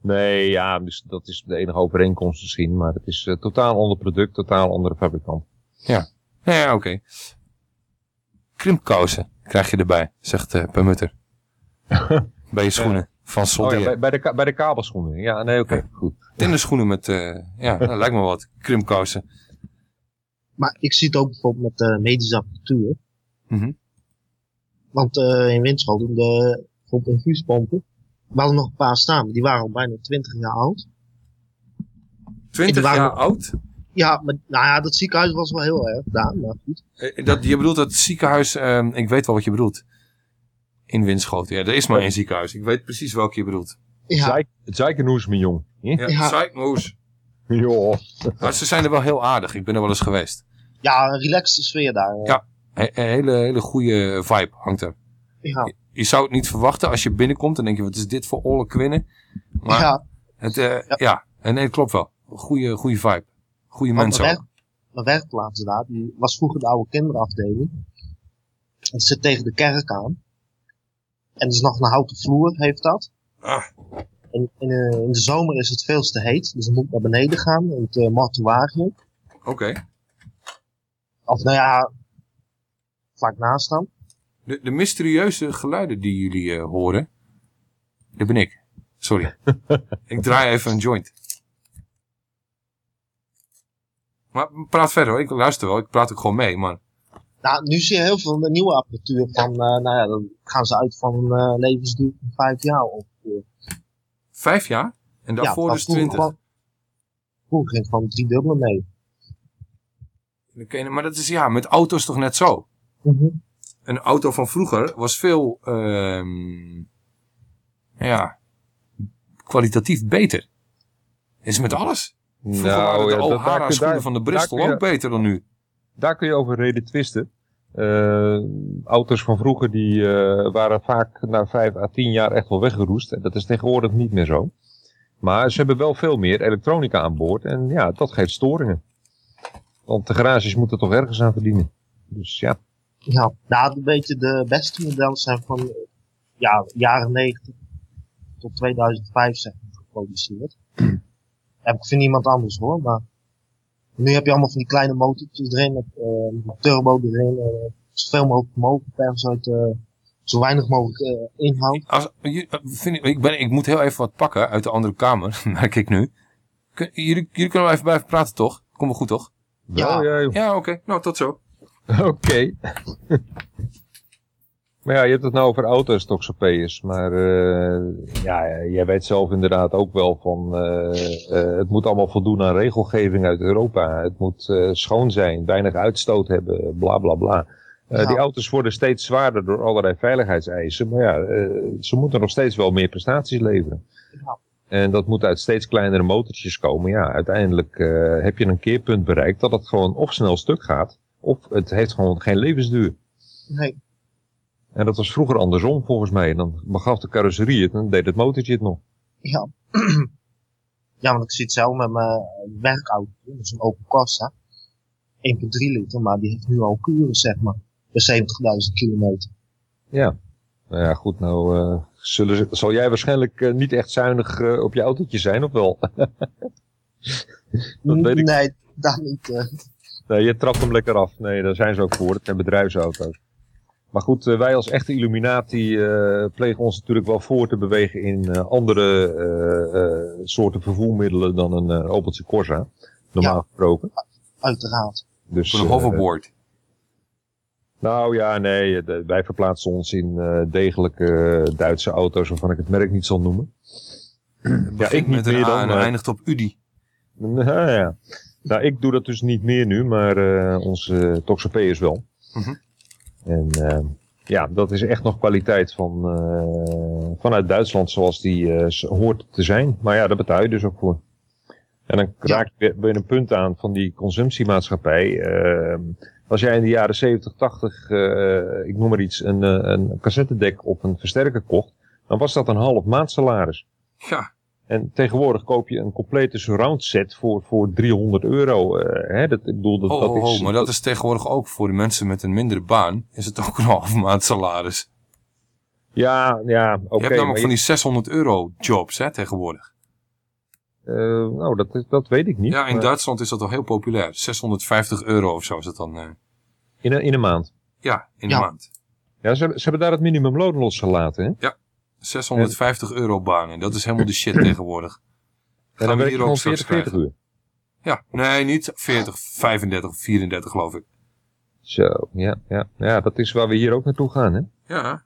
Nee, ja, dus dat is de enige overeenkomst misschien. Maar het is eh, totaal ander product, totaal andere fabrikant. Ja, ja, ja, oké. Krimpkousen krijg je erbij, zegt eh Permutter. (laughs) bij je schoenen van Oh, solderen. ja, bij, bij, de, bij de kabelschoenen. Ja, nee, oké, goed. Tennischoenen met, eh, ja, (laughs) dat lijkt me wat. Krimpkousen. Maar ik zie het ook bijvoorbeeld met eh, medische apparatuur. Mhm. Want eh, in Winschoten, de, bijvoorbeeld infuuspompen, we hadden nog een paar staan, maar die waren al bijna 20 jaar oud. 20 Die waren jaar oud? Ja, maar nou ja, dat ziekenhuis was wel heel erg gedaan, maar goed. Eh, Dat, je bedoelt het ziekenhuis, ehm, ik weet wel wat je bedoelt. In Winschoten, ja, er is maar één ziekenhuis. Ik weet precies welke je bedoelt. Ja. Zeik- Het Zijkenhoes, mijn jong. Ja, Ja. Zeikmoes. (laughs) Joh. Maar ze zijn er wel heel aardig, ik ben er wel eens geweest. Ja, een relaxte sfeer daar. Ja, een, hele, hele goede vibe hangt er. Ja. Je zou het niet verwachten als je binnenkomt en denk je, wat is dit voor olle kwinnen? Maar Ja. het, eh, ja. en nee, het klopt wel. Goede, goede vibe. Goede Want mensen ook. mijn werkplaats daar, die was vroeger de oude kinderafdeling. Het zit tegen de kerk aan. En er is nog een houten vloer, heeft dat. Ah. En in, eh, in de zomer is het veel te heet, dus dan moet ik naar beneden gaan, in het uh, mortuarium. Oké. Of nou ja, vaak naast dan. De, de mysterieuze geluiden die jullie eh, horen, dat ben ik. Sorry. (laughs) ik draai even een joint. Maar praat verder hoor, ik luister wel, ik praat ook gewoon mee, maar... Nou, nu zie je heel veel nieuwe apparatuur van, eh, nou ja, dan gaan ze uit van een eh, levensduur van vijf jaar ongeveer. Vijf jaar? En daarvoor van dus twintig? Vroeger ging van drie dubbele mee. Oké, maar dat is ja, met auto's toch net zo? Mhm. Een auto van vroeger was veel, ehm, ja, kwalitatief beter. Is met alles. Vroeger waren de ja, O'Hara schoenen daar- van de Bristol je- ook beter dan nu. Daar kun je over reden twisten. Eh, auto's van vroeger die eh, waren vaak na 5 à 10 jaar echt wel weggeroest. En dat is tegenwoordig niet meer zo. Maar ze hebben wel veel meer elektronica aan boord. En ja, dat geeft storingen. Want de garages moeten toch ergens aan verdienen. Dus ja. Ja, nou, een beetje de beste modellen zijn van ja, jaren 90 tot 2005 zeg maar geproduceerd. Heb ik van niemand anders hoor, maar nu heb je allemaal van die kleine motortjes erin met eh, met turbo erin, eh, zoveel mogelijk mogen per uit eh, zo weinig mogelijk inhoud. Als, je- vind ik, ik, ben, ik moet heel even wat pakken uit de andere kamer, (laughs) merk ik nu. Kun- jullie, jullie kunnen wel even blijven praten toch? Kom wel goed toch? Ja. Ja, oké. Nou, tot zo. (laughs) Oké. (laughs) maar ja, je hebt het nou over auto's, Maar eh, ja, jij weet zelf inderdaad ook wel van... eh, eh, het moet allemaal voldoen aan regelgeving uit Europa. Het moet schoon zijn, weinig uitstoot hebben, bla bla bla. Die auto's worden steeds zwaarder door allerlei veiligheidseisen. Maar ja, ze moeten nog steeds wel meer prestaties leveren. En dat moet uit steeds kleinere motortjes komen. Ja, uiteindelijk heb je een keerpunt bereikt dat het gewoon of snel stuk gaat... of het heeft gewoon geen levensduur. Nee. En dat was vroeger andersom volgens mij. Dan begaf de carrosserie het en dan deed het motortje het nog. Ja. (clears throat) ja, want ik zit zelf met mijn werkauto. Dat is een open Corsa. 1,3 liter, maar die heeft nu al kuren, zeg maar. Bij 70.000 kilometer. Ja. Nou ja, goed, nou eh, zullen ze, zal jij waarschijnlijk eh, niet echt zuinig eh, op je autootje zijn, of wel? (laughs) dat weet ik. Nee, dat niet. Nee, je trapt hem lekker af. Nee, daar zijn ze ook voor. Het zijn bedrijfsauto's. Maar goed, eh, wij als echte Illuminati eh, plegen ons natuurlijk wel voor te bewegen in eh, andere eh, eh, soorten vervoermiddelen dan een eh, Opeltje Corsa. Normaal gesproken. Uiteraard. Dus, Voor een hoverboard. nou ja, nee, de- wij verplaatsen ons in eh, degelijke Duitse auto's waarvan ik het merk niet zal noemen. ja, ik niet met meer dan. en eindigt op UDI. Nou (laughs) ja. Nou, ik doe dat dus niet meer nu, maar eh onze Toxopeus wel. Mhm. En eh, ja, dat is echt nog kwaliteit van, eh, vanuit Duitsland zoals die eh, hoort te zijn. Maar ja, daar betaal je dus ook voor. En dan raak je weer een punt aan van die consumptiemaatschappij. Eh, als jij in de jaren 70, 80, eh, ik noem maar iets, een, een cassettedek of een versterker kocht, dan was dat een half maandsalaris. Ja. En tegenwoordig koop je een complete surround set voor, voor 300 euro. eh, hè, dat, ik bedoel, dat, Oh, dat oh, is, oh, maar dat is tegenwoordig ook voor de mensen met een mindere baan. Is het ook een (laughs) halve maand salaris. Ja, ja, oké. je hebt namelijk van die 600 euro jobs hè, tegenwoordig. eh, nou, dat, dat weet ik niet. Ja, in maar Duitsland is dat al heel populair. 650 euro of zo is het dan. eh, in, een, in een maand. ja, in Ja. de maand. Ja, ze, hebben- ze hebben daar het minimumloon losgelaten, hè? Ja, 650 euro banen. Dat is helemaal de shit (clears throat) tegenwoordig. En dan werk je gewoon straks 40, 40 krijgen. uur. Ja, nee, niet 40, 35, 34 geloof ik. Zo, ja, ja. Ja, dat is waar we hier ook naartoe gaan, hè? Ja,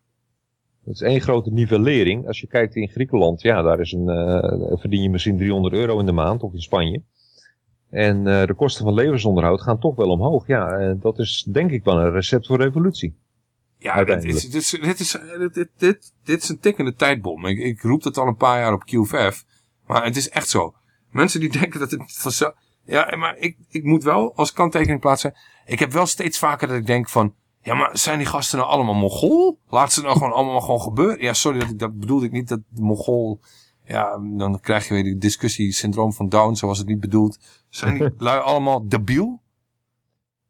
Dat is één grote nivellering. Als je kijkt in Griekenland, ja, daar is een, eh, verdien je misschien 300 euro in de maand, of in Spanje. En eh, de kosten van levensonderhoud gaan toch wel omhoog. Ja, eh, dat is denk ik wel een recept voor revolutie. Ja dit, is, dit, is, dit, is, dit, dit, is een tikkende tijdbom. Ik, ik roep dat al een paar jaar op QVF. Maar het is echt zo. Mensen die (laughs) denken dat het vanzelf... Ja, maar ik, ik moet wel als kanttekening plaatsen. Ik heb wel steeds vaker dat ik denk van... Ja, maar zijn die gasten nou allemaal Mongool? Laat ze nou gewoon allemaal gewoon gebeuren. Ja, sorry, dat, ik, dat bedoelde ik niet. Dat de Mongool... Ja, dan krijg je weer die discussie, syndroom van Down, zoals het niet bedoeld. Zijn die (laughs) lui allemaal debiel?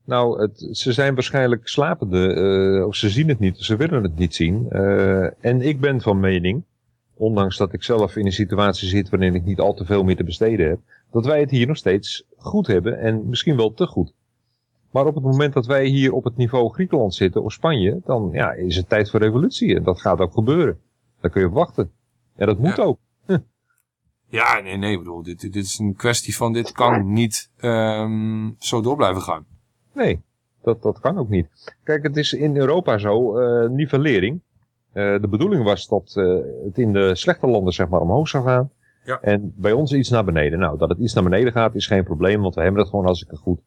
Nou, het, ze zijn waarschijnlijk slapende, eh, of ze zien het niet, ze willen het niet zien. Eh, en ik ben van mening, ondanks dat ik zelf in een situatie zit waarin ik niet al te veel meer te besteden heb, dat wij het hier nog steeds goed hebben en misschien wel te goed. Maar op het moment dat wij hier op het niveau Griekenland zitten of Spanje, dan ja, is het tijd voor revolutie. En dat gaat ook gebeuren. Daar kun je op wachten. En dat moet ook. (laughs) Ja, nee, nee, ik bedoel, dit, dit is een kwestie van dit kan niet ehm, zo door blijven gaan. Nee, dat, dat kan ook niet. Kijk, het is in Europa zo, eh nivellering. Eh, de bedoeling was dat eh, het in de slechte landen zeg maar omhoog zou gaan. Ja. En bij ons iets naar beneden. Nou, dat het iets naar beneden gaat is geen probleem, want we hebben dat gewoon hartstikke goed.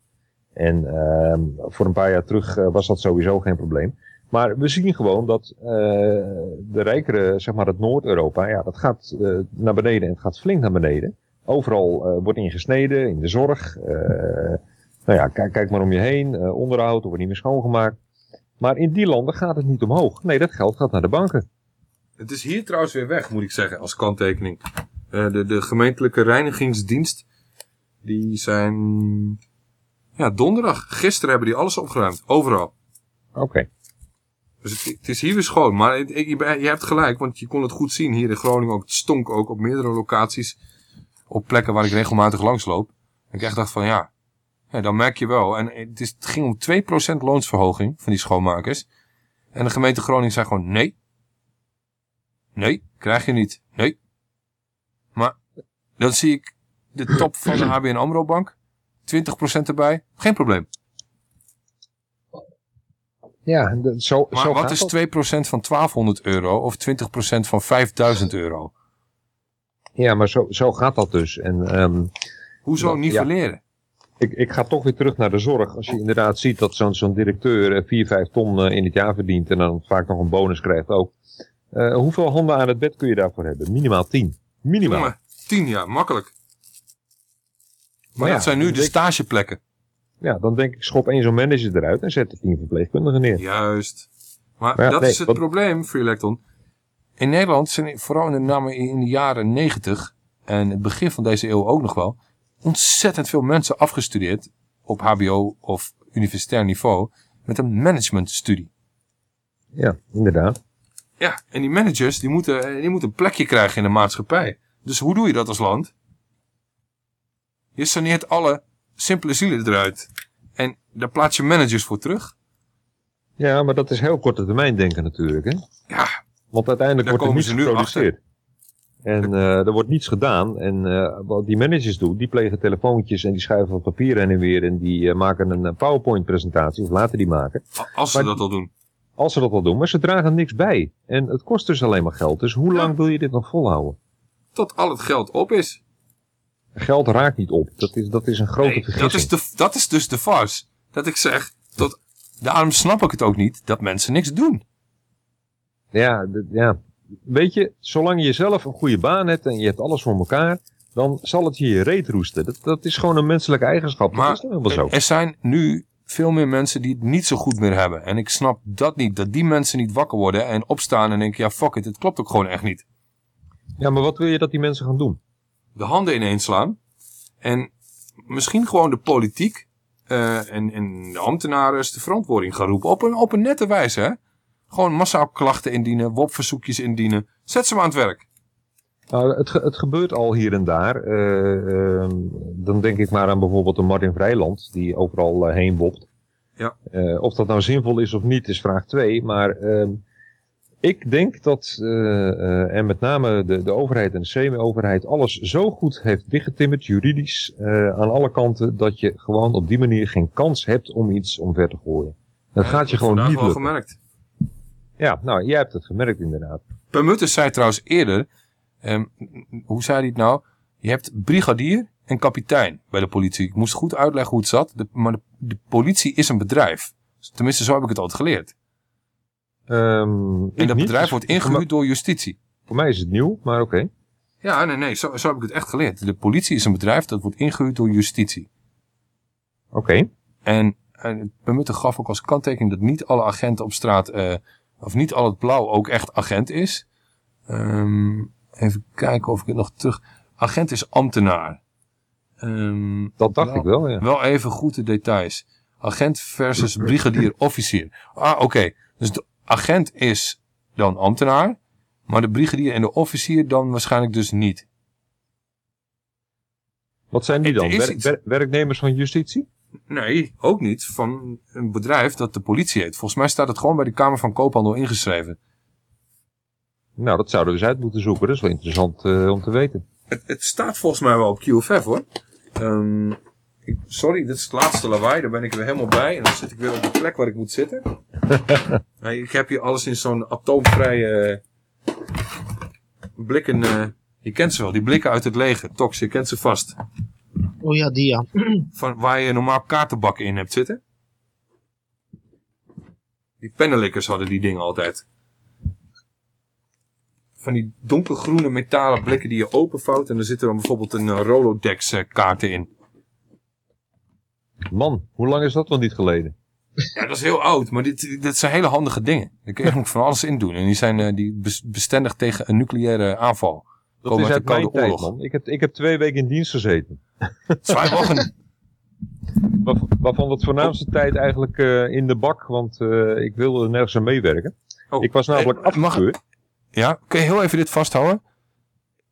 En ehm, voor een paar jaar terug was dat sowieso geen probleem. Maar we zien gewoon dat de rijkere, zeg maar het Noord-Europa, ja, dat gaat naar beneden en het gaat flink naar beneden. Overal wordt ingesneden, in de zorg. Nou ja, kijk, kijk maar om je heen. eh, onderhoud, er wordt niet meer schoongemaakt. Maar in die landen gaat het niet omhoog. Nee, dat geld gaat naar de banken. Het is hier trouwens weer weg, moet ik zeggen, als kanttekening. Eh, de, de gemeentelijke reinigingsdienst, die zijn... Ja, donderdag, gisteren hebben die alles opgeruimd. Overal. Oké. Dus het, het is hier weer schoon. Maar het- je, je hebt gelijk, want je kon het goed zien hier in Groningen ook. Het stonk ook op meerdere locaties. Op plekken waar ik regelmatig langsloop. Ik echt dacht van ja, ja dan merk je wel. En het, is, het ging om 2% loonsverhoging van die schoonmakers. En de gemeente Groningen zei gewoon nee. Nee, krijg je niet. Nee. Maar dan zie ik de top van de HBN AMRO bank. 20% erbij. Geen probleem. Ja, de- zo, Maar zo wat is dat. 2% van 1200 euro of 20% van 5000 euro? Ja, maar zo, zo gaat dat dus. En, ehm, Hoezo dat- nivelleren? Ik, ik ga toch weer terug naar de zorg. Als je inderdaad ziet dat zo'n zo'n directeur eh, 4, 5 ton eh, in het jaar verdient en dan vaak nog een bonus krijgt ook. Eh, hoeveel handen aan het bed kun je daarvoor hebben? Minimaal 10. Minimaal. Jongen, 10 jaar, makkelijk. Maar Maar ja, dat zijn nu de stageplekken. Ja, dan denk ik schop één zo'n manager eruit en zet er 10 verpleegkundigen neer. Juist. Maar Maar ja, dat nee, is het wat- probleem, Freelecton. In Nederland zijn vooral in de, name in de jaren 90 en het begin van deze eeuw ook nog wel, ontzettend veel mensen afgestudeerd op hbo of universitair niveau met een managementstudie. Ja, inderdaad. Ja, en die managers die moeten, die moeten een plekje krijgen in de maatschappij. Dus hoe doe je dat als land? Je saneert alle simpele zielen eruit. En daar plaats je managers voor terug. Ja, maar dat is heel korte termijn denken natuurlijk. Hè? Ja. Want uiteindelijk Daar wordt er niets geproduceerd. En eh, er wordt niets gedaan. En eh, wat die managers doen, die plegen telefoontjes en die schuiven wat papier heen en weer. En die eh, maken een eh, PowerPoint presentatie, of laten die maken. Als ze Maar dat al doen. Als ze dat al doen, maar ze dragen niks bij. En het kost dus alleen maar geld. Dus hoe lang wil je dit nog volhouden? Tot al het geld op is. Geld raakt niet op. Dat is, dat is een grote Nee, vergissing. dat, is de, dat is dus de farce. Dat ik zeg, tot, daarom snap ik het ook niet dat mensen niks doen. Ja, ja, weet je, zolang je zelf een goede baan hebt en je hebt alles voor elkaar, dan zal het je je reet roesten. Dat, dat is gewoon een menselijke eigenschap. dat is helemaal zo. er zijn nu veel meer mensen die het niet zo goed meer hebben. En ik snap dat niet. Dat die mensen niet wakker worden en opstaan en denken, ja fuck it, het klopt ook gewoon echt niet. Ja, maar wat wil je dat die mensen gaan doen? De handen ineens slaan. En misschien gewoon de politiek eh, en, en de ambtenaren de verantwoording gaan roepen. Op een, op een nette wijze, hè. Gewoon massaal klachten indienen, WOP-verzoekjes indienen. Zet ze maar aan het werk. Nou, het, ge- het gebeurt al hier en daar. Eh, ehm, dan denk ik maar aan bijvoorbeeld een Martin Vrijland, die overal eh, heen wopt. Ja. Eh, of dat nou zinvol is of niet, is vraag 2. Maar ehm, ik denk dat, en met name de, de overheid en de semi-overheid, alles zo goed heeft dichtgetimmerd, juridisch, aan alle kanten, dat je gewoon op die manier geen kans hebt om iets omver te gooien. Dat Ja, gaat je gewoon niet wel lukken. gemerkt. Ja, nou, jij hebt het gemerkt inderdaad. Permuttes zei trouwens eerder, ehm, hoe zei hij het nou? Je hebt brigadier en kapitein bij de politie. Ik moest goed uitleggen hoe het zat, de, maar de, de politie is een bedrijf. Tenminste, zo heb ik het altijd geleerd. Ehm, En dat niet. bedrijf wordt ingehuurd door justitie. Voor mij is het nieuw, maar oké. Ja, nee, nee, zo, zo heb ik het echt geleerd. De politie is een bedrijf dat wordt ingehuurd door justitie. Oké. En, en Permutte gaf ook als kanttekening dat niet alle agenten op straat, eh, of niet al het blauw ook echt agent is. Ehm, even kijken of ik het nog terug... Agent is ambtenaar. Ehm, Dat dacht ik wel, ja. Wel even goed de details. Agent versus brigadier officier. Ah, oké. Dus de agent is dan ambtenaar. Maar de brigadier en de officier dan waarschijnlijk dus niet. Wat zijn die dan? iets. werknemers van justitie? Nee, ook niet. Van een bedrijf dat de politie heet. Volgens mij staat het gewoon bij de Kamer van Koophandel ingeschreven. Nou, dat zouden we eens uit moeten zoeken. Dat is wel interessant eh, om te weten. Het, het staat volgens mij wel op QFF hoor. Ehm, ik, sorry, dit is het laatste lawaai. Daar ben ik weer helemaal bij. En dan zit ik weer op de plek waar ik moet zitten. (laughs) Nee, ik heb hier alles in zo'n atoomvrije blikken. eh, je kent ze wel, die blikken uit het leger. Tox, je kent ze vast. Oh ja, die ja. Van waar je normaal kaartenbakken in hebt zitten. Die pennenlikkers hadden die dingen altijd. Van die donkergroene metalen blikken die je openvouwt. En er zitten dan bijvoorbeeld een eh, Rolodex eh, kaarten in. Man, hoe lang is dat wel niet geleden? Ja, dat is heel oud, maar dit, dit zijn hele handige dingen. Daar kun je eigenlijk van alles in doen. En die zijn eh, die bes- bestendig tegen een nucleaire aanval. Dat Komen is uit de mijn Koude tijd, Oorlog. man. Ik heb, ik heb twee weken in dienst gezeten. Zwaai wachten. (laughs) Waar- Waarvan het voornaamste tijd eigenlijk eh, in de bak, want eh, ik wilde nergens aan meewerken. Oh, ik was namelijk eh, mag- afgekeurd. Ja, kun je heel even dit vasthouden?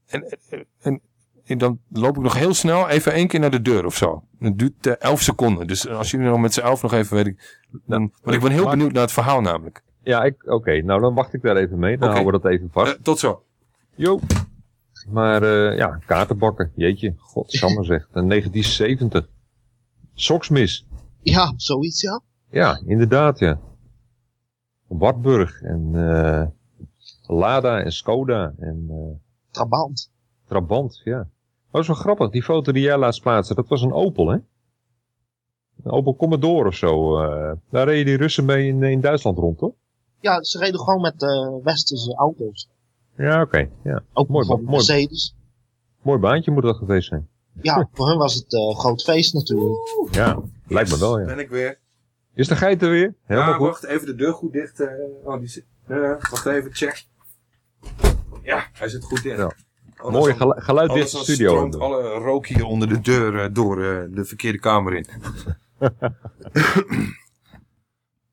En, en, en, dan loop ik nog heel snel even één keer naar de deur of zo. Dat duurt eh, 11 seconden. Dus als jullie nog met z'n elf nog even weet ik. Dan, want ik ben heel benieuwd naar het verhaal namelijk. Ja, ik- oké. nou, dan wacht ik daar even mee. Dan Oké. houden we dat even vast. Eh, tot zo. Jo. Maar eh, ja, kaartenbakken. Jeetje, godsamme (laughs) zegt. En 1970. Soksmis. Ja, zoiets ja. Ja, inderdaad, ja. Wartburg en eh, Lada en Skoda en eh, Trabant. Trabant, ja. Dat was wel grappig, die foto die jij laatst plaatste, dat was een Opel, hè? Een Opel Commodore of zo. eh. daar reden die Russen mee in, in Duitsland rond, toch? Ja, ze reden gewoon met eh westerse auto's. Ja, oké. ja. Ook mooi, van mooi, Mercedes. mooi baantje moet dat geweest zijn. Ja, (laughs) voor hun was het eh groot feest natuurlijk. Ja, lijkt me wel, ja. Ben ik weer. Is de geit er weer? Helemaal ja, goed. wacht even de deur goed dicht. eh, oh, die zit, eh, wacht even, check. Ja, hij zit goed dicht. Ja. Mooi dan- gelu- geluiddichte anders dan studio. stroomt alle rook hier onder de deur door eh, de verkeerde kamer in. (laughs)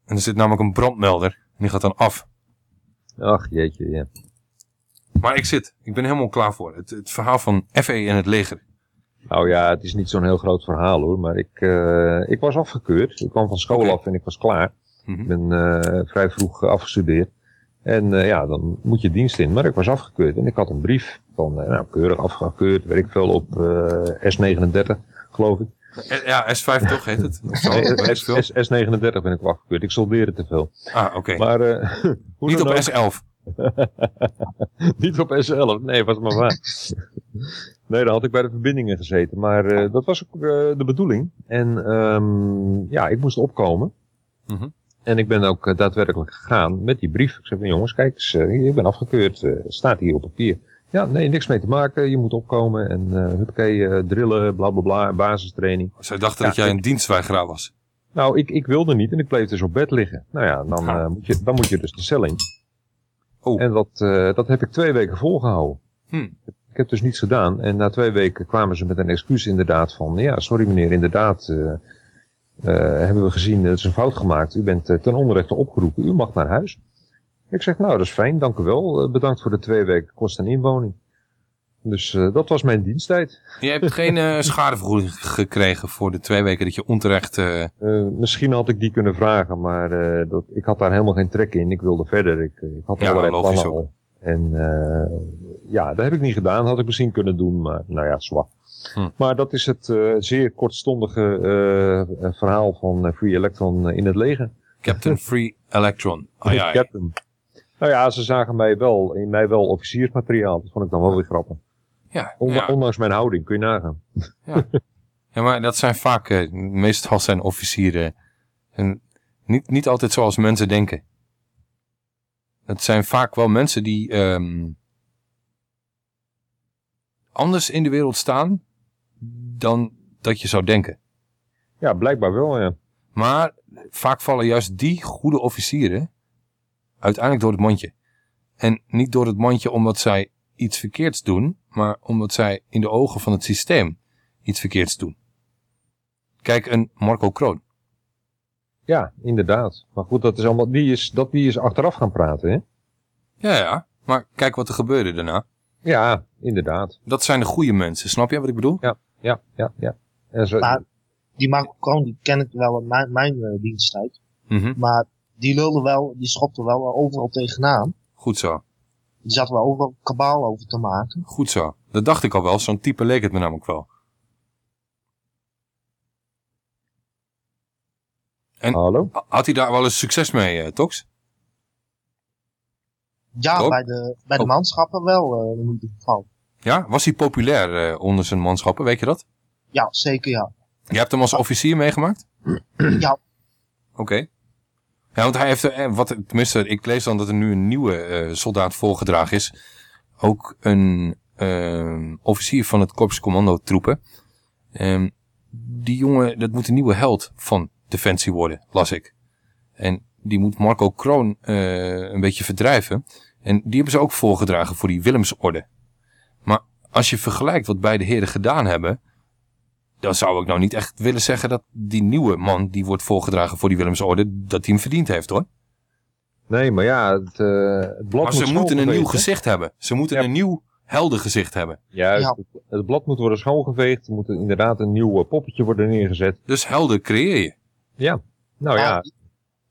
en er zit namelijk een brandmelder. En die gaat dan af. Ach jeetje, ja. Maar ik zit. Ik ben helemaal klaar voor. Het, het verhaal van FE en het leger. Nou ja, het is niet zo'n heel groot verhaal hoor. Maar ik, eh, ik was afgekeurd. Ik kwam van school af en ik was klaar. Mhm. Ik ben eh, vrij vroeg afgestudeerd. En eh, ja, dan moet je dienst in. Maar ik was afgekeurd en ik had een brief van, nou, keurig afgekeurd, weet ik veel, op eh, S39, geloof ik. Ja, S5 (laughs) toch heet het? Of zo? Nee, Weet ik S, veel. S, S39 ben ik afgekeurd. Ik soldeerde te veel. Ah, oké. Maar, (laughs) Niet op ook. S11. (laughs) Niet op S11. Nee, was maar waar. nee, dan had ik bij de verbindingen gezeten. Maar eh, dat was ook eh, de bedoeling. En ehm, ja, ik moest opkomen. Mhm. En ik ben ook eh, daadwerkelijk gegaan met die brief. Ik zei van jongens, kijk eens, ik ben afgekeurd. staat hier op papier. Ja, nee, niks mee te maken. Je moet opkomen en uh, huppakee, eh, drillen, bla bla bla, basistraining. Zij dachten Ja, dat jij ik- een dienstweigeraar was. Nou, ik, ik wilde niet en ik bleef dus op bed liggen. Nou ja, dan, moet, je, dan moet je dus de cel in. Oh. En dat, eh, dat heb ik twee weken volgehouden. Hm. Ik heb dus niets gedaan. En na twee weken kwamen ze met een excuus inderdaad van... Ja, sorry meneer, inderdaad eh, eh, hebben we gezien, het is een fout gemaakt. U bent ten onrechte opgeroepen, u mag naar huis. Ik zeg, nou dat is fijn, dank u wel. Bedankt voor de twee weken kost en inwoning. Dus eh, dat was mijn diensttijd. Je hebt (laughs) geen eh, schadevergoeding gekregen voor de twee weken dat je onterecht... eh, misschien had ik die kunnen vragen, maar dat, ik had daar helemaal geen trek in. Ik wilde verder. Ik, ik had Ja, allerlei logisch plannen ook. al. En ja, dat heb ik niet gedaan. Had ik misschien kunnen doen, maar nou ja, zwak. Hm. Maar dat is het zeer kortstondige verhaal van Free Electron in het leger. Captain (laughs) Free Electron. Ai, ai. Captain. Nou ja, ze zagen mij wel, in mij wel officiersmateriaal. Dat vond ik dan wel weer grappig. Ja, ja. Ondanks mijn houding, kun je nagaan. Ja, maar dat zijn vaak, eh, meestal zijn officieren en niet, niet altijd zoals mensen denken. Het zijn vaak wel mensen die ehm, anders in de wereld staan dan dat je zou denken. Ja, blijkbaar wel, ja. Maar vaak vallen juist die goede officieren uiteindelijk door het mandje. En niet door het mandje omdat zij iets verkeerds doen, maar omdat zij in de ogen van het systeem iets verkeerds doen. Kijk, een Marco Kroon. Ja, inderdaad. Maar goed, dat is allemaal, die is, dat, die is achteraf gaan praten, hè? Ja, ja. Maar kijk wat er gebeurde daarna. Ja, inderdaad. Dat zijn de goede mensen. Snap je wat ik bedoel? Ja, ja, ja, ja. En zo, Maar die Marco Kroon, die ken ik wel in mijn, mijn eh, diensttijd. Mhm. Maar die lulde wel, die schopte wel overal tegenaan. Goed zo. Die zat wel overal kabaal over te maken. Goed zo. Dat dacht ik al wel. Zo'n type leek het me namelijk wel. En Hallo? had hij daar wel eens succes mee, eh, Tox? Ja, Ook? bij de, bij de Oh. manschappen wel eh, in ieder geval. Ja? Was hij populair eh, onder zijn manschappen? Weet je dat? Ja, zeker ja. Je hebt hem als officier meegemaakt? ja, Oké. Ja, want hij heeft, eh, wat, tenminste, ik lees dan dat er nu een nieuwe eh, soldaat voorgedragen is. Ook een eh, officier van het Korps Commando troepen. Ehm, die jongen, dat moet een nieuwe held van Defensie worden, las ik. En die moet Marco Kroon een beetje verdrijven. En die hebben ze ook voorgedragen voor die Willemsorde. Maar als je vergelijkt wat beide heren gedaan hebben... dan zou ik nou niet echt willen zeggen dat die nieuwe man... die wordt voorgedragen voor die Willemsorde... dat hij hem verdiend heeft hoor. Nee, maar ja, het, eh het blad Maar ze moet moeten een nieuw gezicht hebben. Ze moeten een nieuw helder gezicht hebben. Juist, Ja. het, het blad moet worden schoongeveegd. Er moet inderdaad een nieuw eh, poppetje worden neergezet. Dus helder creëer je. Ja, nou ja,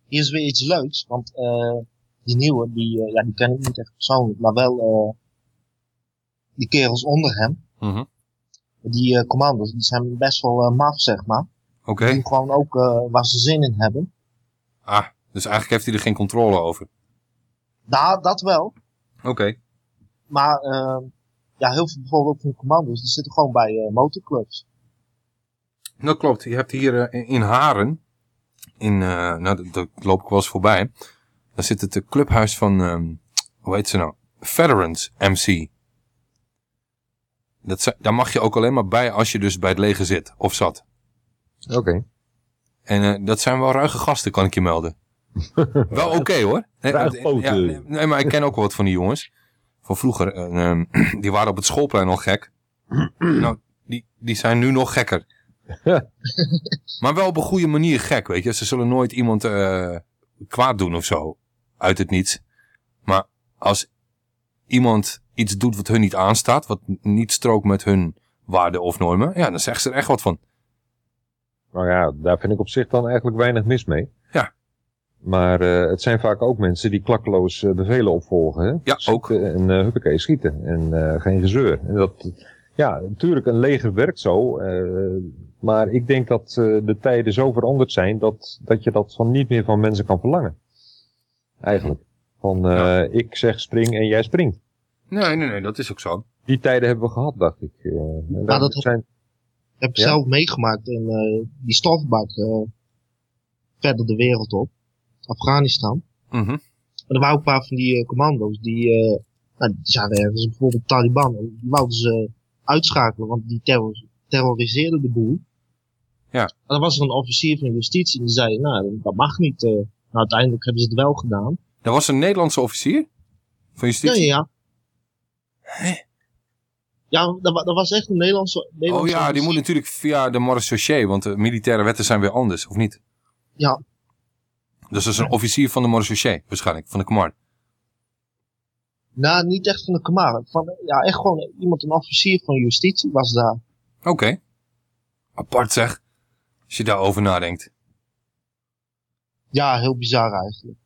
hier is weer iets leuks, want eh, die nieuwe, die, ja, die ken ik niet echt persoonlijk, maar wel eh, die kerels onder hem, Mhm. Die eh, commando's, die zijn best wel eh, maf, zeg maar. Oké. Die doen gewoon ook eh, waar ze zin in hebben. Ah, dus eigenlijk heeft hij er geen controle over. Nou, dat wel. Oké. Maar ja, heel veel bijvoorbeeld van de commando's, die zitten gewoon bij motorclubs. Dat klopt. Je hebt hier in Haren, in, nou, dat, loop ik wel eens voorbij. Daar zit het clubhuis van, ehm, hoe heet ze nou? Veterans MC. Dat, daar mag je ook alleen maar bij als je dus bij het leger zit of zat. oké. En eh, dat zijn wel ruige gasten, kan ik je melden. (laughs) wel oké hoor. Nee, Ruigpoten. ja, nee, maar ik ken ook wel wat van die jongens. Van vroeger. En, ehm, (clears throat) die waren op het schoolplein al gek. (clears throat) nou, die, die zijn nu nog gekker. (laughs) maar wel op een goede manier gek, weet je. Ze zullen nooit iemand eh, kwaad doen of zo. Uit het niets. Maar als iemand iets doet wat hun niet aanstaat, wat niet strookt met hun waarden of normen, ja, dan zeggen ze er echt wat van. Nou ja, daar vind ik op zich dan eigenlijk weinig mis mee. Ja. Maar eh, het zijn vaak ook mensen die klakkeloos eh, bevelen opvolgen. Hè? Ja, ook. En uh, huppakee, schieten. En geen gezeur. En dat, ja, natuurlijk, een leger werkt zo. maar ik denk dat de tijden zo veranderd zijn dat, dat je dat van niet meer van mensen kan verlangen. Eigenlijk. Van eh, ik zeg spring en jij springt. Nee, nee, nee, dat is ook zo. Die tijden hebben we gehad, dacht ik. Eh, daar dat zijn... heb ik Ja? zelf meegemaakt in eh, die stofbak eh, verder de wereld op. Afghanistan. Mhm. En er waren ook een paar van die commando's die, eh, nou, die zaten ergens bijvoorbeeld Taliban. En die wouden ze uitschakelen, want die terror terroriseerden de boel. Ja. En dan was er een officier van justitie en die zei, nou, dat mag niet. eh. nou, uiteindelijk hebben ze het wel gedaan. Dat was een Nederlandse officier? Van justitie? Ja, ja, ja. Ja, dat, dat was echt een Nederlandse, Oh Nederlandse ja, die moet natuurlijk via de marechaussee, want de militaire wetten zijn weer anders, of niet? Ja, Dus dat is een officier van de marechaussee, waarschijnlijk, van de command. nou, niet echt van de Kamara. Van, ja, echt gewoon iemand, een officier van justitie was daar. Oké. Apart zeg, als je daarover nadenkt. Ja, heel bizar eigenlijk.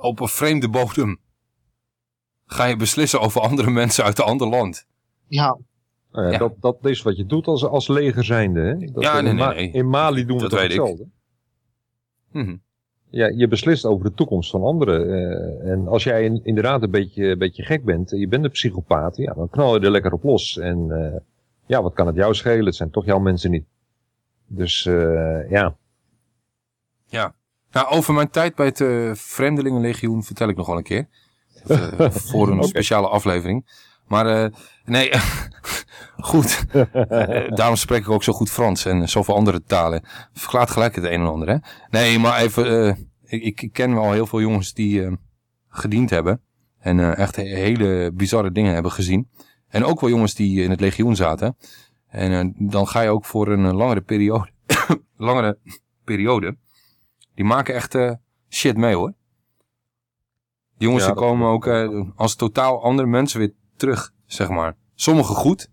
Op een vreemde bodem ga je beslissen over andere (laughs) mensen uit een ander land. Ja, Nou ja, Ja. Dat, dat is wat je doet als, als leger zijnde. Hè? Dat, Ja, in nee, nee. In Mali doen we Dat hetzelfde. Mhm. Ja, je beslist over de toekomst van anderen. eh, en als jij in- inderdaad een beetje, een beetje gek bent, en je bent een psychopaat, ja, dan knal je er lekker op los. En eh, ja, wat kan het jou schelen? Het zijn toch jouw mensen niet. Dus eh, ja, Ja. Nou, over mijn tijd bij het eh, Vreemdelingenlegioen vertel ik nog wel een keer. Eh, (laughs) voor een speciale aflevering. Maar eh, nee, (laughs) goed. Daarom spreek ik ook zo goed Frans en zoveel andere talen. Verklaart gelijk het een en ander, hè? Nee, maar even, ik, ik ken wel heel veel jongens die gediend hebben. En echt he- hele bizarre dingen hebben gezien. En ook wel jongens die in het legioen zaten. En dan ga je ook voor een langere periode, (coughs) langere periode, die maken echt eh, shit mee hoor. Die jongens Ja, die komen ook eh, als totaal andere mensen weer terug, zeg maar. Sommigen goed,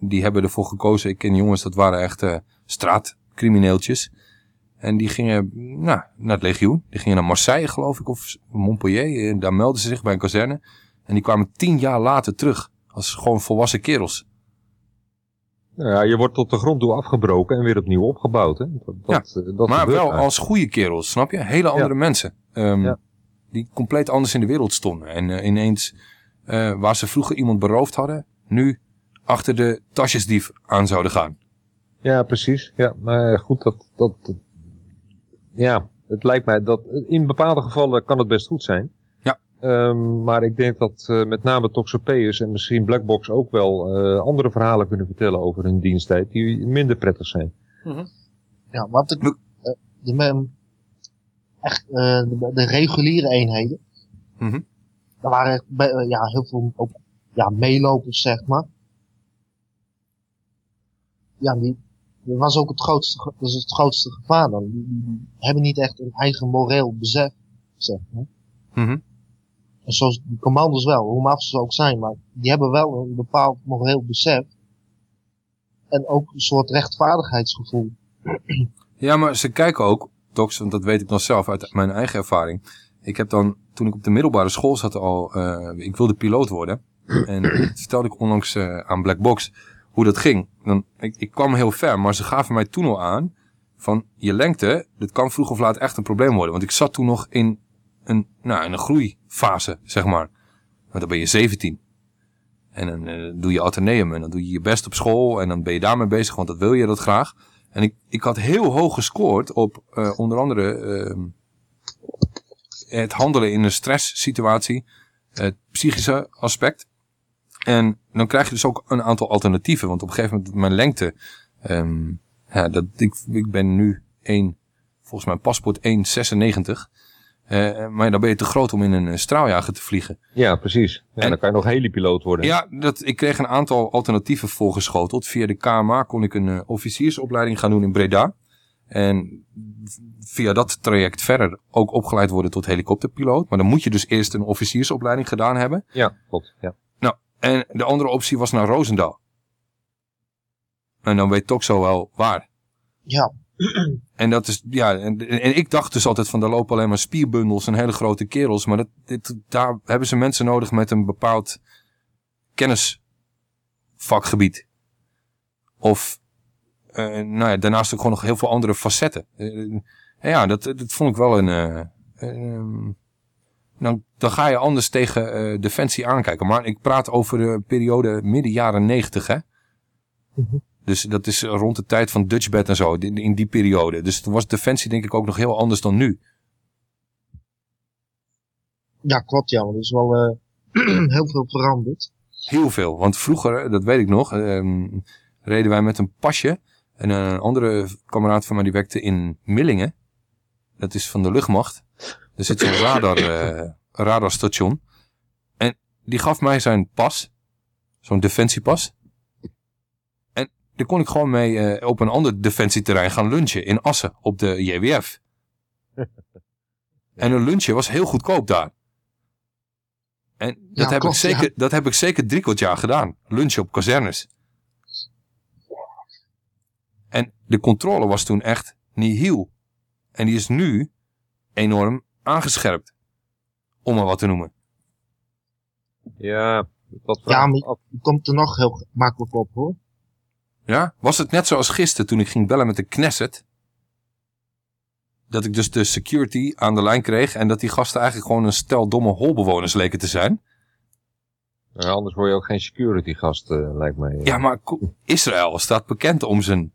die hebben ervoor gekozen. Ik ken jongens, dat waren echt eh, straatcrimineeltjes. En die gingen nou, naar het legioen. Die gingen naar Marseille, geloof ik, of Montpellier. En daar melden ze zich bij een kazerne. En die kwamen tien jaar later terug. Als gewoon volwassen kerels. Nou ja, je wordt tot de grond toe afgebroken en weer opnieuw opgebouwd. Hè? Dat, dat, eh, dat maar wel als goede kerels, snap je? Hele andere mensen. Ehm, Ja. Die compleet anders in de wereld stonden. En eh, ineens, eh, waar ze vroeger iemand beroofd hadden, nu achter de tasjesdief aan zouden gaan. Ja, precies. Ja, maar goed, dat, dat- ja, het lijkt mij dat in bepaalde gevallen kan het best goed zijn. Ja. Ehm, maar ik denk dat eh, met name Toxopeus en misschien Blackbox ook wel eh, andere verhalen kunnen vertellen over hun diensttijd die minder prettig zijn. Ja, wat ik, eh, de, echt, eh, de, de reguliere eenheden, Mhm. daar waren echt bij- eh, ja, heel veel ook, ja, meelopers, zeg maar. Ja, die, dat was ook het grootste, dat is het grootste gevaar dan. Die, hebben niet echt een eigen moreel besef, zeg maar. Mhm. En zoals die commando's wel, hoe maf ze ook zijn, maar die hebben wel een bepaald moreel besef. En ook een soort rechtvaardigheidsgevoel. Ja, maar ze kijken ook, Docs, want dat weet ik nog zelf uit mijn eigen ervaring. Ik heb dan, toen ik op de middelbare school zat al, eh, ik wilde piloot worden. En dat vertelde ik onlangs eh, aan Black Box hoe dat ging. Dan, ik, ik kwam heel ver, maar ze gaven mij toen al aan van je lengte, dit kan vroeg of laat echt een probleem worden. Want ik zat toen nog in een, nou, in een groeifase, zeg maar. Want dan ben je 17. En dan eh, doe je ateneum en dan doe je je best op school en dan ben je daarmee bezig, want dat wil je dat graag. En ik, ik had heel hoog gescoord op eh, onder andere ehm, het handelen in een stresssituatie, het psychische aspect. En dan krijg je dus ook een aantal alternatieven, want op een gegeven moment mijn lengte, ehm, ja, dat, ik, ik ben nu 1, volgens mij paspoort 196. Eh, maar dan ben je te groot om in een eh, straaljager te vliegen. Ja, precies. Ja, En- dan kan je nog helipiloot worden. Ja, dat, ik kreeg een aantal alternatieven voorgeschoteld. Via de KMA kon ik een eh, officiersopleiding gaan doen in Breda. En via dat traject verder ook opgeleid worden tot helikopterpiloot. Maar dan moet je dus eerst een officiersopleiding gedaan hebben. Ja, klopt. Ja. Nou, en de andere optie was naar Roosendaal. En dan weet toch zo wel waar. Ja. (clears throat) En dat is, ja, en, ik dacht dus altijd van, daar lopen alleen maar spierbundels en hele grote kerels. Maar dat, daar hebben ze mensen nodig met een bepaald kennisvakgebied. Of, eh, nou ja, daarnaast ook gewoon nog heel veel andere facetten. Eh, ja, dat, dat vond ik wel een, eh, ehm, dan, dan ga je anders tegen Defensie aankijken. Maar ik praat over de periode midden jaren negentig, hè. Dus dat is rond de tijd van Dutchbed en zo, in, die periode. Dus toen was Defensie denk ik ook nog heel anders dan nu. Ja, klopt ja, want er is wel eh, (clears throat) heel veel veranderd. Heel veel. Want vroeger, dat weet ik nog, ehm, reden wij met een pasje. En een andere kameraad van mij die werkte in Millingen. Dat is van de luchtmacht. Er zit zo'n radar, (laughs) eh, radarstation. En die gaf mij zijn pas. Zo'n defensiepas. Daar kon ik gewoon mee eh, op een ander defensieterrein gaan lunchen. In Assen, op de JWF. (laughs) En een lunchje was heel goedkoop daar. En dat, Ja, heb, klopt, ik zeker, ja. dat heb ik zeker drie kwart jaar gedaan. Lunchen op kazernes. En de controle was toen echt nihil. En die is nu enorm aangescherpt. Om maar wat te noemen. Ja, dat Ja, maar je komt er nog heel makkelijk op hoor. Ja? Was het net zoals gisteren toen ik ging bellen met de Knesset? Dat ik dus de security aan de lijn kreeg en dat die gasten eigenlijk gewoon een stel domme holbewoners leken te zijn. Ja, anders word je ook geen security gast, eh, lijkt mij. Ja, maar Israël staat bekend om zijn...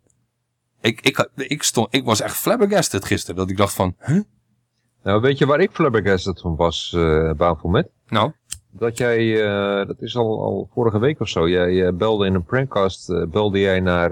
Ik, ik, ik, stond, ik was echt flabbergasted gisteren. Dat ik dacht van, huh? Nou, weet je waar ik flabbergasted van was, eh Baanformat? Nou? Dat jij, eh, dat is al, al vorige week of zo, jij eh, belde in een prankcast, eh, belde jij naar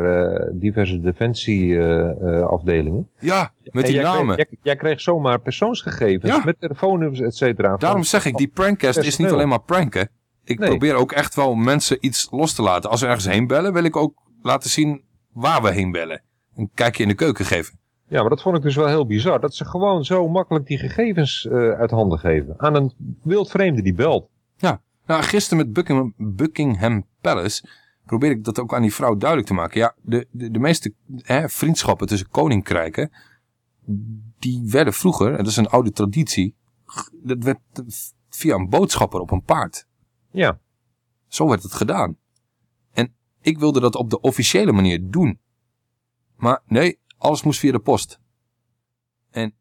diverse defensieafdelingen. Ja, met die jij namen. Kreeg, jij, jij kreeg zomaar persoonsgegevens Ja. met telefoonnummers, et cetera. Daarom zeg ik, die prankcast is niet alleen maar pranken. Ik Nee. probeer ook echt wel mensen iets los te laten. Als we ergens heen bellen, wil ik ook laten zien waar we heen bellen. Een kijkje in de keuken geven. Ja, maar dat vond ik dus wel heel bizar. Dat ze gewoon zo makkelijk die gegevens uit handen geven. Aan een wildvreemde die belt. Ja, nou, gisteren met Buckingham, Buckingham Palace probeer ik dat ook aan die vrouw duidelijk te maken. Ja, de, de, de meeste hè, vriendschappen tussen koninkrijken, die werden vroeger, en dat is een oude traditie, dat werd via een boodschapper op een paard. Ja. Zo werd het gedaan. En ik wilde dat op de officiële manier doen. Maar nee, alles moest via de post. En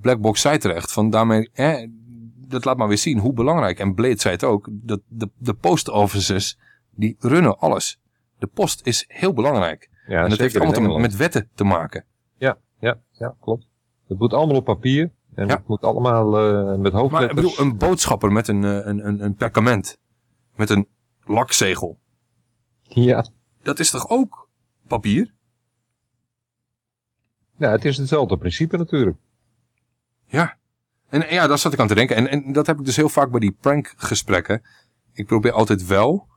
Blackbox zei terecht, van daarmee, hè, dat laat maar weer zien hoe belangrijk. En Blade zei het ook, dat de, de post officers, die runnen alles. De post is heel belangrijk. Ja, en dat heeft allemaal te- met wetten te maken. Ja, ja, ja, klopt. Het moet allemaal op papier. En het moet allemaal eh, met Maar ik hoofdletters. bedoel, een boodschapper met een, eh, een, een, een perkament. Met een lakzegel. Ja. Dat is toch ook papier? Ja, het is hetzelfde principe natuurlijk. Ja. En ja, daar zat ik aan te denken. En, en dat heb ik dus heel vaak bij die prankgesprekken. Ik probeer altijd wel,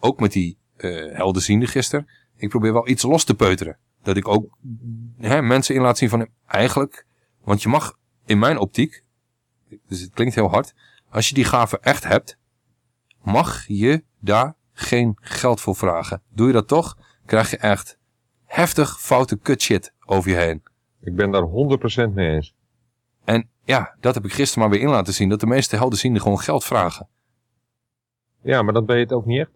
ook met die eh helderziende gisteren, ik probeer wel iets los te peuteren. Dat ik ook hè, mensen in laat zien van eigenlijk, want je mag in mijn optiek, dus het klinkt heel hard, als je die gave echt hebt, mag je daar geen geld voor vragen. Doe je dat toch, krijg je echt heftig foute kut shit over je heen. Ik ben daar 100% mee eens. Ja, dat heb ik gisteren maar weer in laten zien. Dat de meeste helderzienden gewoon geld vragen. Ja, maar dan ben je het ook niet echt.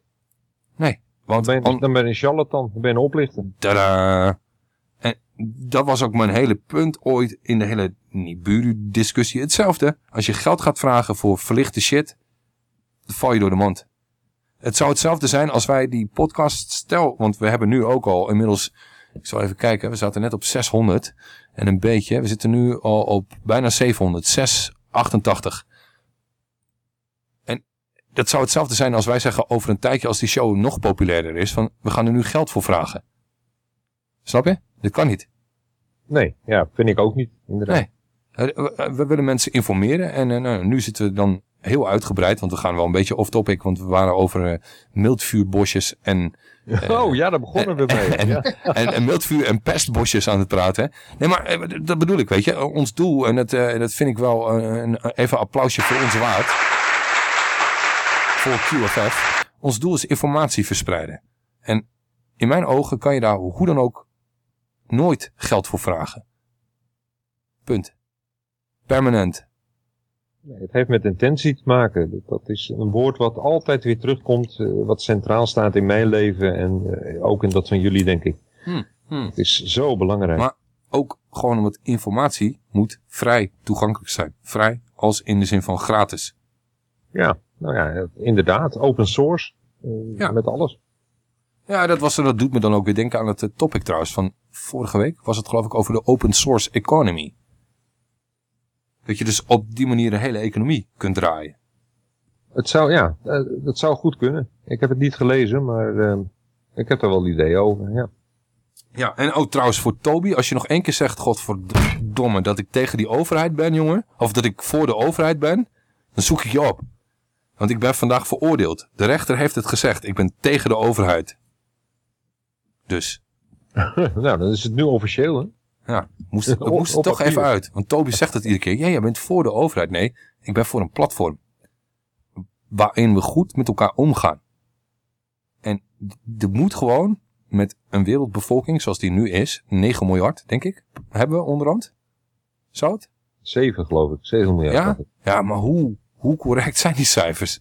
Nee. Want dan ben je, dan ben je een charlatan, dan ben je een oplichter. Tadaa. En dat was ook mijn hele punt ooit in de hele Nibiru-discussie. Hetzelfde. Als je geld gaat vragen voor verlichte shit, dan val je door de mand. Het zou hetzelfde zijn als wij die podcast stel, want we hebben nu ook al inmiddels, ik zal even kijken, we zaten net op 600 en een beetje. We zitten nu al op bijna 700, 688. En dat zou hetzelfde zijn als wij zeggen over een tijdje als die show nog populairder is, van we gaan er nu geld voor vragen. Snap je? Dit kan niet. Nee, ja, vind ik ook niet, inderdaad. Nee. We, we willen mensen informeren en nou, nu zitten we dan heel uitgebreid, want we gaan wel een beetje off-topic, want we waren over eh, mildvuurbosjes en... eh, oh ja, daar begonnen we mee. en, ja. en, en mildvuur en pestbosjes aan het praten. hè. Nee, maar eh, dat bedoel ik, weet je. Ons doel, en dat, dat vind ik wel een, even een applausje voor ons waard. Voor QFF. Ons doel is informatie verspreiden. En in mijn ogen kan je daar hoe dan ook nooit geld voor vragen. Punt. Permanent. Nee, het heeft met intentie te maken. Dat- Dat is een woord wat altijd weer terugkomt, eh, wat centraal staat in mijn leven en eh, ook in dat van jullie, denk ik. Hm, hm. Het is zo belangrijk. Maar ook gewoon omdat informatie moet vrij toegankelijk zijn. Vrij als in de zin van gratis. Ja, nou ja, inderdaad, open source, eh, met alles. Ja, dat, was, dat doet me dan ook weer denken aan het topic trouwens van vorige week. Was het geloof ik over de open source economy. Dat je dus op die manier de hele economie kunt draaien. Het zou, ja, eh, dat zou goed kunnen. Ik heb het niet gelezen, maar eh, ik heb er wel idee over, ja. Ja, en ook trouwens voor Toby, als je nog één keer zegt, godverdomme, dat ik tegen die overheid ben, jongen. Of dat ik voor de overheid ben, dan zoek ik je op. Want ik ben vandaag veroordeeld. De rechter heeft het gezegd, ik ben tegen de overheid. Dus, (laughs) nou, dan is het nu officieel, hè? Ja, moest het, het Op- moest er toch even uit. Want Toby zegt het iedere keer, ja, jij bent voor de overheid. Nee, ik ben voor een platform. Waarin we goed met elkaar omgaan. En er moet gewoon met een wereldbevolking zoals die nu is, 9 miljard, denk ik, hebben we onderhand. Zou het? Zeven, geloof ik. 7 miljard. Ja? Ja, maar hoe, hoe correct zijn die cijfers?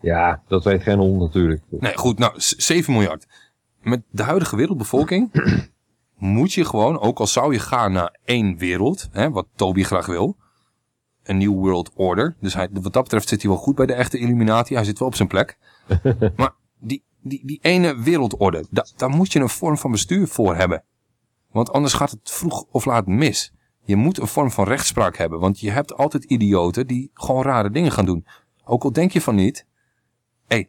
Ja, dat weet geen hond natuurlijk. Nee, goed, nou, z- 7 miljard. Met de huidige wereldbevolking moet je gewoon, ook al zou je gaan naar één wereld, hè, wat Toby graag wil, een nieuw world order. Dus hij, wat dat betreft zit hij wel goed bij de echte Illuminati. Hij zit wel op zijn plek. (laughs) maar die, die, die ene wereldorde, da, daar moet je een vorm van bestuur voor hebben. Want anders gaat het vroeg of laat mis. Je moet een vorm van rechtspraak hebben. Want je hebt altijd idioten die gewoon rare dingen gaan doen. Ook al denk je van niet. Hé,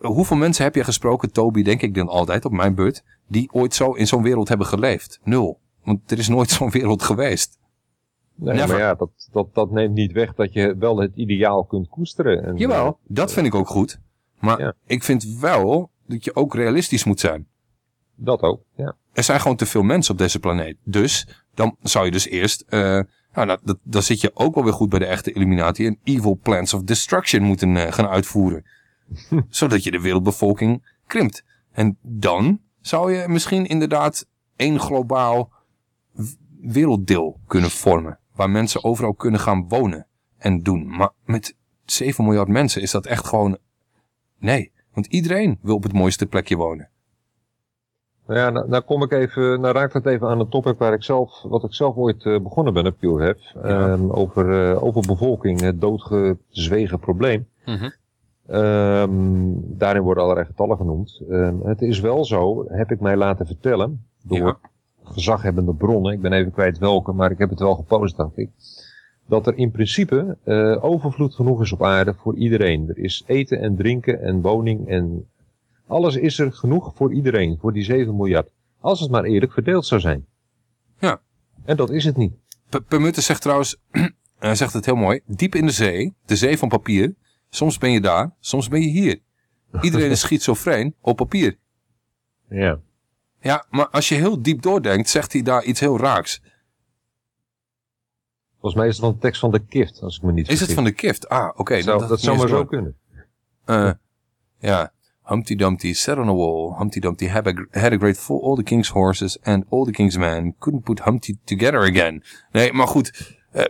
hoeveel mensen heb je gesproken, Toby, denk ik dan altijd op mijn beurt, die ooit zo in zo'n wereld hebben geleefd? Nul. Want er is nooit (laughs) zo'n wereld geweest. Nee, Never. maar ja, dat, dat, dat neemt niet weg dat je wel het ideaal kunt koesteren. En, Jawel, dat vind ik ook goed. Maar ik vind wel dat je ook realistisch moet zijn. Dat ook, ja. Er zijn gewoon te veel mensen op deze planeet. Dus dan zou je dus eerst... eh, nou, nou, dat, dan zit je ook wel weer goed bij de echte Illuminati... en evil plans of destruction moeten eh, gaan uitvoeren. (laughs) Zodat je de wereldbevolking krimpt. En dan zou je misschien inderdaad één globaal werelddeel kunnen vormen. Waar mensen overal kunnen gaan wonen en doen. Maar met 7 miljard mensen is dat echt gewoon... Nee, want iedereen wil op het mooiste plekje wonen. Nou ja, nou, nou kom ik even, nou raakt het even aan een topic waar ik zelf, wat ik zelf ooit eh, begonnen ben op QHF. Ehm, over, eh, over bevolking, het doodgezwegen probleem. Ehm, daarin worden allerlei getallen genoemd. Ehm, het is wel zo, heb ik mij laten vertellen, door gezaghebbende bronnen, ik ben even kwijt welke, maar ik heb het wel gepost, dacht ik. Dat er in principe eh, overvloed genoeg is op aarde voor iedereen. Er is eten en drinken en woning en alles is er genoeg voor iedereen, voor die 7 miljard. Als het maar eerlijk verdeeld zou zijn. Ja. En dat is het niet. P- Permutte zegt trouwens, hij (clears throat) zegt het heel mooi, diep in de zee, de zee van papier, soms ben je daar, soms ben je hier. (laughs) Iedereen is schizofreen op papier. Ja. Ja, maar als je heel diep doordenkt, zegt hij daar iets heel raaks. Volgens mij is het van de tekst van de kift, als ik me niet Is het vergis. van de kift? Ah, oké. Dat ik zou maar zo kunnen. Eh, ja. Humpty Dumpty sat on a wall. Humpty Dumpty had a, had a great fall. All the king's horses and all the king's men couldn't put Humpty together again. Nee, maar goed. eh,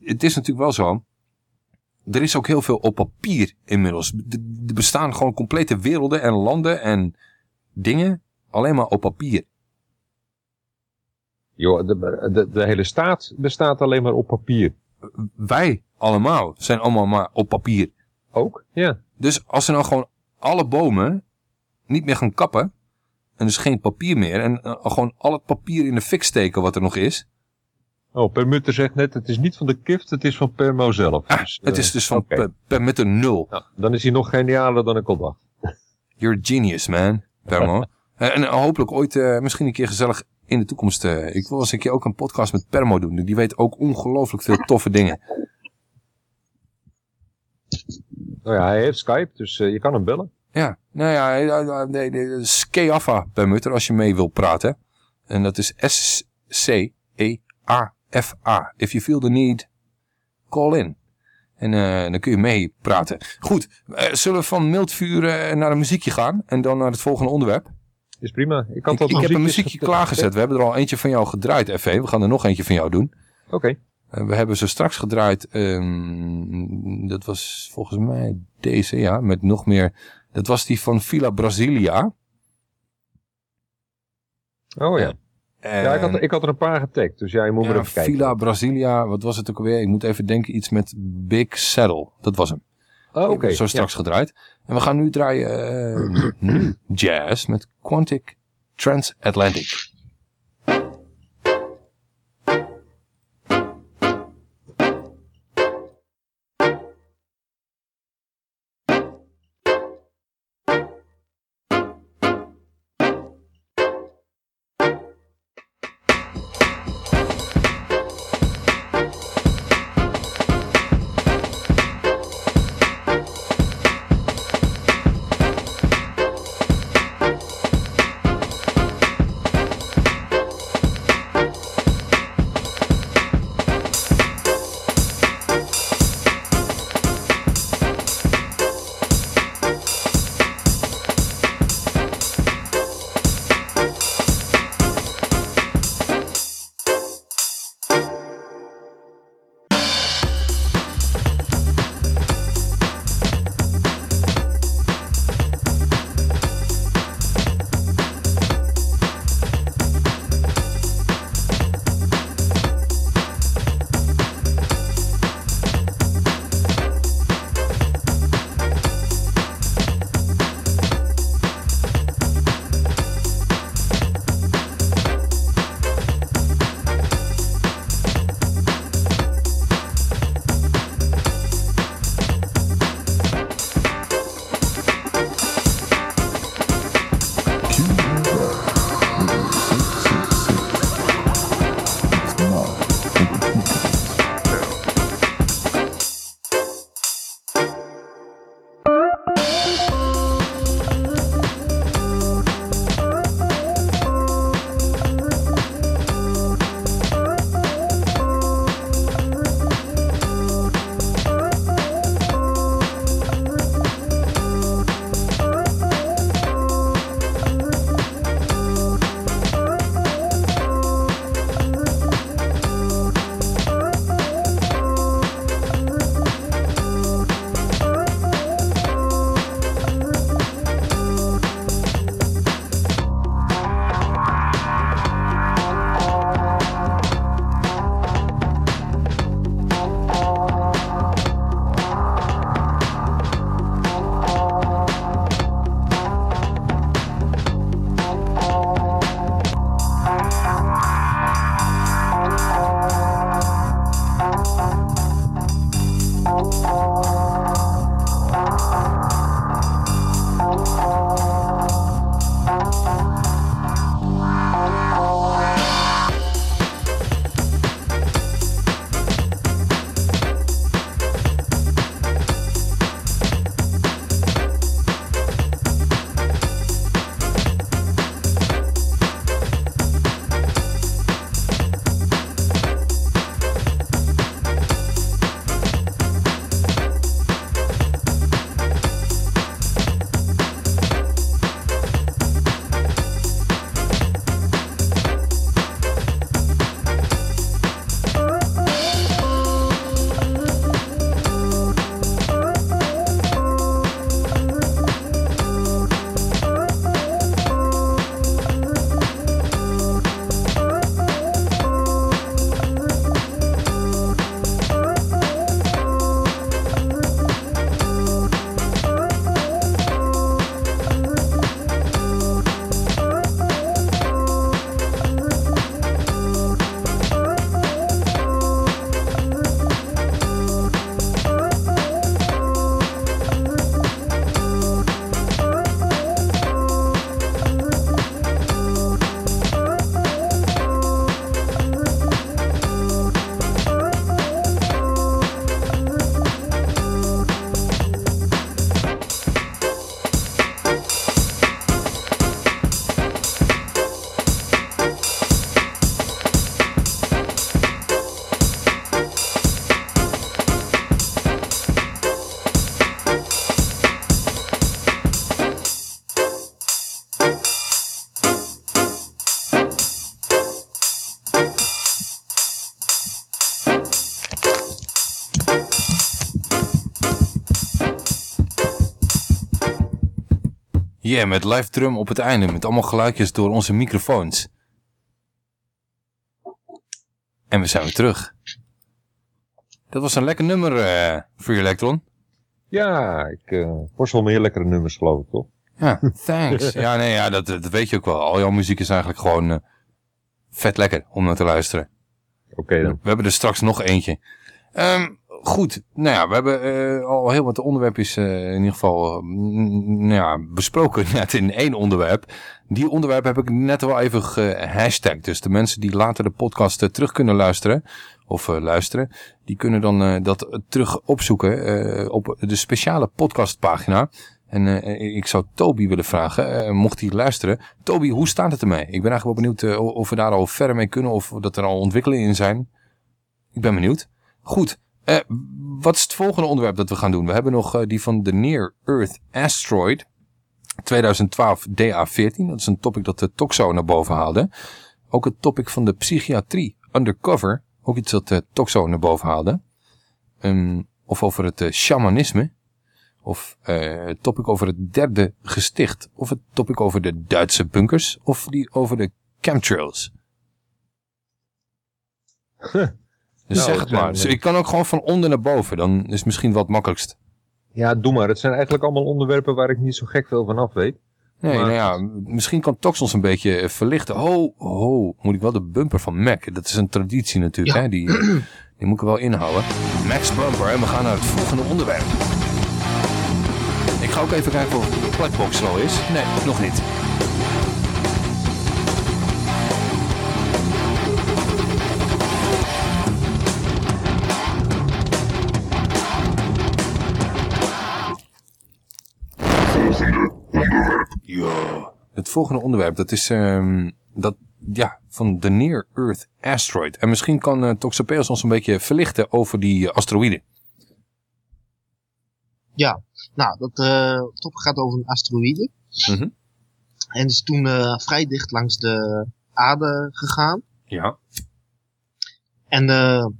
het is natuurlijk wel zo. Er is ook heel veel op papier inmiddels. Er bestaan gewoon complete werelden en landen en dingen alleen maar op papier. Joh, de, de, de hele staat bestaat alleen maar op papier. Wij allemaal zijn allemaal maar op papier. Ook? Ja. Dus als ze nou gewoon alle bomen niet meer gaan kappen. En dus geen papier meer. En eh, gewoon al het papier in de fik steken wat er nog is. Oh, Permutter zegt net, het is niet van de kift, het is van Permo zelf. Dus, Het eh, is dus van oké. per, per met een nul. Dan is hij nog genialer dan ik al dacht. (laughs) You're a genius, man. Permo. (laughs) en, en hopelijk ooit eh, misschien een keer gezellig in de toekomst... eh, ik wil eens een keer ook een podcast met Permo doen. Die weet ook ongelooflijk veel toffe dingen. Nou ja, hij heeft Skype, dus eh, je kan hem bellen. Ja, nou ja, nee, nee, Skeafa bij Mutter als je mee wil praten. En dat is S-C-E-A-F-A. If you feel the need, call in. En eh, dan kun je mee praten. Goed, eh, zullen we van mildvuur eh, naar een muziekje gaan? En dan naar het volgende onderwerp? Is prima. Ik, had Ik, heb een muziekje klaargezet. We hebben er al eentje van jou gedraaid, FV. We gaan er nog eentje van jou doen. Oké. Eh, we hebben ze straks gedraaid. ehm, dat was volgens mij deze, ja. Met nog meer. Dat was die van Villa Brasilia. Oh ja. Ja, ik had, ik had er een paar getagd, dus ja, je moet Ja, even kijken. Villa Brasilia, wat was het ook alweer? Ik moet even denken, iets met Big Saddle. Dat was hem. Oh, oké. Zo straks Ja. gedraaid. En we gaan nu draaien eh, nu (clears throat) jazz met Quantic Transatlantic. Yeah, met live drum op het einde. Met allemaal geluidjes door onze microfoons. En we zijn weer terug. Dat was een lekker nummer, eh Free Electron. Ja, ik uh, worstel meer lekkere nummers geloof ik, toch? Ja, (laughs) thanks. ja, nee, ja, dat, dat weet je ook wel. Al jouw muziek is eigenlijk gewoon eh, vet lekker om naar te luisteren. Oké dan. We hebben er straks nog eentje. Ehm, goed, nou ja, we hebben eh, al heel wat onderwerpjes eh, in ieder geval mm, nou ja, besproken (laughs) net in één onderwerp. Die onderwerp heb ik net wel even gehashtagd. Dus de mensen die later de podcast eh, terug kunnen luisteren, of eh, luisteren, die kunnen dan eh, dat terug opzoeken eh, op de speciale podcastpagina. En eh, ik zou Toby willen vragen, eh, mocht hij luisteren. Toby, hoe staat het ermee? Ik ben eigenlijk wel benieuwd eh, of we daar al verder mee kunnen of dat er al ontwikkelingen in zijn. Ik ben benieuwd. Goed, eh, wat is het volgende onderwerp dat we gaan doen? We hebben nog eh, die van de Near Earth Asteroid 2012 DA14. Dat is een topic dat de Toxo naar boven haalde. Ook het topic van de psychiatrie Undercover. Ook iets dat de Toxo naar boven haalde. Ehm, of over het eh, shamanisme. Of het topic over het derde gesticht. Of het topic over de Duitse bunkers. Of die over de chemtrails. Dus Nou, zeg het maar. Dus ik kan ook gewoon van onder naar boven. Dan is het misschien wat makkelijkst. Ja, doe maar. Het zijn eigenlijk allemaal onderwerpen waar ik niet zo gek veel van af weet. Nee, Maar- nou ja, misschien kan Tox ons een beetje eh, verlichten. Ho, ho, moet ik wel de bumper van Mac. Dat is een traditie natuurlijk, Ja. hè. Die, (clears throat) die moet ik wel inhouden. Max Bumper en we gaan naar het volgende onderwerp. Ik ga ook even kijken of de Blackbox er al is. Nee, nog niet. Het volgende onderwerp, dat is ehm, dat, ja, van de Near Earth Asteroid. En misschien kan uh, Toxopeus ons een beetje verlichten over die eh, asteroïden. Ja, nou, dat eh top gaat over een asteroïde. Mhm. En is toen eh, vrij dicht langs de aarde gegaan. Ja. En nou,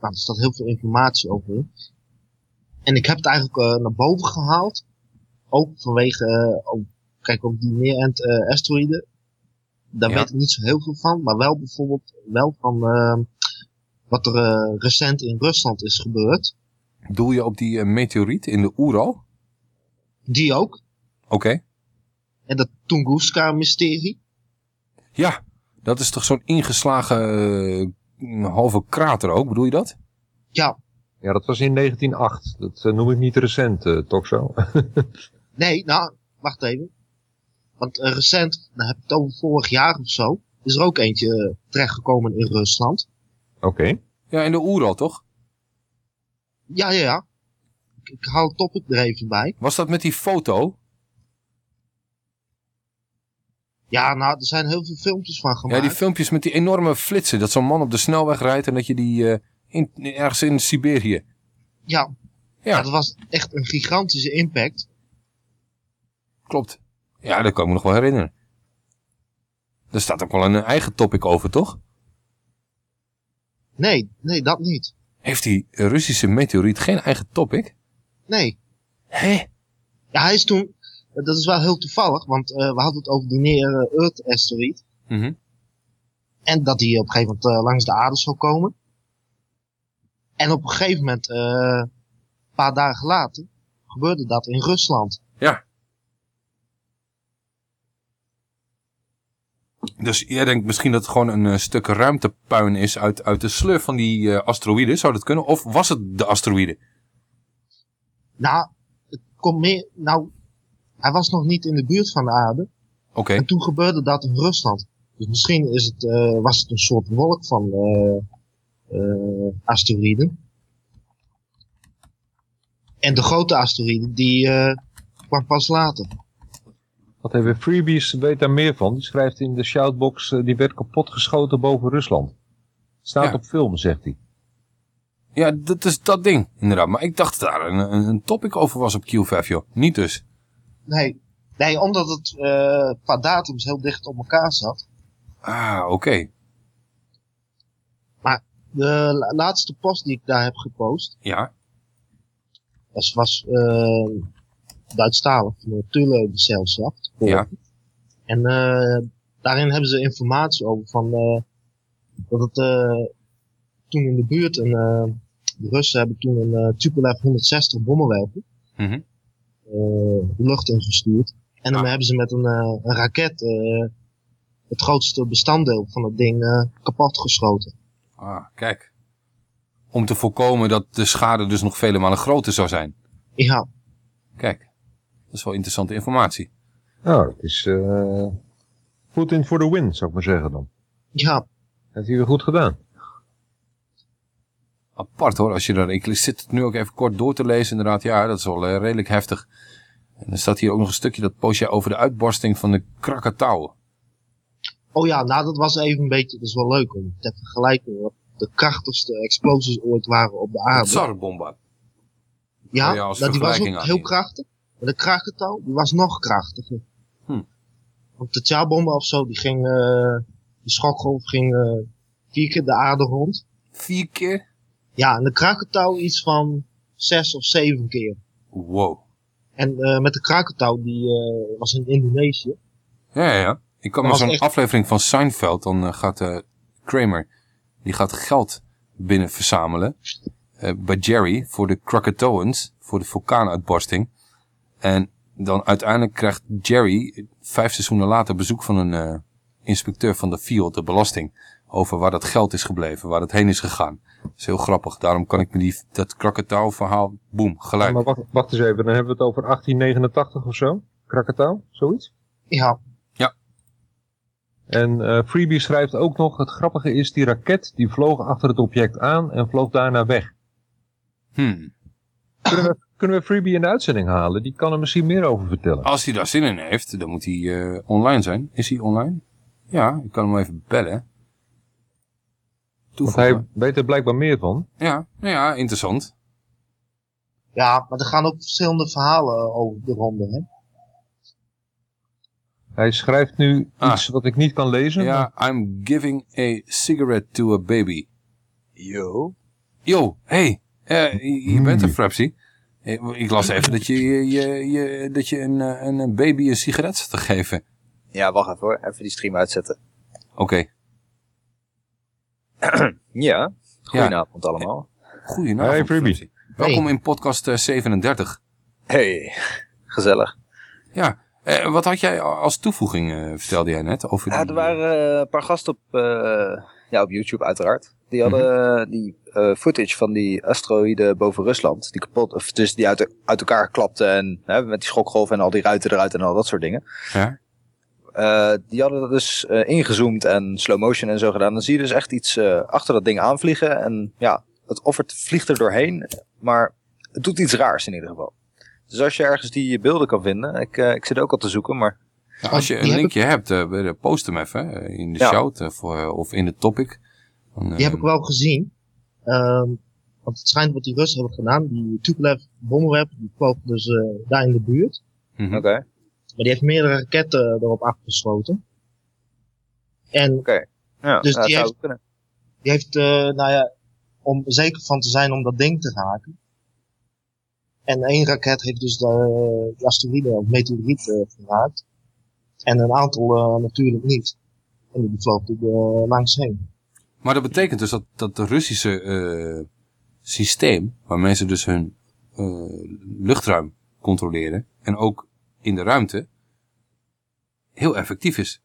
er staat heel veel informatie over. En ik heb het eigenlijk naar boven gehaald. Ook vanwege, ook, kijk, ook die neerend uh, asteroïden. Daar Ja. weet ik niet zo heel veel van. Maar wel bijvoorbeeld wel van eh, wat er eh, recent in Rusland is gebeurd. Doel je op die eh, meteoriet in de Oeral? Die ook. Oké. En dat Tunguska-mysterie. Ja, dat is toch zo'n ingeslagen eh, halve krater ook, bedoel je dat? Ja. Ja, dat was in 1908. Dat eh, noem ik niet recent, eh, toch zo? (laughs) Nee, nou, wacht even. Want eh, recent, dan heb ik het over vorig jaar of zo, is er ook eentje eh, terechtgekomen in Rusland. Oké. Ja, in de Oeral toch? Ja, ja, ja. Ik, ik haal het topic er even bij. Was dat met die foto? Ja, nou, er zijn heel veel filmpjes van Ja, gemaakt. die filmpjes met die enorme flitsen. Dat zo'n man op de snelweg rijdt en dat je die eh, in, ergens in Siberië. Ja. ja. dat was echt een gigantische impact. Klopt. Ja, dat kan ik me nog wel herinneren. Er staat ook wel een eigen topic over, toch? Nee, nee, dat niet. Heeft die Russische meteoriet geen eigen topic? Nee. Hé? Ja, hij is toen, dat is wel heel toevallig, want uh, we hadden het over die Near Earth asteroid. Mm -hmm. En dat die op een gegeven moment uh, langs de aarde zou komen. En op een gegeven moment, uh, een paar dagen later, gebeurde dat in Rusland. Ja. Dus jij denkt misschien dat het gewoon een uh, stuk ruimtepuin is uit, uit de slur van die uh, asteroïden. Zou dat kunnen? Of was het de asteroïde? Nou, het komt meer... Nou, hij was nog niet in de buurt van de aarde. Oké. Okay. En toen gebeurde dat in Rusland. Dus misschien is het, uh, was het een soort wolk van asteroïden. En de grote asteroïde, die kwam pas later. Wat even Freebies weet daar meer van. Die schrijft in de shoutbox, uh, die werd kapotgeschoten boven Rusland. Staat ja. op film, zegt hij. Ja, dat is dat ding, inderdaad. Maar ik dacht dat daar een, een topic over was op Q5, joh. Niet dus. Nee, nee omdat het uh, qua datums heel dicht op elkaar zat. Ah, oké. Okay. Maar de laatste post die ik daar heb gepost. Ja. Dat was uh, Duitsstalig, de Tulle Gesellschaft. Ja. En eh, daarin hebben ze informatie over van, eh, dat het eh, toen in de buurt, een, eh, de Russen hebben toen een eh, Tupolev 160 bommenwerper Mhm. eh, de lucht ingestuurd. En dan hebben ze met een, eh, een raket eh, het grootste bestanddeel van het ding eh, kapot geschoten. Ah, kijk. Om te voorkomen dat de schade dus nog vele malen groter zou zijn. Ja. Kijk, dat is wel interessante informatie. Nou, het is eh goed in voor de win, zou ik maar zeggen dan. Ja. Heeft hij weer goed gedaan. Apart hoor, als je daar, ik zit het nu ook even kort door te lezen inderdaad. Ja, dat is wel eh, redelijk heftig. En er staat hier ook nog een stukje dat postje over de uitbarsting van de Krakatau. Oh ja, nou dat was even een beetje, dat is wel leuk om te vergelijken wat de krachtigste explosies ooit waren op de De aarde. Tsarbomba. Ja, Oh ja, als nou, die was ook heel krachtig. Maar de Krakatau, die was nog krachtiger. Hm. Want de Tsarbomba of zo, die ging, eh die schokgolf ging eh, vier keer de aarde rond. Vier keer? Ja, en de Krakatau iets van zes of zeven keer. Wow. En eh, met de Krakatau, die was in Indonesië. Ja, ja, ja. Ik kan me was zo'n echt- aflevering van Seinfeld, dan gaat Kramer, die gaat geld binnen verzamelen bij Jerry voor de Krakatoans, voor de vulkaanuitbarsting. En dan uiteindelijk krijgt Jerry vijf seizoenen later bezoek van een eh, inspecteur van de Field, de belasting, over waar dat geld is gebleven, waar het heen is gegaan. Dat is heel grappig. Daarom kan ik me die, dat Krakatau verhaal, boem, gelijk. Maar wacht, wacht eens even, dan hebben we het over 1889 of zo? Krakatau, zoiets? Ja. Ja. En eh, Freebie schrijft ook nog, het grappige is, die raket die vloog achter het object aan en vloog daarna weg. Hmm. Kunnen we, kunnen we Freebie in de uitzending halen? Die kan er misschien meer over vertellen. Als hij daar zin in heeft, dan moet hij eh, online zijn. Is hij online? Ja, ik kan hem even bellen. Want hij weet er blijkbaar meer van. Ja, nou ja, interessant. Ja, maar er gaan ook verschillende verhalen over de ronde, hè. Hij schrijft nu iets wat ik niet kan lezen. Ah. Ja, I'm giving a cigarette to a baby. Yo. Yo, hey, eh, je, je bent er, Frapsy. Eh, Ik las even dat je, je, je, dat je een, eh, een een baby een sigaret zat te geven. Ja, wacht even hoor. Even die stream uitzetten. Oké. (clears throat) ja, goedenavond allemaal. Goedenavond, Hey. Welkom in podcast eh, 37. Hey, gezellig. Ja, eh, wat had jij als toevoeging, eh, vertelde jij net? Over Ja, die- er waren eh, een paar gasten op, eh, ja, op YouTube uiteraard. Die hadden Mhm. die eh, footage van die asteroïden boven Rusland. Die kapot, of dus die uit, uit elkaar klapte en hè, met die schokgolf en al die ruiten eruit en al dat soort dingen. Ja? Eh, die hadden dat dus eh, ingezoomd en slow motion en zo gedaan. Dan zie je dus echt iets achter dat ding aanvliegen. En ja, het offert vliegt er doorheen. Maar het doet iets raars in ieder geval. Dus als je ergens die beelden kan vinden. Ik, ik zit ook al te zoeken, maar... Ja, als je een linkje hebt, eh, post hem even eh, in de Ja. shout eh, voor, eh, of in de topic. Dan, eh, Die heb ik wel gezien. Ehm, want het schijnt wat die Russen hebben gedaan. Die Tupolev bommenwerper, die vloog dus eh, daar in de buurt. mhm. Oké. Maar die heeft meerdere raketten erop afgeschoten. En Ja, dus nou, die, heeft, kunnen. die heeft, eh, nou ja, om zeker van te zijn om dat ding te raken. En één raket heeft dus de, de asteroïde of meteoriet eh, geraakt. En een aantal eh, natuurlijk niet. En die vloog er eh, langs heen. Maar dat betekent dus dat, dat de Russische eh, systeem, waarmee ze dus hun eh, luchtruim controleren, en ook in de ruimte, heel effectief is.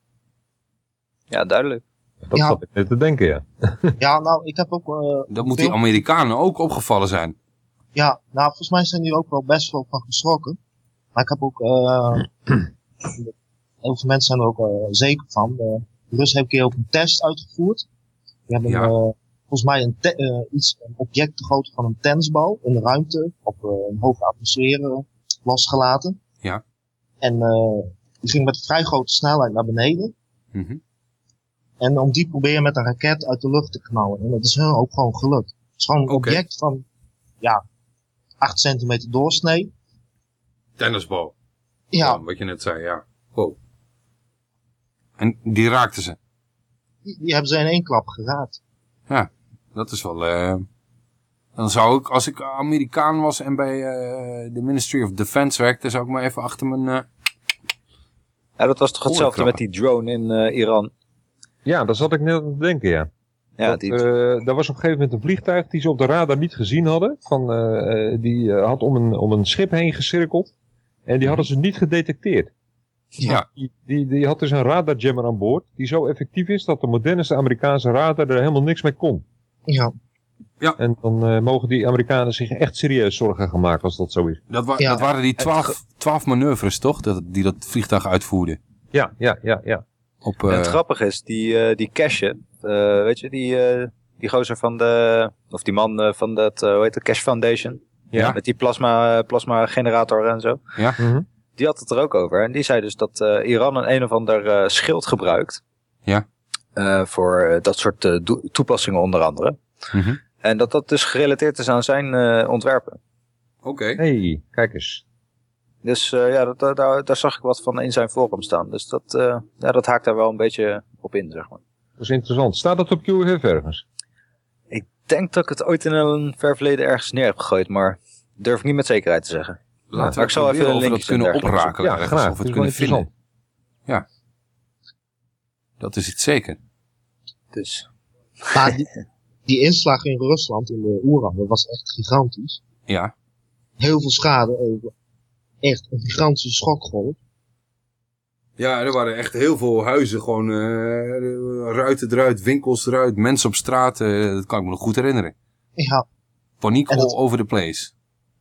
Ja, duidelijk. Dat Ja. zat ik net te denken, ja. (laughs) Ja, nou, ik heb ook... eh, Dat moet die Amerikanen ook opgevallen zijn. Ja, nou, volgens mij zijn die ook wel best wel van geschrokken. Maar ik heb ook, eh (clears throat) heel veel mensen zijn er ook eh, zeker van. De Russen hebben een keer ook een test uitgevoerd. Die hebben Ja. eh, volgens mij een, eh, iets, een object te grootte van een tennisbal in de ruimte op een hoge atmosfeer losgelaten. Ja. En die ging met vrij grote snelheid naar beneden. Mhm. En om die proberen met een raket uit de lucht te knallen. En dat is hun ook gewoon gelukt. Het is gewoon een object van, ja, 8 centimeter doorsnee. Tennisbal. Ja. Gewoon Wat je net zei, ja. Wow. En die raakten ze. Die, die hebben ze in één klap geraakt. Ja, dat is wel, eh, Dan zou ik, als ik Amerikaan was en bij eh, de Ministry of Defense werkte, zou ik maar even achter mijn... eh, Ja, dat was toch hetzelfde met die drone in eh, Iran. Ja, daar zat ik net aan te denken, ja. Ja, Dat, die, eh, daar was op een gegeven moment een vliegtuig die ze op de radar niet gezien hadden. Van, die eh, had om een, om een schip heen gecirkeld. En die hadden ze niet gedetecteerd. Ja. Die, die, die had dus een radarjammer aan boord. Die zo effectief is dat de modernste Amerikaanse radar er helemaal niks mee kon. Ja. Ja. En dan eh, mogen die Amerikanen zich echt serieus zorgen gaan maken als dat zo is. Dat, wa- Ja. dat waren die twaalf, twaalf manoeuvres, toch? Dat, die dat vliegtuig uitvoerde. Ja, ja, ja, ja. Op, en eh, het grappige is, die, eh die cache, eh, weet je, die, eh, die gozer van de, of die man eh, van dat, eh, hoe heet het, Cash Foundation. Ja. Met die plasma, plasma generator en zo. Ja. Mhm. Die had het er ook over. En die zei dus dat eh, Iran een een of ander eh, schild gebruikt. Ja. Eh, voor dat soort toepassingen onder andere. Mhm. En dat dat dus gerelateerd is aan zijn eh, ontwerpen. Oké. hey, kijk eens. Dus eh, ja, dat, daar, daar zag ik wat van in zijn forum staan. Dus dat, eh, ja, dat haakt daar wel een beetje op in, zeg maar. Dat is interessant. Staat dat op QFF ergens? Ik denk dat ik het ooit in een ver verleden ergens neer heb gegooid, maar durf ik niet met zekerheid te zeggen. Laten we ik zal even of we dat linkje kunnen oprakelen. Ja, ergens, graag. Of we het kunnen vinden. Ja. Dat is het zeker. Dus. Maar die, die inslag in Rusland, in de Oeran, dat was echt gigantisch. Ja. Heel veel schade. eh, Echt een gigantische schokgolf. Ja, er waren echt heel veel huizen. Gewoon eh, ruiten eruit, winkels eruit, mensen op straat. eh, dat kan ik me nog goed herinneren. Ja. Paniek dat- all over the place.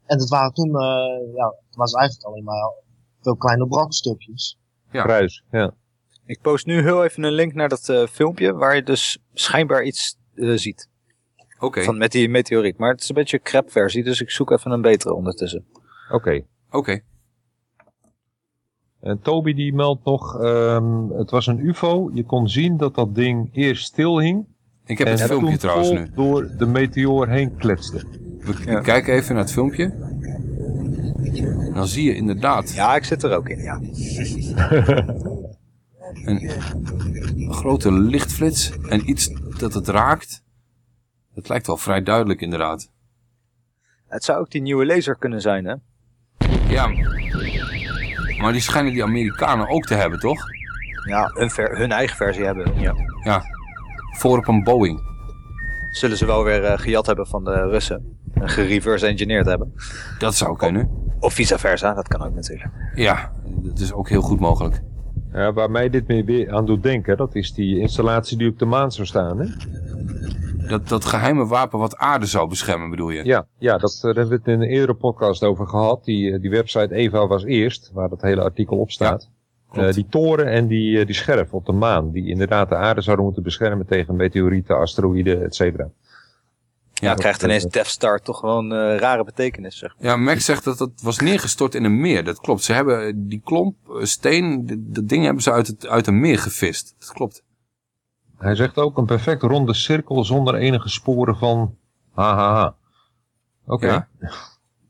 En dat waren toen, eh, ja, het was eigenlijk alleen maar veel kleine brokstukjes. Ja. Kruis, ja. Ik post nu heel even een link naar dat eh, filmpje waar je dus schijnbaar iets eh, ziet. Oké. Van met die meteoriet. Maar het is een beetje een crap versie, dus ik zoek even een betere ondertussen. Oké. Oké. En Toby die meldt nog, ehm, het was een ufo. Je kon zien dat dat ding eerst stil hing. Ik heb en het filmpje toen trouwens nu. door de meteoor heen kletste. We ik kijk even naar het filmpje. Dan zie je inderdaad Ja, ik zit er ook in, ja. (laughs) een grote lichtflits en iets dat het raakt. Het lijkt wel vrij duidelijk inderdaad. Het zou ook die nieuwe laser kunnen zijn, hè? Ja, maar die schijnen die Amerikanen ook te hebben, toch? Ja, hun, hun eigen versie hebben. Ja. Ja, voor op een Boeing. Zullen ze wel weer eh, gejat hebben van de Russen. En gereverse engineerd hebben. Dat zou kunnen. Of vice versa, dat kan ook natuurlijk. Ja, dat is ook heel goed mogelijk. Ja, waar mij dit mee weer aan doet denken, dat is die installatie die op de maan zou staan. Hè? Dat, dat geheime wapen wat aarde zou beschermen, bedoel je? Ja, ja dat, eh, daar hebben we het in een eerdere podcast over gehad. Die, eh, die website Eva was eerst, waar dat hele artikel op staat. Eh, die toren en die, eh, die scherf op de maan, die inderdaad de aarde zouden moeten beschermen tegen meteorieten, asteroïden, et cetera. Ja, het krijgt ineens Death Star toch gewoon eh, rare betekenis, zeg. Ja, Max zegt dat het was neergestort in een meer. Dat klopt. Ze hebben die klomp eh, steen, dat ding hebben ze uit, het, uit een meer gevist. Dat klopt. Hij zegt ook een perfect ronde cirkel zonder enige sporen van hahaha. Oké. Ja.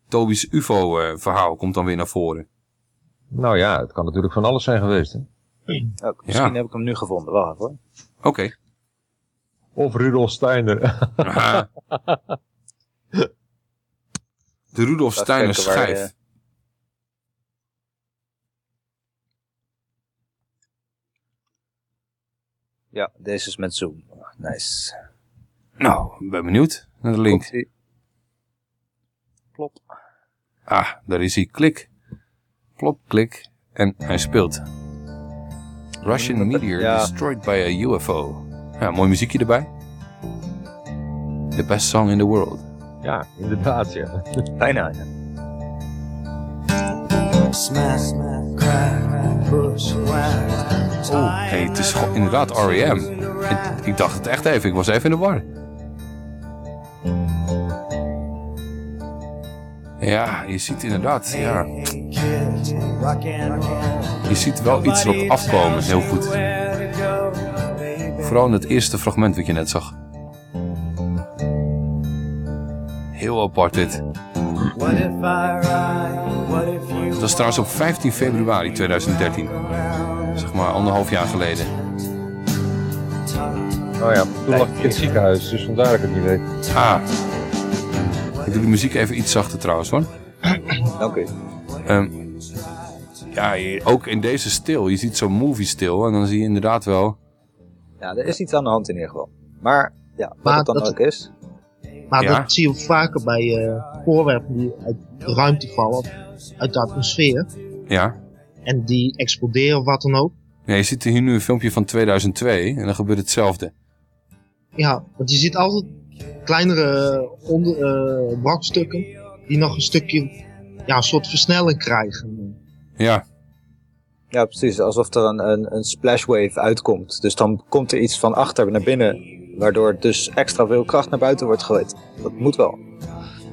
Toby's UFO-verhaal komt dan weer naar voren. Nou ja, het kan natuurlijk van alles zijn geweest. Hè? Ook, misschien Ja. heb ik hem nu gevonden. Wacht even hoor. Oké. Of Rudolf Steiner. De Rudolf Steiner schijf. eh, Ja, deze is met zoom. Nice. Nou, ben benieuwd naar de link. Plop. Ah, daar is hij. Klik. Plop, klik. En hij speelt. Russian meteor Ja. destroyed by a UFO. Ja, mooi muziekje erbij. The best song in the world. Ja, inderdaad ja. Bijna. ja. Smash, push. Oh, hey, het is inderdaad R.E.M. Ik, ik dacht het echt even. Ik was even in de war. Ja, je ziet inderdaad, ja. Je ziet wel iets wat afkomen, heel goed. Vooral in het eerste fragment wat je net zag. Heel apart dit. Dat was trouwens op 15 februari 2013. Zeg maar anderhalf jaar geleden. Oh ja, toen lag ik in het ziekenhuis, dus vandaar dat ik het niet weet. Ah. Ik doe de muziek even iets zachter trouwens hoor. U. Ehm, ja, ook in deze stil. Je ziet zo'n movie stil en dan zie je inderdaad wel... Ja, er is iets aan de hand in ieder geval. Maar ja, wat Maar het dan dat- ook is. Maar Ja. dat zie je vaker bij eh, voorwerpen die uit de ruimte vallen, uit de atmosfeer. Ja. En die exploderen of wat dan ook. ja, je ziet hier nu een filmpje van 2002 en dan gebeurt hetzelfde. Ja, want je ziet altijd kleinere onder, eh, die nog een stukje, ja, een soort versnelling krijgen. Ja, Ja, precies. Alsof er een, een, een splashwave uitkomt. Dus dan komt er iets van achter naar binnen. Waardoor dus extra veel kracht naar buiten wordt gegooid. Dat moet wel.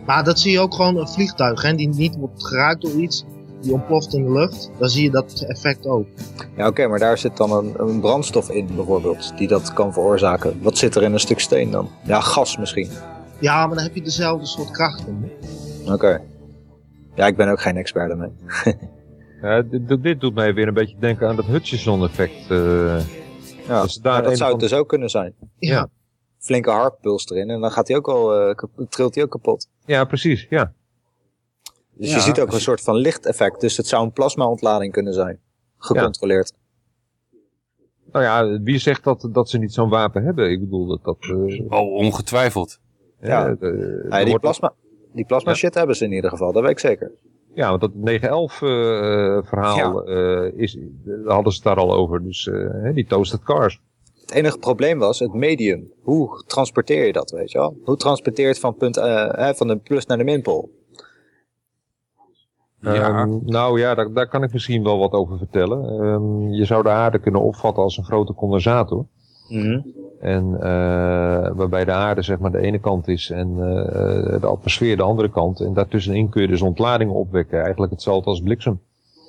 Maar dat zie je ook gewoon een vliegtuig, hè, die niet wordt geraakt door iets, die ontploft in de lucht. Dan zie je dat effect ook. Ja, oké, maar daar zit dan een, een brandstof in bijvoorbeeld. Die dat kan veroorzaken. Wat zit er in een stuk steen dan? Ja, gas misschien. Ja, maar dan heb je dezelfde soort kracht in. hè. Oké. Ja, ik ben ook geen expert daarmee. (laughs) Ja, dit, dit- doet mij weer een beetje denken aan dat Hutchison-effect. eh. Ja, Als daar maar dat zou van- het dus ook kunnen zijn. Ja. Flinke harppuls erin en dan gaat hij ook al, eh, trilt hij ook kapot. ja, precies. Ja. Dus Ja, je ziet ook een soort van lichteffect. Dus het zou een plasma-ontlading kunnen zijn. Gecontroleerd. Nou ja, wie zegt dat, dat ze niet zo'n wapen hebben? Ik bedoel dat dat... eh, oh, ongetwijfeld. Ja. eh, Ja, die wordt- plasma, die plasma Ja. shit hebben ze in ieder geval, dat weet ik zeker. Ja, want dat 9-11 eh, verhaal eh, is, hadden ze het daar al over. Dus eh, hè, die toasted cars. Het enige probleem was het medium. Hoe transporteer je dat, weet je wel? Hoe transporteer je het van, punt, eh, hè, van de plus naar de minpool? Ja. Ehm, nou ja, daar, daar kan ik misschien wel wat over vertellen. Ehm, je zou de aarde kunnen opvatten als een grote condensator. En eh, waarbij de aarde zeg maar de ene kant is en eh, de atmosfeer de andere kant. En daartussenin kun je dus ontladingen opwekken. Eigenlijk hetzelfde als bliksem.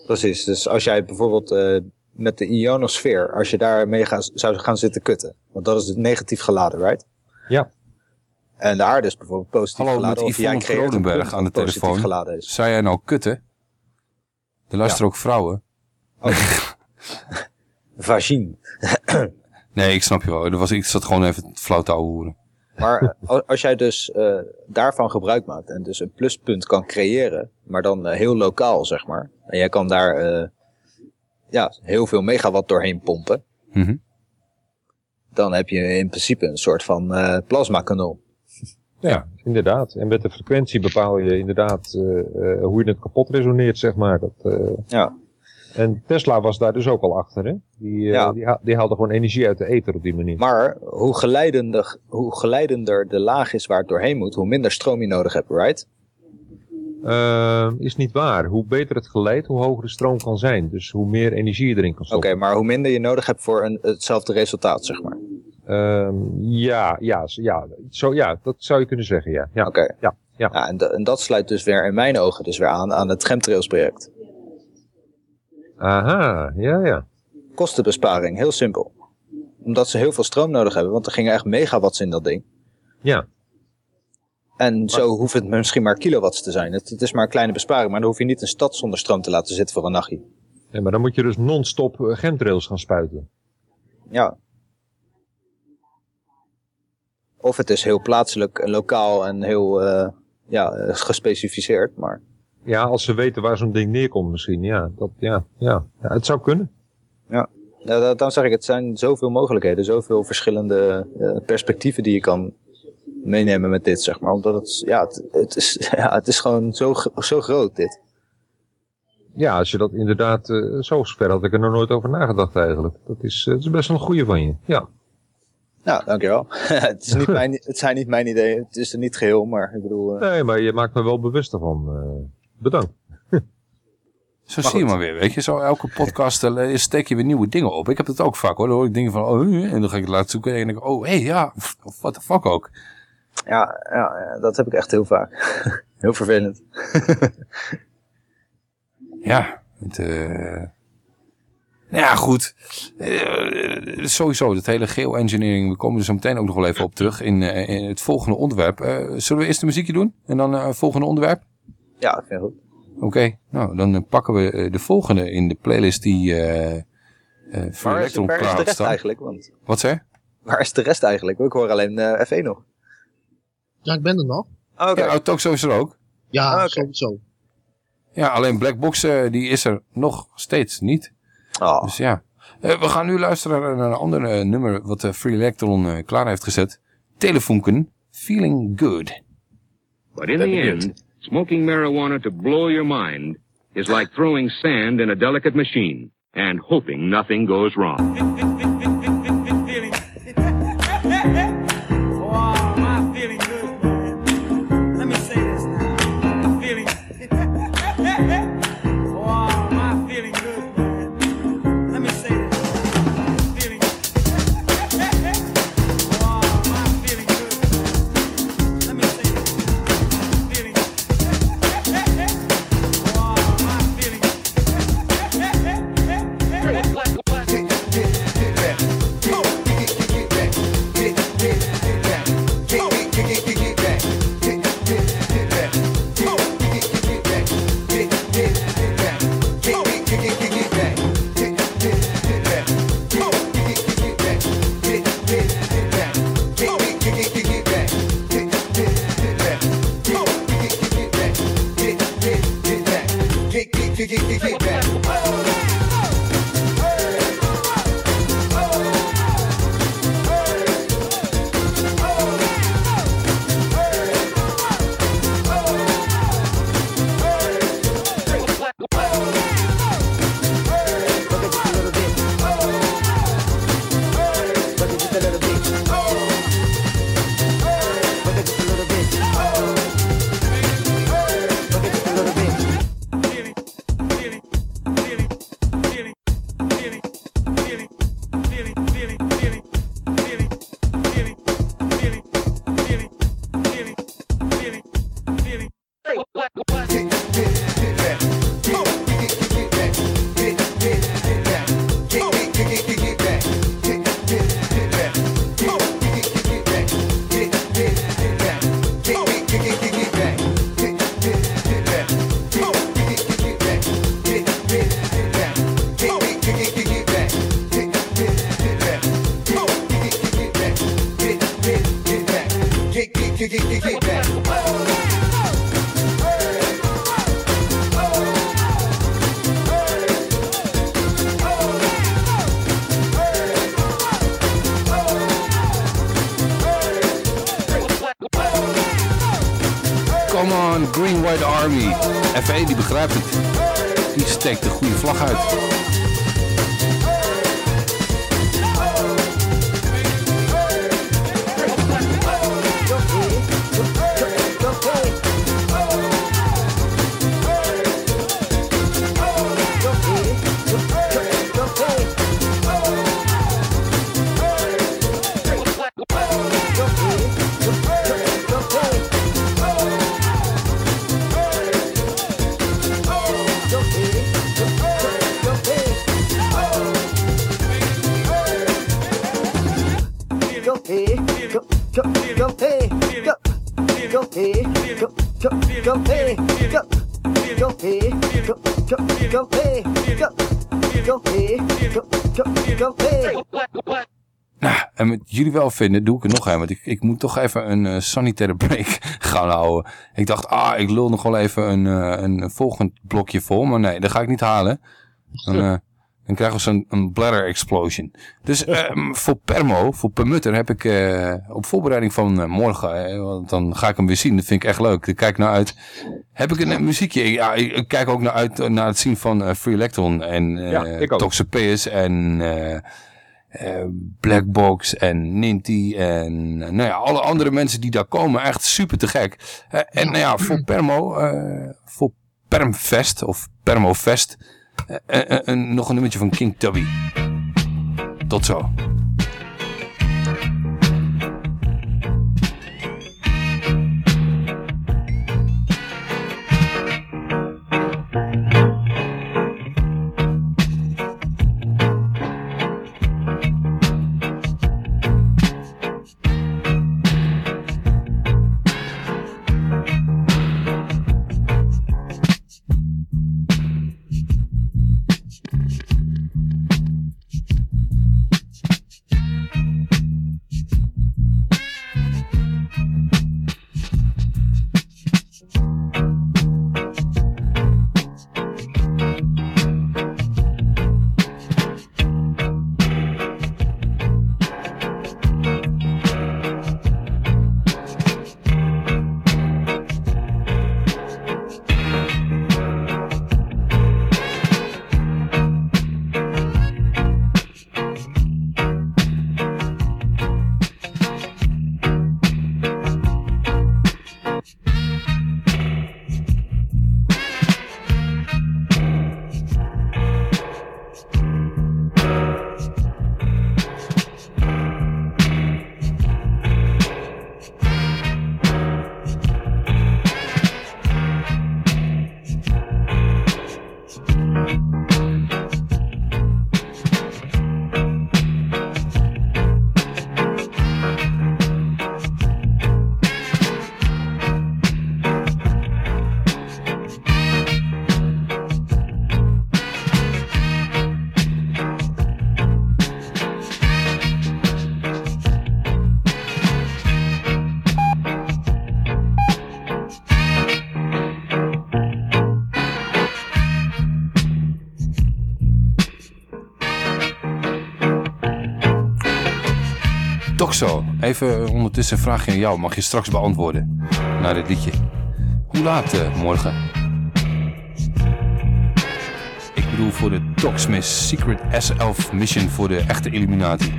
Precies, dus als jij bijvoorbeeld eh, met de ionosfeer, als je daarmee gaat, zou gaan zitten kutten. Want dat is het negatief geladen, right? Ja. En de aarde is bijvoorbeeld positief Hallo, geladen. met of jij Yvonne Grodenberg aan de telefoon. geladen is. Zei jij nou kutten? Er luisteren ook vrouwen. (laughs) Vagine. Nee, ik snap je wel. Er was, ik zat gewoon even flauw te horen. Maar eh, als jij dus eh, daarvan gebruik maakt en dus een pluspunt kan creëren, maar dan eh, heel lokaal zeg maar. En jij kan daar ja, heel veel megawatt doorheen pompen. Mhm. Dan heb je in principe een soort van plasmakanon. Ja, inderdaad. En met de frequentie bepaal je inderdaad eh, eh, hoe je het kapot resoneert, zeg maar. Dat, eh, Ja. En Tesla was daar dus ook al achter, hè? Die, Ja. die, die haalde gewoon energie uit de ether op die manier. Maar hoe geleidender, hoe geleidender de laag is waar het doorheen moet, hoe minder stroom je nodig hebt, right? Eh, is niet waar. Hoe beter het geleid, hoe hoger de stroom kan zijn. Dus hoe meer energie je erin kan Oké, stoppen. maar hoe minder je nodig hebt voor een, hetzelfde resultaat, zeg maar. Ehm, ja, ja, ja, zo, ja, dat zou je kunnen zeggen, ja. ja. Oké. Ja, ja. Ja, en, en dat sluit dus weer in mijn ogen dus weer aan aan het chemtrails project. Aha, ja, ja. Kostenbesparing, heel simpel. Omdat ze heel veel stroom nodig hebben, want er gingen echt megawatts in dat ding. Ja. En zo hoeft het misschien maar kilowatts te zijn. Het, het is maar een kleine besparing, maar dan hoef je niet een stad zonder stroom te laten zitten voor een nachtje. ja. Maar dan moet je dus non-stop eh, chemtrails gaan spuiten. Ja. Of het is heel plaatselijk en lokaal en heel eh, ja, eh, gespecificeerd, maar Ja, als ze weten waar zo'n ding neerkomt misschien. Ja, dat, ja, ja. ja het zou kunnen. ja. Ja, da- dan zeg ik, het zijn zoveel mogelijkheden, zoveel verschillende eh, perspectieven die je kan meenemen met dit, zeg maar. Omdat het, ja, het, het, is, (laughs) ja, het is gewoon zo, zo groot, dit. Ja, als je dat inderdaad... zo ver had ik er nog nooit over nagedacht eigenlijk. Dat is, dat is best wel een goede van je. Ja. Ja, dankjewel. (laughs) het, is niet (laughs) mijn, het zijn niet mijn ideeën, het is er niet geheel, maar ik bedoel... eh, Nee, maar je maakt me wel bewust ervan. eh. bedankt. (laughs) Zo zie je maar weer, weet je. Zo elke podcast eh, steek je weer nieuwe dingen op. Ik heb het ook vaak hoor. Dan hoor ik dingen van, oh, en dan ga ik het laten zoeken. En dan denk ik, oh, hé, hey, ja, of what the fuck ook. ja, ja, ja, dat heb ik echt heel vaak. heel vervelend. Ja, het, eh, ja, goed. Eh, sowieso, dat hele geoengineering, we komen er zo meteen ook nog wel even op terug in, eh, in het volgende onderwerp. Eh, zullen we eerst een muziekje doen en dan eh, het volgende onderwerp? Ja, ik vind het goed. Oké, nou dan eh, pakken we eh, de volgende in de playlist die eh eh voor Waar is, Electron waar is de klaar rest staat. eigenlijk? Want, Wat zeg? waar is de rest eigenlijk? Ik hoor alleen eh, F1 nog. Ja, ik ben er nog. Oké. Ja, Toxo is er ook. Ja, sowieso. Ja, alleen Black Box eh, die is er nog steeds niet. Oh. Dus ja. Eh, we gaan nu luisteren naar een ander eh, nummer wat eh, Free Electron klaar heeft gezet. Telefunken, Feeling Good. But in the end, smoking marijuana to blow your mind is like throwing sand in a delicate machine and hoping nothing goes wrong. (laughs) FE, die begrijpt het. Die steekt de goede vlag uit. Wel vinden, doe ik er nog een. Want ik, ik moet toch even een eh, sanitaire (laughs) break gaan houden. Ik dacht, ah, ik lul nog wel even een, eh, een volgend blokje vol. Maar nee, dat ga ik niet halen. Dan, eh, dan krijgen we zo'n een bladder explosion. Dus (laughs) ehm, voor Permo, voor Permutter, heb ik op voorbereiding van morgen, want dan ga ik hem weer zien. Dat vind ik echt leuk. Ik kijk naar uit. Heb ik een muziekje. Ja, ik, kijk ook naar uit naar het zien van Free Electron en Ja. Toxopeus en eh, Blackbox en Ninty en eh, nou ja, alle andere mensen die daar komen. Echt super te gek. Eh, en nou ja, voor (clears throat) Permo, eh, voor Permfest of Permofest, nog een nummertje van King Tubby. Tot zo. Even ondertussen een vraagje aan jou. Mag je straks beantwoorden. Na dit liedje. Hoe laat eh, morgen? Ik bedoel voor de Toxmith Secret S11 mission voor de echte Illuminati.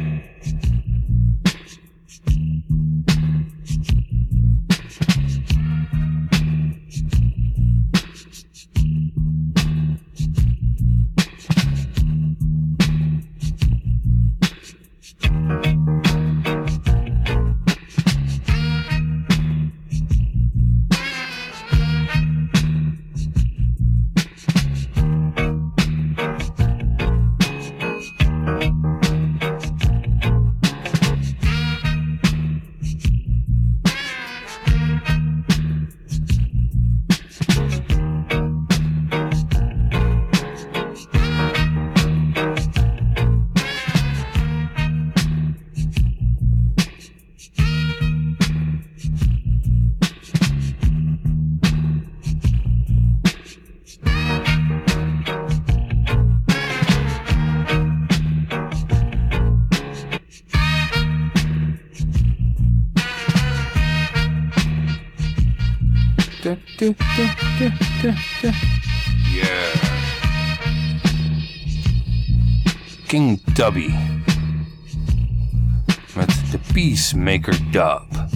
Met de Peacemaker dub.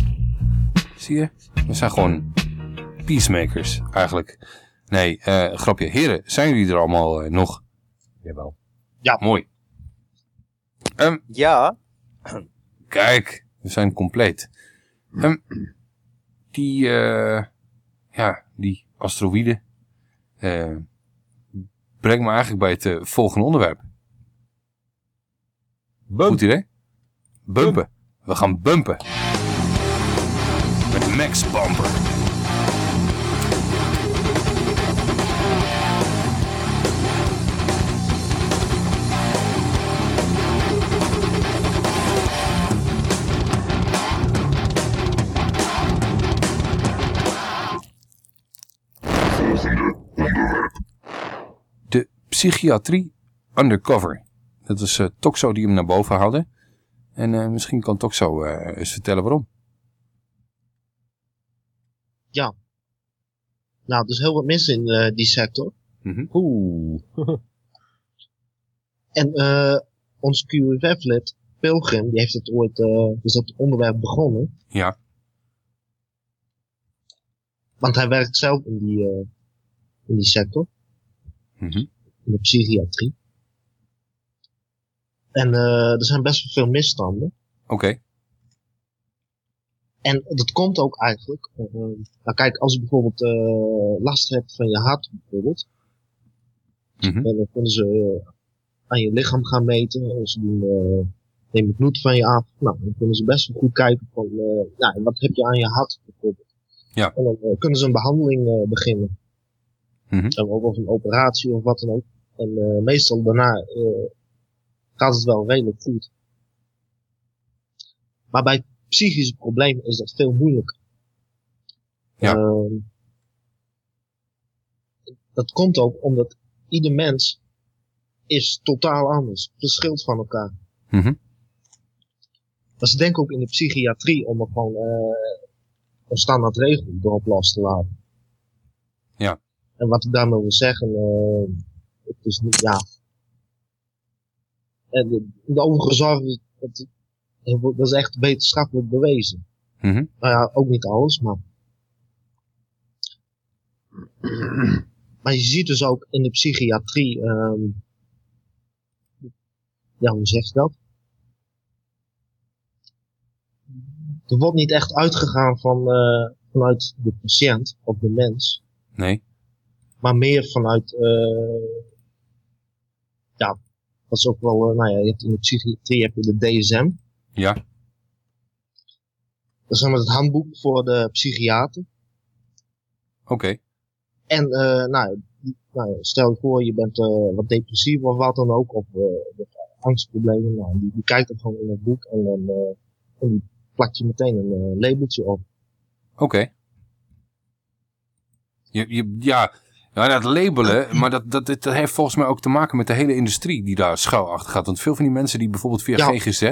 Zie je? We zijn gewoon peacemakers eigenlijk. Nee, eh, grapje. Heren, zijn jullie er allemaal eh, nog? Jawel. Ja. Mooi. Ehm, ja. Kijk, we zijn compleet. Ehm, die, eh, ja, die asteroïden brengt me eigenlijk bij het volgende onderwerp. Goed idee? Bumpen. We gaan bumpen. Met Max Bumper. De psychiatrie undercover. Dat is eh, Toxo die hem naar boven haalde. En eh, misschien kan Toxo eh, eens vertellen waarom. Ja. Nou, er is heel wat mis in die sector. Oeh. (laughs) En eh ons QFF-lid, Pilgrim, die heeft het ooit, is dat onderwerp begonnen. Ja. Want hij werkt zelf in die, in die sector. Mhm. In de psychiatrie. En eh, er zijn best wel veel misstanden. Oké. En dat komt ook eigenlijk. eh, nou kijk, als je bijvoorbeeld eh, last hebt van je hart bijvoorbeeld. Mhm. Dan kunnen ze aan je lichaam gaan meten. En ze doen, eh, nemen het bloed van je af. Nou, dan kunnen ze best wel goed kijken van, eh, nou, wat heb je aan je hart bijvoorbeeld. Ja. En dan kunnen ze een behandeling eh, beginnen. Mhm. Of een operatie of wat dan ook. En meestal daarna gaat het wel redelijk goed. Maar bij psychische problemen is dat veel moeilijker. Ja. Ehm, dat komt ook omdat ieder mens is totaal anders, verschilt van elkaar. Mhm. Maar ze denken ook in de psychiatrie om er gewoon eh, een standaard regel erop los te laten. Ja. En wat ik daarmee wil zeggen, eh, het is niet, ja. En de, de overige zorg, dat, dat is echt wetenschappelijk bewezen. Mhm. Nou ja, ook niet alles, maar. maar je ziet dus ook in de psychiatrie, ehm ja, hoe zeg je dat? Er wordt niet echt uitgegaan van, eh, vanuit de patiënt of de mens, Nee. maar meer vanuit, eh ja, dat is ook wel, eh, nou ja, je hebt in de psychiatrie heb je de DSM. Ja. Dat is dan het handboek voor de psychiater. Oké. En uh, nou, nou, stel je voor, je bent uh, wat depressief of wat dan ook, of angstproblemen. Nou, die, die kijkt er gewoon in het boek en dan en die plakt je meteen een labeltje op. Oké. Je, je, ja, ja, dat labelen, maar dat, dat, dat heeft volgens mij ook te maken met de hele industrie die daar schuil achter gaat. Want veel van die mensen die bijvoorbeeld via Ja. GGZ,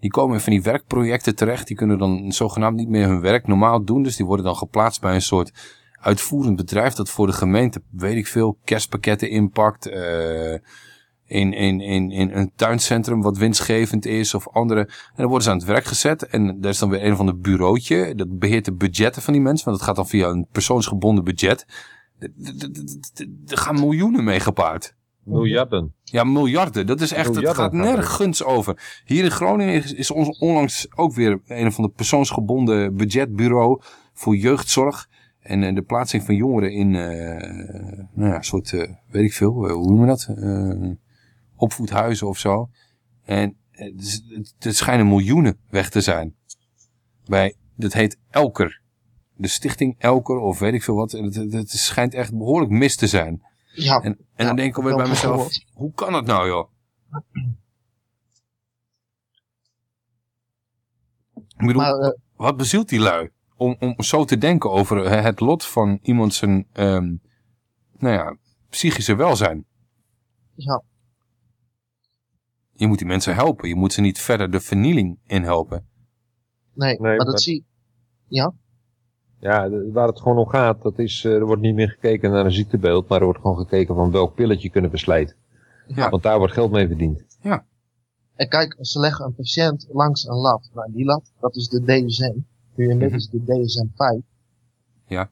Die komen in van die werkprojecten terecht. Die kunnen dan zogenaamd niet meer hun werk normaal doen. Dus die worden dan geplaatst bij een soort uitvoerend bedrijf dat voor de gemeente, weet ik veel, kerstpakketten inpakt. eh, in, in, in, in een tuincentrum wat winstgevend is of andere. En dan worden ze aan het werk gezet. En daar is dan weer een van de bureautje. Dat beheert de budgetten van die mensen. Want dat gaat dan via een persoonsgebonden budget. Er- gaan miljoenen mee gepaard. Miljarden. Ja, miljarden. Dat is echt, het Miljarden gaat gaat er. nergens over. Hier in Groningen is, is ons onlangs ook weer een van de persoonsgebonden budgetbureau voor jeugdzorg. En eh, de plaatsing van jongeren in, eh, nou ja, soort, eh, weet ik veel, hoe noemen we dat? Opvoedhuizen of zo. En het, is- het, het schijnen miljoenen weg te zijn. Bij, dat heet Elker. De stichting Elker of weet ik veel wat. En het, het, het schijnt echt behoorlijk mis te zijn. Ja, En, en dan denk ik alweer bij mezelf, gehoord. hoe kan het nou joh? Ik bedoel, Maar, eh, wat bezielt die lui? Om, om zo te denken over eh, het lot van iemand zijn, ehm, nou ja, psychische welzijn. ja. Je moet die mensen helpen. Je moet ze niet verder de vernieling in helpen. Nee, Nee, maar dat maar- zie Ja? Ja, waar het gewoon om gaat, dat is, eh, er wordt niet meer gekeken naar een ziektebeeld, maar er wordt gewoon gekeken van welk pilletje kunnen we slijten. Ja. Want daar wordt geld mee verdiend. En kijk, ze leggen een patiënt langs een lat. Nou, die lat, dat is de DSM. Nu inmiddels de DSM-5. Ja.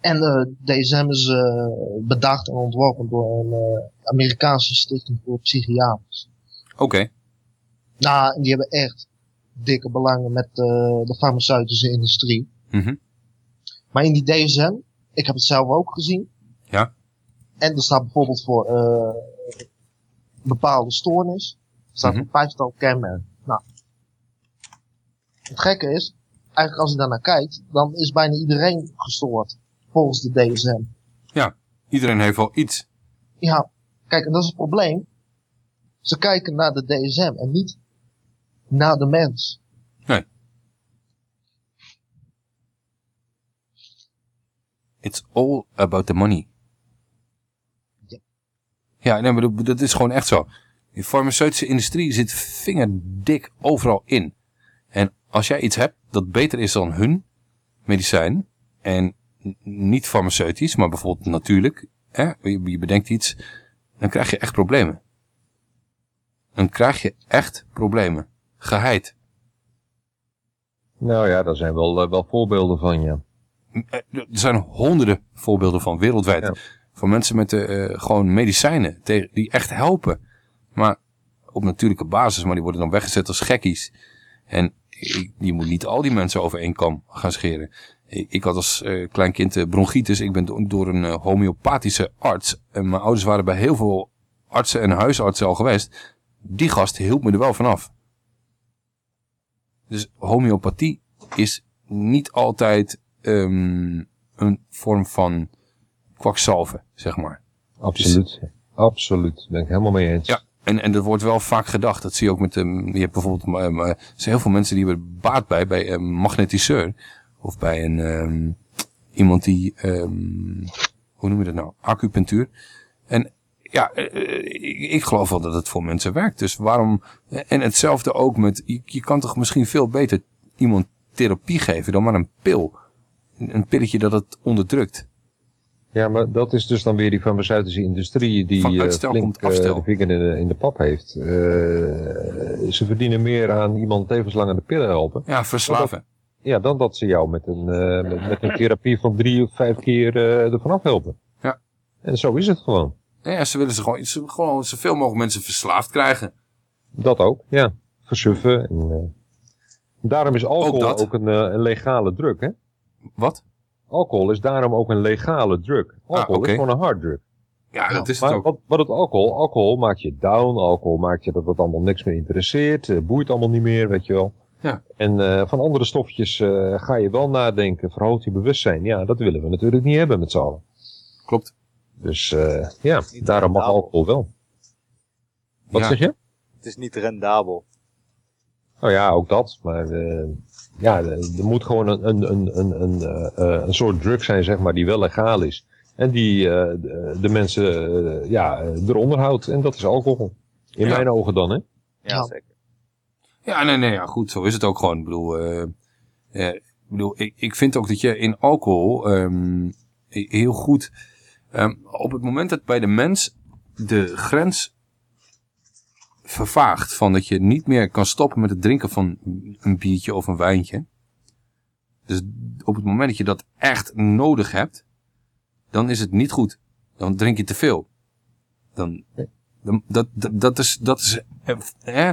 En de DSM is eh, bedacht en ontworpen door een eh, Amerikaanse stichting voor psychiaters. Oké. Nou, en die hebben echt dikke belangen met eh, de farmaceutische industrie. Mhm. Maar in die DSM, ik heb het zelf ook gezien. Ja. En er staat bijvoorbeeld voor eh, bepaalde stoornis. Staat Mhm. een vijftal kenmerken. Nou. Het gekke is, eigenlijk als je daar naar kijkt, dan is bijna iedereen gestoord. Volgens de DSM. Ja, iedereen heeft wel iets. Ja, kijk, en dat is het probleem. Ze kijken naar de DSM en niet naar de mens. Nee. It's all about the money. Ja, nee, maar dat, is gewoon echt zo. Die farmaceutische industrie zit vingerdik overal in. En als jij iets hebt dat beter is dan hun medicijn, en niet farmaceutisch, maar bijvoorbeeld natuurlijk, hè, je bedenkt iets, dan krijg je echt problemen. Dan krijg je echt problemen. Geheid. Nou ja, daar zijn wel, eh, wel voorbeelden van, ja. Eh, Er zijn honderden voorbeelden van wereldwijd. Van mensen met eh, gewoon medicijnen tegen, die echt helpen. Maar op natuurlijke basis, maar die worden dan weggezet als gekkies. En ik- je moet niet al die mensen over één kam gaan scheren. Ik, ik had als eh, klein kind bronchitis. Ik ben do- door een homeopathische arts. En mijn ouders waren bij heel veel artsen en huisartsen al geweest. Die gast hielp me er wel vanaf. Dus homeopathie is niet altijd ehm, een vorm van kwakzalven, zeg maar. Absoluut. Absoluut. Daar ben ik helemaal mee eens. Ja, en, en dat wordt wel vaak gedacht. Dat zie je ook met, um, je hebt bijvoorbeeld, um, er zijn heel veel mensen die hebben baat bij, bij een magnetiseur. Of bij een, iemand die, hoe noem je dat nou, acupunctuur. En ja, eh, eh, ik, geloof wel dat het voor mensen werkt. Dus waarom, en hetzelfde ook met, je, je kan toch misschien veel beter iemand therapie geven dan maar een pil. Een, pilletje dat het onderdrukt. Ja, maar dat is dus dan weer die farmaceutische industrie die Van eh, uitstel flink eh, de vinger in de, in de pap heeft. Eh, ze verdienen meer aan iemand levenslang aan de pillen helpen. Ja, verslaven. Ja, dan dat ze jou met een, eh, met, met een therapie van drie of vijf keer eh ervan afhelpen. Ja. En zo is het gewoon. Ja, ze willen ze gewoon, ze, gewoon zoveel mogelijk mensen verslaafd krijgen. Dat ook, ja. Versuffen. En, eh, daarom is alcohol Ook een, eh, een legale drug, hè? Wat? Alcohol is daarom ook een legale drug. Alcohol oké. is gewoon een harddrug. Ja, dat is maar het ook. Wat, wat het alcohol? Alcohol maakt je down. Alcohol maakt je dat het allemaal niks meer interesseert. eh, boeit allemaal niet meer, weet je wel. Ja. En van andere stofjes ga je wel nadenken. Verhoogt je bewustzijn. Ja, dat willen we natuurlijk niet hebben met z'n allen. Klopt. Dus eh, ja, daarom mag alcohol wel. Wat Ja. zeg je? Het is niet rendabel. Nou ja, ook dat. Maar eh, ja, er moet gewoon een, een, een, een, een, eh, eh, een soort drug zijn, zeg maar, die wel legaal is. En die eh, de, de mensen ja, eronder houdt. En dat is alcohol. In Ja. mijn ogen dan, hè? Ja, zeker. Ja, nee, nee, ja, goed, zo is het ook gewoon. Ik bedoel, eh, eh, ik, bedoel ik, ik vind ook dat je in alcohol ehm, heel goed... ehm, op het moment dat bij de mens de grens vervaagt... van dat je niet meer kan stoppen met het drinken van een biertje of een wijntje... Dus op het moment dat je dat echt nodig hebt... dan is het niet goed. Dan drink je te veel. Dan, dat, dat, dat is... Dat is hè,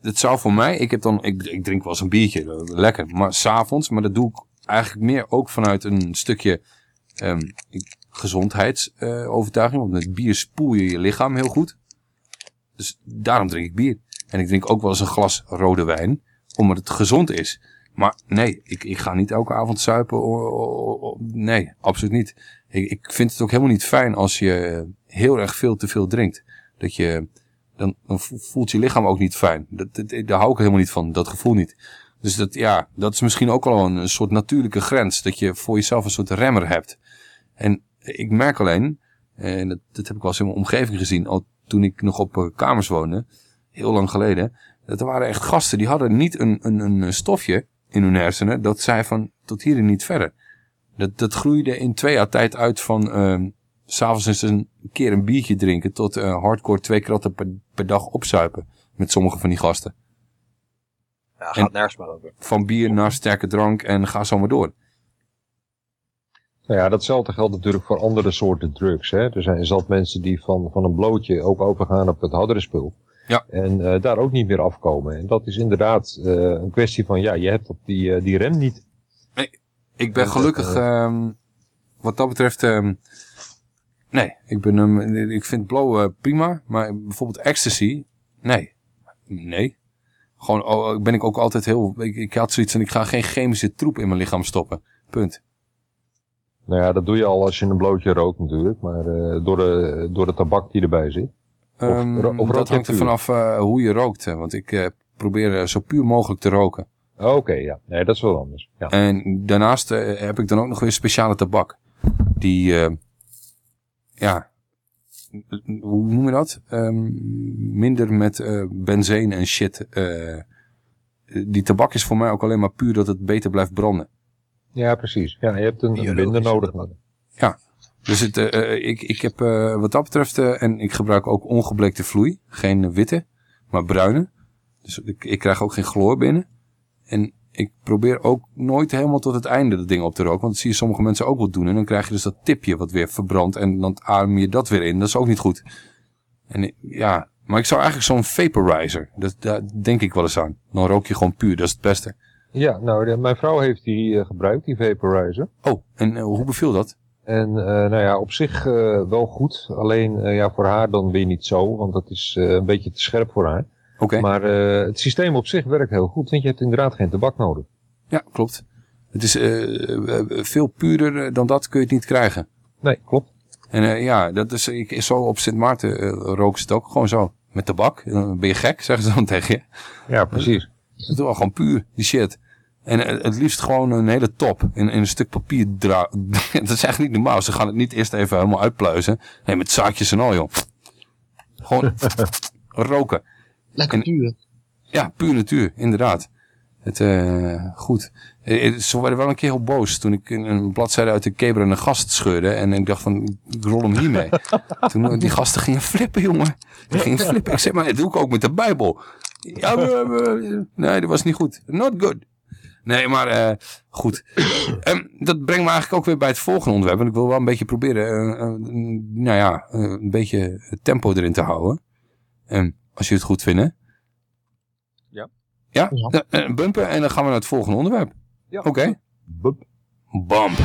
het zou voor mij, ik heb dan, ik, ik drink wel eens een biertje, eh, lekker, maar s'avonds, maar dat doe ik eigenlijk meer ook vanuit een stukje ehm, gezondheidsovertuiging, want met bier spoel je je lichaam heel goed. Dus daarom drink ik bier. En ik drink ook wel eens een glas rode wijn, omdat het gezond is. Maar nee, ik, ik ga niet elke avond zuipen. Nee, absoluut niet. Ik, ik vind het ook helemaal niet fijn als je heel erg veel te veel drinkt. Dat je, dan, dan vo- voelt je lichaam ook niet fijn. Dat, dat, daar hou ik helemaal niet van, dat gevoel niet. Dus dat, ja, dat is misschien ook al een, een soort natuurlijke grens. Dat je voor jezelf een soort remmer hebt. En ik merk alleen, en dat, dat heb ik wel eens in mijn omgeving gezien, al toen ik nog op eh, kamers woonde, heel lang geleden, dat er waren echt gasten die hadden niet een, een, een stofje in hun hersenen dat zei van tot hier en niet verder. Dat, dat groeide in twee jaar tijd uit van ehm, s'avonds eens een keer een biertje drinken tot eh, hardcore twee kratten per, per dag opzuipen met sommige van die gasten. Ja, gaat nergens meer over. Van bier naar sterke drank en ga zo maar door. Nou ja, datzelfde geldt natuurlijk voor andere soorten drugs. Hè. Er zijn zat mensen die van, van een blootje ook overgaan op het hardere spul. Ja. En eh, daar ook niet meer afkomen. En dat is inderdaad eh, een kwestie van, ja, je hebt op die, eh, die rem niet. Ik ben gelukkig, ehm, wat dat betreft, ehm, nee, ik, ben, um, ik vind blow prima, maar bijvoorbeeld ecstasy, nee, nee. Gewoon oh, ben ik ook altijd heel, ik, ik had zoiets en ik ga geen chemische troep in mijn lichaam stoppen, punt. Nou ja, dat doe je al als je een blootje rookt natuurlijk. Maar eh, door, de, door de tabak die erbij zit. Of, ro- of dat hangt er vanaf eh, hoe je rookt, hè, want ik eh, probeer zo puur mogelijk te roken. Oké, ja. Nee, dat is wel anders. Ja. En daarnaast heb ik dan ook nog weer speciale tabak. Die, ja, hoe noem je dat? Ehm, minder met benzine en shit. die tabak is voor mij ook alleen maar puur dat het beter blijft branden. Ja, precies. Ja, je hebt een, een binder nodig. Ja, dus het, eh, eh, ik, ik heb eh, wat dat betreft, en ik gebruik ook ongebleekte vloei. Geen witte, maar bruine. Dus ik, ik krijg ook geen chloor binnen. En ik probeer ook nooit helemaal tot het einde dat ding op te roken. Want dat zie je sommige mensen ook wel doen. En dan krijg je dus dat tipje wat weer verbrandt. En dan adem je dat weer in. Dat is ook niet goed. En ja, maar ik zou eigenlijk zo'n vaporizer. Dat, daar denk ik wel eens aan. Dan rook je gewoon puur. Dat is het beste. Ja, nou, de- mijn vrouw heeft die eh, gebruikt, die vaporizer. Oh, en eh, hoe beviel dat? En eh, nou ja, op zich wel goed. Alleen ja, voor haar dan weer niet zo, want dat is een beetje te scherp voor haar. Oké. Maar het systeem op zich werkt heel goed, want je hebt inderdaad geen tabak nodig. Ja, klopt. Het is veel puurder dan dat kun je het niet krijgen. Nee, klopt. En ja, dat is, ik, zo op Sint Maarten roken ze het ook gewoon zo. Met tabak. Dan ben je gek, zeggen ze dan tegen je. Ja, precies. Dat is wel gewoon puur, die shit. En het liefst gewoon een hele top in, in een stuk papier (laughs) Dat is echt niet normaal. Ze gaan het niet eerst even helemaal uitpluizen. Nee, met zaadjes en al, joh. Gewoon (laughs) roken. Lekker puur. Ja, puur natuur, inderdaad. Het, eh, goed. Eh, eh, Ze werden wel een keer heel boos toen ik een- een bladzijde uit de keberende gast scheurde. En ik dacht van, ik rol hem hiermee. (laughs) toen die gasten gingen flippen, jongen. Die gingen flippen. Ik zeg, maar dat doe ik ook met de Bijbel. Ja, nee, dat was niet goed. Not good. Nee, maar eh, goed. (clears throat) Ehm, dat brengt me eigenlijk ook weer bij het volgende onderwerp. Want ik wil wel een beetje proberen, eh, eh, nou ja, eh, een beetje tempo erin te houden. Ehm, als je het goed vindt, hè? Ja. Ja? ja. bumpen en dan gaan we naar het volgende onderwerp. Ja. Oké. Bump. Bump.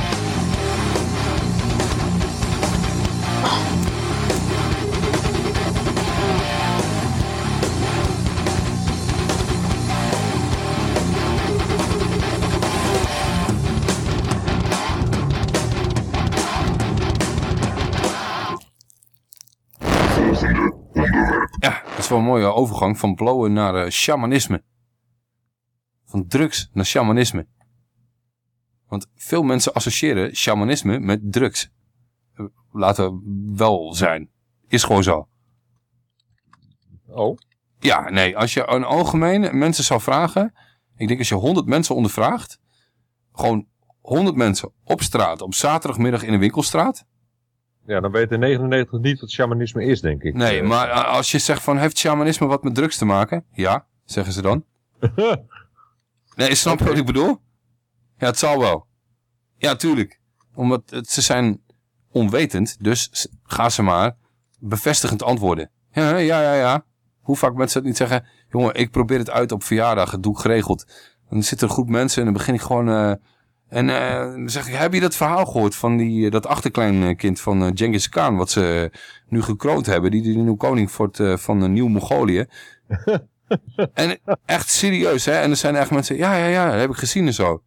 Wel een mooie overgang van blowen naar eh, shamanisme. Van drugs naar shamanisme. Want veel mensen associëren shamanisme met drugs. Eh, Laten we wel zijn. Is gewoon zo. Oh. Ja, nee, als je een algemeen mensen zou vragen, ik denk als je 100 mensen ondervraagt, gewoon 100 mensen op straat, op zaterdagmiddag in een winkelstraat. Ja, dan weten 99 niet wat shamanisme is, denk ik. Nee, Eh, maar als je zegt van, heeft shamanisme wat met drugs te maken? Ja, zeggen ze dan. (laughs) nee, snap je wat ik bedoel? Ja, het zal wel. Ja, tuurlijk. Omdat het, ze zijn onwetend, dus ga ze maar bevestigend antwoorden. Ja, ja, ja, ja. Hoe vaak mensen het niet zeggen, jongen, ik probeer het uit op verjaardag, het doe ik geregeld. Dan zit er een groep mensen en dan begin ik gewoon... eh, en eh, dan zeg ik, heb je dat verhaal gehoord van die, dat achterkleinkind van eh, Genghis Khan, wat ze nu gekroond hebben, die, die nu koning wordt eh, van eh, Nieuw-Mongolië. (laughs) en echt serieus, hè? En er zijn echt mensen, ja, ja, ja, dat heb ik gezien en zo.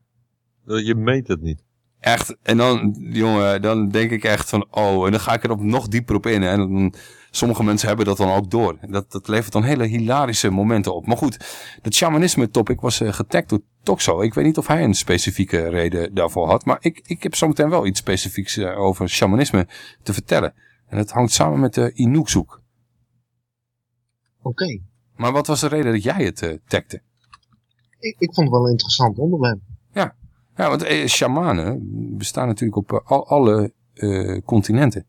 Je meent het niet. Echt, en dan, jongen, dan denk ik echt van, oh, en dan ga ik er op nog dieper op in. hè. En dan, sommige mensen hebben dat dan ook door. Dat, dat levert dan hele hilarische momenten op. Maar goed, dat shamanisme topic was eh, getagd door Toxo. Ik weet niet of hij een specifieke reden daarvoor had. Maar ik, ik heb zometeen wel iets specifieks eh, over shamanisme te vertellen. En dat hangt samen met de Inukzoek. Oké. Maar wat was de reden dat jij het tagde? Ik, ik vond het wel een interessant onderwerp. Ja, ja want eh, shamanen bestaan natuurlijk op al, alle continenten.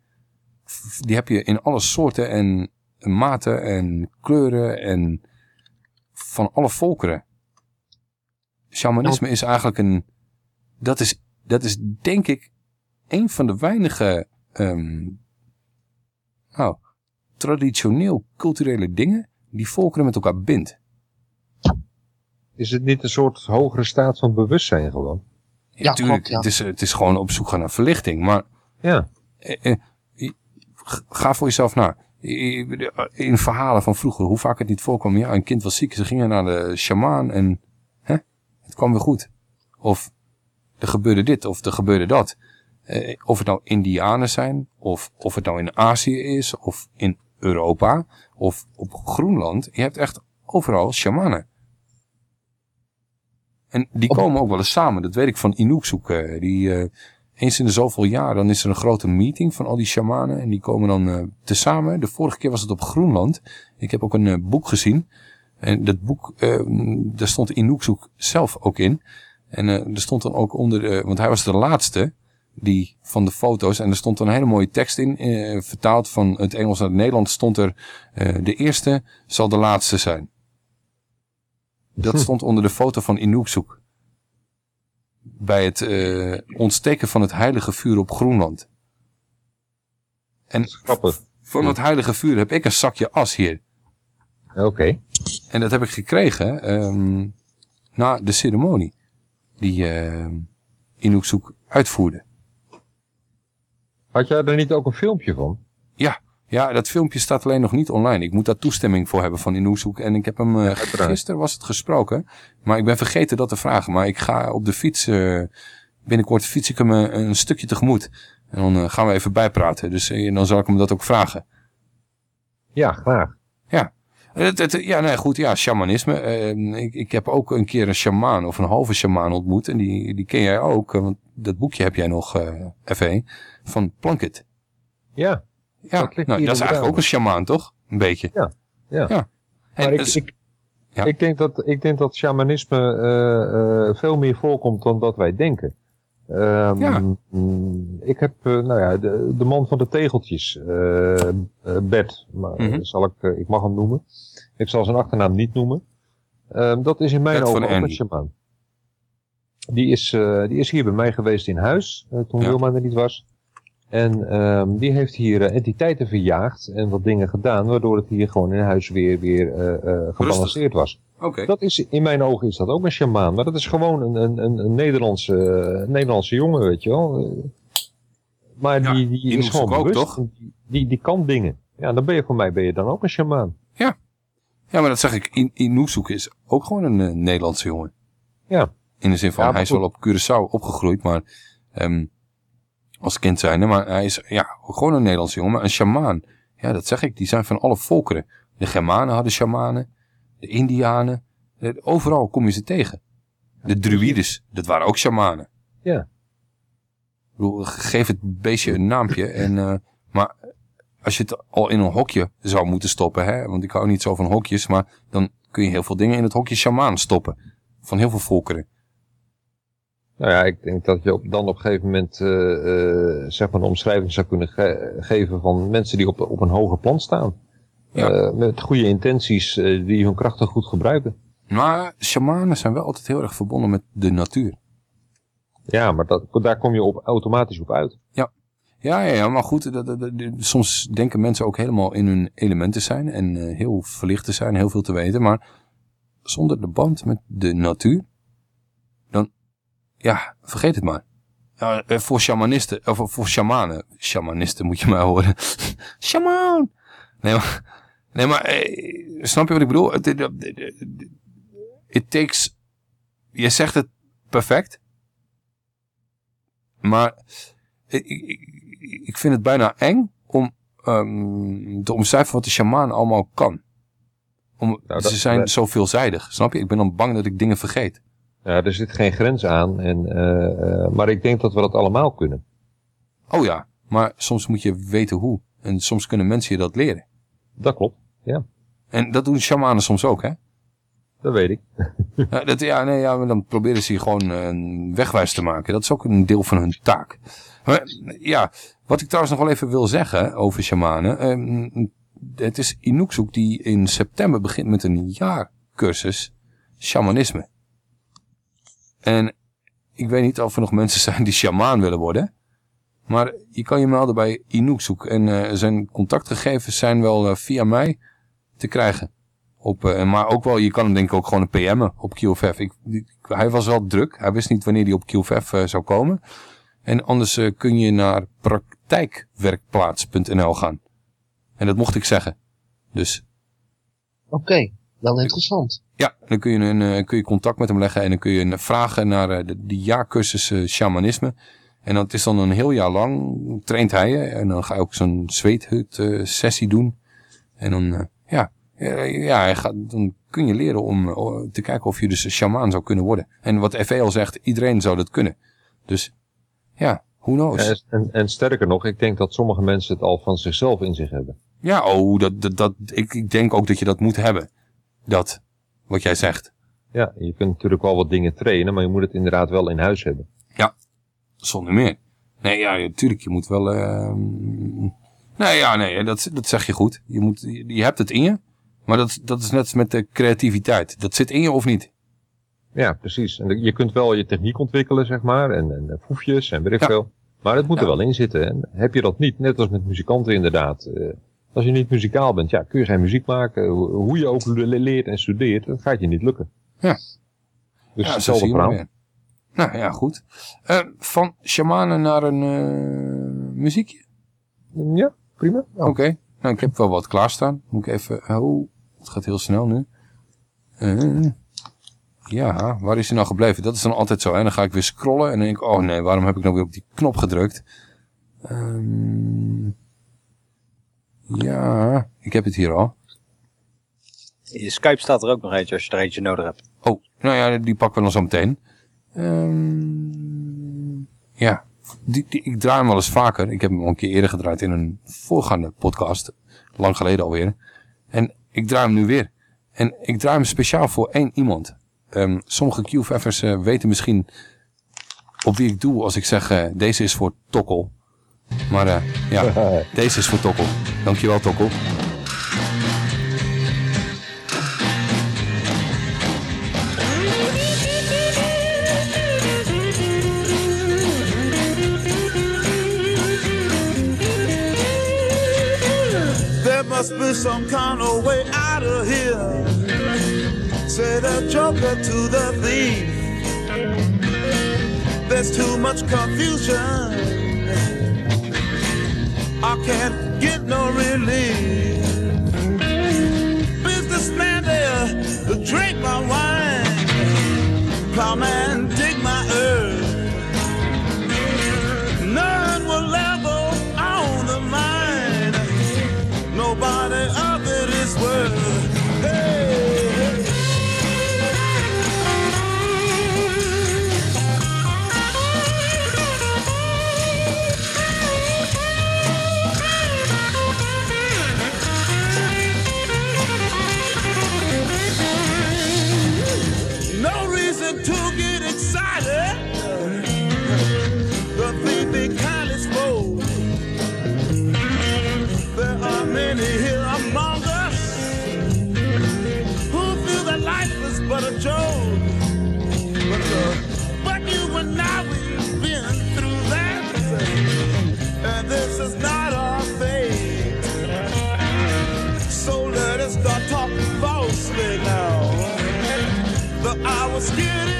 Die heb je in alle soorten en maten en kleuren en van alle volkeren. Shamanisme is eigenlijk een... Dat is, dat is denk ik een van de weinige ehm, nou, traditioneel culturele dingen die volkeren met elkaar bindt. Is het niet een soort hogere staat van bewustzijn gewoon? Ja, tuurlijk. Het, is, het is gewoon op zoek gaan naar verlichting. Maar ja. eh, eh, ga voor jezelf na. In verhalen van vroeger, hoe vaak het niet voorkwam. Ja, een kind was ziek, ze gingen naar de shamaan en hè, het kwam weer goed. Of er gebeurde dit, of er gebeurde dat. Eh, of het nou Indianen zijn, of, of het nou in Azië is, of in Europa, of op Groenland. Je hebt echt overal shamanen. En die komen ook wel eens samen. Dat weet ik van Inukzoek. Die, eh, eens in de zoveel jaar, dan is er een grote meeting van al die shamanen. En die komen dan eh tezamen. De vorige keer was het op Groenland. Ik heb ook een eh, boek gezien. En dat boek, eh, daar stond Inukzoek zelf ook in. En eh, er stond dan ook onder, de, want hij was de laatste die van de foto's. En er stond een hele mooie tekst in, eh, vertaald van het Engels naar het Nederlands. Stond er, eh, de eerste zal de laatste zijn. Dat (laughs) stond onder de foto van Inukzoek. Bij het eh, ontsteken van het heilige vuur op Groenland. En van het heilige vuur heb ik een zakje as hier. Oké. En dat heb ik gekregen ehm, na de ceremonie die Inukzoek uitvoerde. Had jij er niet ook een filmpje van? Ja, ja, dat filmpje staat alleen nog niet online. Ik moet daar toestemming voor hebben van Inukzoek. En ik heb hem, eh, gisteren was het gesproken. Maar ik ben vergeten dat te vragen. Maar ik ga op de fiets, eh, binnenkort fiets ik hem eh, een stukje tegemoet. En dan gaan we even bijpraten. Dus dan zal ik hem dat ook vragen. Ja, graag. Ja. Het, het, ja, nee, goed, ja, shamanisme. Eh, ik, ik heb ook een keer een shamaan of een halve shamaan ontmoet. En die, die ken jij ook, want dat boekje heb jij nog, eh F1, van Plunkett. Ja. Ja, dat ligt nou, hier dat is eigenlijk ook een shamaan, toch? Een beetje. Ja. Ja. Ja. Maar ik, dus- ik, ik, denk dat, ik denk dat shamanisme eh, eh, veel meer voorkomt dan dat wij denken. Ehm, Ja. mm, Ik heb, eh, nou ja, de, de man van de tegeltjes, Bert, maar, Mhm. zal ik, ik mag hem noemen. Ik zal zijn achternaam niet noemen. Ehm, dat is in mijn Bert ogen ook een shamaan. Die is, die is hier bij mij geweest in huis, toen. Wilma er niet was. En ehm, die heeft hier eh, entiteiten verjaagd en wat dingen gedaan, waardoor het hier gewoon in huis weer, weer eh, eh, gebalanceerd was. Oké. Dat is, in mijn ogen is dat ook een shamaan, maar dat is gewoon een, een, een, Nederlandse, een Nederlandse jongen, weet je wel. Maar Ja, die, die die is gewoon ook, toch? Die, die, die kan dingen. Ja, dan ben je voor mij ben je dan ook een shamaan. Ja. Ja, maar dat zeg ik. In, Inukzoek is ook gewoon een Nederlandse jongen. Ja. In de zin van, Ja, hij is wel op Curaçao opgegroeid, maar ehm, als kind zijnde. Maar hij is ja, gewoon een Nederlandse jongen. Maar een shamaan, ja, dat zeg ik, die zijn van alle volkeren. De Germanen hadden shamanen, de Indianen, eh, overal kom je ze tegen. De Druides, dat waren ook shamanen. Ja. Ik bedoel, geef het beestje een naampje. En, eh, maar als je het al in een hokje zou moeten stoppen, hè, want ik hou niet zo van hokjes, maar dan kun je heel veel dingen in het hokje shamaan stoppen. Van heel veel volkeren. Nou ja, ik denk dat je op, dan op een gegeven moment eh, eh, zeg maar een omschrijving zou kunnen ge- geven van mensen die op, op een hoger plan staan. Eh, met goede intenties die hun krachten goed gebruiken. Maar shamanen zijn wel altijd heel erg verbonden met de natuur. Ja, maar dat, daar kom je op, automatisch op uit. Ja. Ja, ja, ja maar goed, dat, dat- soms denken mensen ook helemaal in hun element te zijn en heel verlicht te zijn, heel veel te weten, maar zonder de band met de natuur, ja, vergeet het maar. Ja, eh, voor shamanisten, of voor shamanen, shamanisten moet je maar horen. (laughs) Shaman! Nee, maar, nee, maar eh, snap je wat ik bedoel? It takes, je zegt het perfect, maar ik, ik, ik vind het bijna eng om ehm, te omschrijven wat de shamaan allemaal kan. Om, dat- ze zijn zo veelzijdig, snap je? Ik ben dan bang dat ik dingen vergeet. Ja, er zit geen grens aan. En, eh, eh, maar ik denk dat we dat allemaal kunnen. Oh ja, maar soms moet je weten hoe. En soms kunnen mensen je dat leren. Dat klopt, ja. En dat doen shamanen soms ook, hè? Dat weet ik. (laughs) Ja, dat, ja, nee, ja, maar dan proberen ze je gewoon eh, een wegwijs te maken. Dat is ook een deel van hun taak. Maar, ja, wat ik trouwens nog wel even wil zeggen over shamanen. ehm, het is Inukzoek die in september begint met een jaarcursus shamanisme. En ik weet niet of er nog mensen zijn die shamaan willen worden. Maar je kan je melden bij Inukzoek. En eh, zijn contactgegevens zijn wel eh, via mij te krijgen. Op, eh, maar ook wel, je kan hem denk ik ook gewoon een PM'en op QFF. Ik, hij was wel druk. Hij wist niet wanneer hij op QFF zou komen. En anders kun je naar praktijkwerkplaats.nl gaan. En dat mocht ik zeggen. Dus Oké, wel interessant. ja, dan kun je, een, eh, kun je contact met hem leggen en dan kun je een- vragen naar eh, de, de jaarcursus eh, shamanisme. En dat is dan een heel jaar lang, traint hij je. En dan ga je ook zo'n zweethut eh, sessie doen. En dan, eh, ja, ja hij gaat, dan kun je leren om te kijken of je dus een shamaan zou kunnen worden. En wat FE al zegt, iedereen zou dat kunnen. Dus ja, who knows. En, en, en sterker nog, ik denk dat sommige mensen het al van zichzelf in zich hebben. Ja, oh, dat, dat, dat, ik, ik denk ook dat je dat moet hebben. Dat, wat jij zegt. Ja, je kunt natuurlijk wel wat dingen trainen, maar je moet het inderdaad wel in huis hebben. Ja, zonder meer. Nee, ja, natuurlijk, je moet wel... ehm, Nee, ja, nee, dat, dat zeg je goed. Je, moet, je, hebt het in je, maar dat, dat is net als met de creativiteit. Dat zit in je of niet? Ja, precies. En je kunt wel je techniek ontwikkelen, zeg maar, en, en foefjes en weet ik veel. Maar het moet er wel in zitten. En heb je dat niet, net als met muzikanten inderdaad. eh, als je niet muzikaal bent, ja, kun je geen muziek maken. Hoe hoe je ook le- leert en studeert, dat gaat je niet lukken. Ja. Dus ja, hetzelfde verhaal. Nou ja, goed. Eh, van shamanen naar een eh, muziekje? Ja, prima. Oké. Nou, ik heb wel wat klaarstaan. Moet ik even... Oh, het gaat heel snel nu. Eh, ja, waar is hij nou gebleven? Dat is dan altijd zo. En dan ga ik weer scrollen en dan denk ik... Oh nee, waarom heb ik nou weer op die knop gedrukt? Ehm, ja, ik heb het hier al. In Skype staat er ook nog eentje als je er eentje nodig hebt. Oh, nou ja, die pakken we dan zo meteen. Ehm, ja, die, die, ik draai hem wel eens vaker. Ik heb hem al een keer eerder gedraaid in een voorgaande podcast. Lang geleden alweer. En ik draai hem nu weer. En ik draai hem speciaal voor één iemand. Ehm, sommige QFF'ers eh, weten misschien op wie ik doe als ik zeg... eh, deze is voor Tokkel. Maar eh, (laughs) ja, deze is voor Tokkel. Dankjewel Tokkel. There must be some kind of way out of here. Say the joker to the thief. There's too much confusion. I can't get no relief. Businessman there, drink my wine. Plowman, was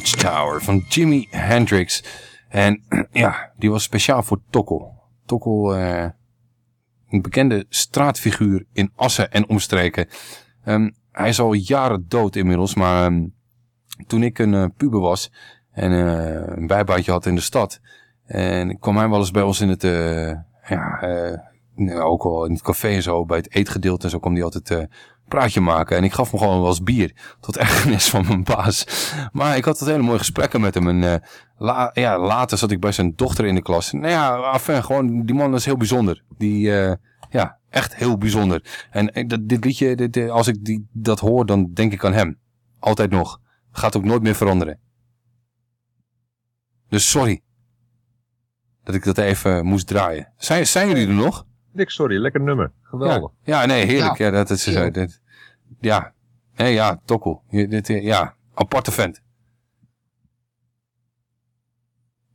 Watchtower van Jimi Hendrix. En (clears throat) ja, die was speciaal voor Tokkel. Tokkel, eh, een bekende straatfiguur in Assen en omstreken. Ehm, hij is al jaren dood inmiddels, maar ehm, toen ik een eh, puber was en eh, een bijbaantje had in de stad. En kwam hij wel eens bij ons in het, ja, ook al in het café en zo, bij het eetgedeelte en zo kwam hij altijd eh praatje maken. En ik gaf hem gewoon wel eens bier, tot (laughs) ergernis van mijn baas. Maar ik had altijd hele mooie gesprekken met hem. En eh, ja, later zat ik bij zijn dochter in de klas. Nou ja, enfin, gewoon, die man is heel bijzonder. Die, eh, ja, echt heel bijzonder. En dit liedje, als ik die, dat hoor, dan denk ik aan hem. Altijd nog. Gaat ook nooit meer veranderen. Dus sorry. Dat ik dat even moest draaien. Zijn, zijn jullie er nog? Niks, sorry. Lekker nummer. Geweldig. Ja, ja nee, heerlijk. Ja, Ja. dat is, Ja. eh, dit, ja. Nee, ja, tokkel. Dit, eh, ja, aparte vent.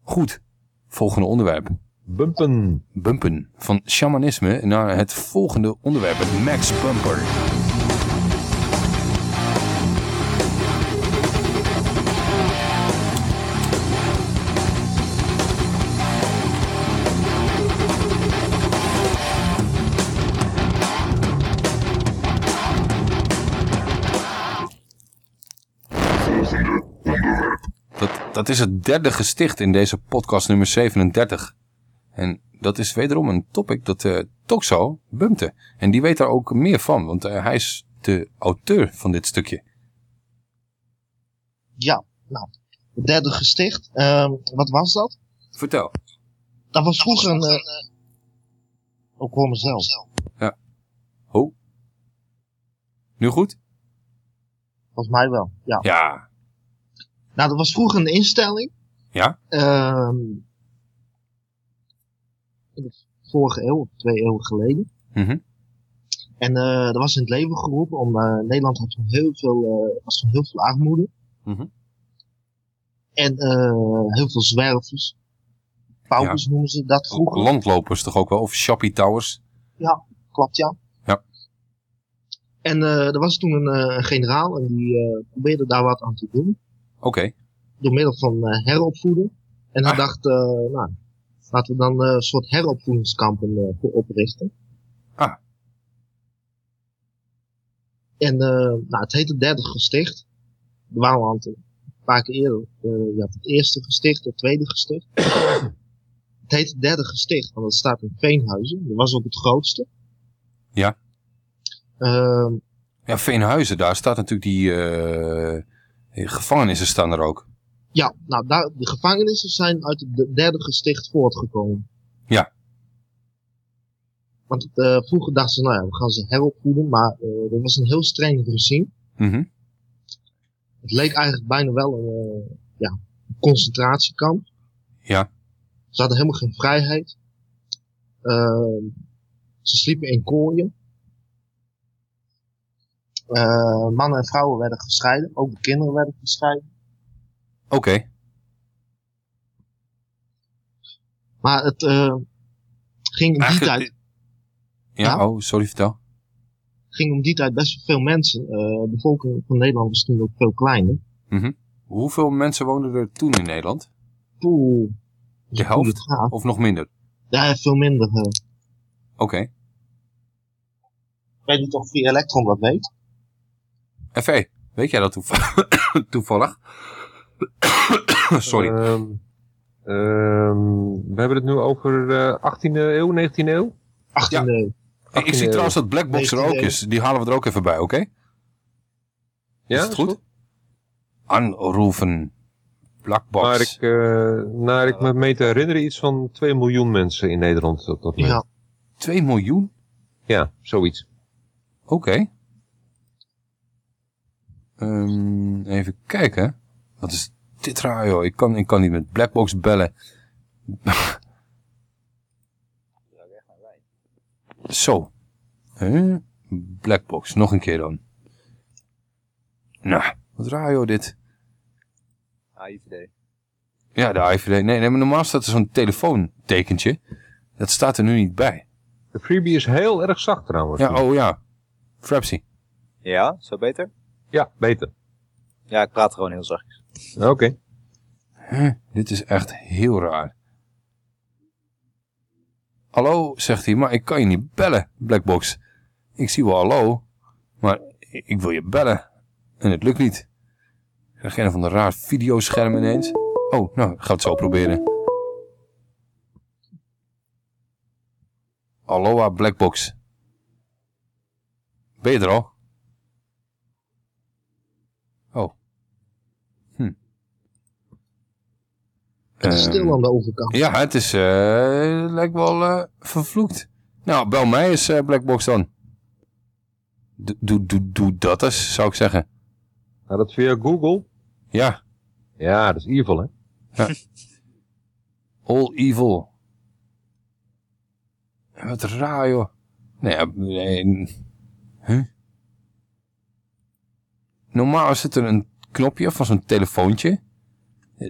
Goed. Volgende onderwerp. Bumpen. Bumpen. Van shamanisme naar het volgende onderwerp. Het Max Bumper. Dat, is het derde gesticht in deze podcast nummer 37. En dat is wederom een topic dat eh Toxo bumpte. En die weet daar ook meer van, want eh, hij is de auteur van dit stukje. Ja, nou, het derde gesticht. Ehm, wat was dat? Vertel. Dat was vroeger een... eh, ook voor mezelf. Ja. Oh. Nu goed? Volgens mij wel, ja. Ja. Nou, dat was vroeger een instelling. Ja? in de vorige eeuw, of twee eeuwen geleden. Mhm. En eh dat was in het leven geroepen, om eh, Nederland had toen heel veel, eh, was toen heel veel armoede. Mhm. En eh, heel veel zwervers. Paupers noemen ze dat vroeger. Landlopers toch ook wel? Of Shoppy Towers? Ja, klopt ja. Ja. En eh er was toen een eh, generaal en die eh, probeerde daar wat aan te doen. Oké. Door middel van eh, heropvoeden. En hij Ah. dacht, eh, nou, laten we dan eh, een soort heropvoedingskampen voor oprichten. Ah. En nou, het heet het derde gesticht. Er waren al een paar keer eerder. je had het eerste gesticht, het tweede gesticht. (coughs) het heet het derde gesticht, want het staat in Veenhuizen. Dat was ook het grootste. Ja. Ehm, Ja, Veenhuizen, daar staat natuurlijk die eh, die gevangenissen staan er ook. ja, nou, daar, de gevangenissen zijn uit het de- derde gesticht voortgekomen. Ja. Want eh, vroeger dachten ze, nou ja, we gaan ze heropvoeden, maar eh er was een heel streng regime. Mhm. Het leek eigenlijk bijna wel een, eh, ja, een concentratiekamp. Ja. Ze hadden helemaal geen vrijheid. Ze sliepen in kooien. Eh, mannen en vrouwen werden gescheiden. Ook de kinderen werden gescheiden. Oké. Maar het eh, ging in die Eigenlijk- tijd Ja, Ja? oh, sorry, vertel. ging om die tijd best veel mensen. Eh, de bevolking van Nederland was toen ook veel kleiner. Mhm. Hoeveel mensen woonden er toen in Nederland? Poeh. De helft? Of nog minder? Ja, veel minder. Oké. Ik weet niet of via Electron dat weet. FE, weet jij dat (coughs) toevallig? toevallig? (coughs) Sorry. Ehm, ehm, we hebben het nu over eh 18e eeuw, 19e eeuw? 18e eeuw. Ik zie trouwens dat Blackbox er ook 19e is. Die halen we er ook even bij, oké? Ja, Is het goed? Anroeven. Blackbox. Maar ik, eh, naar ik me mee te herinneren, iets van 2 miljoen mensen in Nederland op dat moment. Ja. 2 miljoen? Ja, zoiets. Oké. Ehm, even kijken. Wat is dit raar, joh? Ik kan, ik kan niet met Blackbox bellen. (laughs) Zo. Huh? Blackbox, nog een keer dan. Nou, wat raar joh dit. AIVD. Ja, de IVD. Nee, nee, maar normaal staat er zo'n telefoontekentje. Dat staat er nu niet bij. De freebie is heel erg zacht trouwens. Ja, oh ja. Frapsy. Ja, zo beter? Ja, beter. Ja, ik praat gewoon heel zachtjes. Oké. Huh, dit is echt heel raar. Hallo, zegt hij, maar ik kan je niet bellen, Blackbox. Ik zie wel hallo, maar ik wil je bellen. En het lukt niet. Ik krijg een van de raar videoscherm ineens. Oh, nou, ik ga het zo proberen. Aloha, Blackbox. Ben je er al? Oh. Hm. Het is stil Ehm, aan de overkant. Ja, het is, eh, lijkt wel eh, vervloekt. Nou, bel mij eens, eh, Blackbox dan. Doe, doe, doe, dat eens, zou ik zeggen. Gaat dat via Google? Ja. Ja, dat is evil, hè? Ja. (laughs) All evil. Wat raar, joh. Nee, ja, nee. Huh? Normaal is het er een knopje van zo'n telefoontje.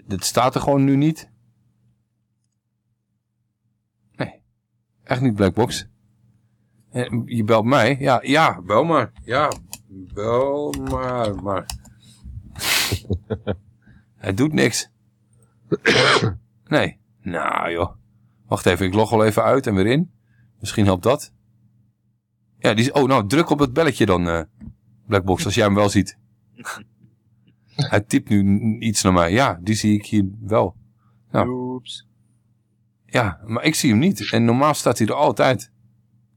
Dat staat er gewoon nu niet. Nee. Echt niet Blackbox. En Je belt mij? Ja, ja, bel maar. Ja, bel maar. maar. (laughs) Hij doet niks. (coughs) nee. Nou joh. Wacht even, ik log wel even uit en weer in. Misschien helpt dat. Ja, die is... Oh, nou, druk op het belletje dan, eh, Blackbox, als jij hem wel ziet. (laughs) (laughs) Hij typt nu iets naar mij. Ja, die zie ik hier wel. Oeps. Ja, maar ik zie hem niet. En normaal staat hij er altijd.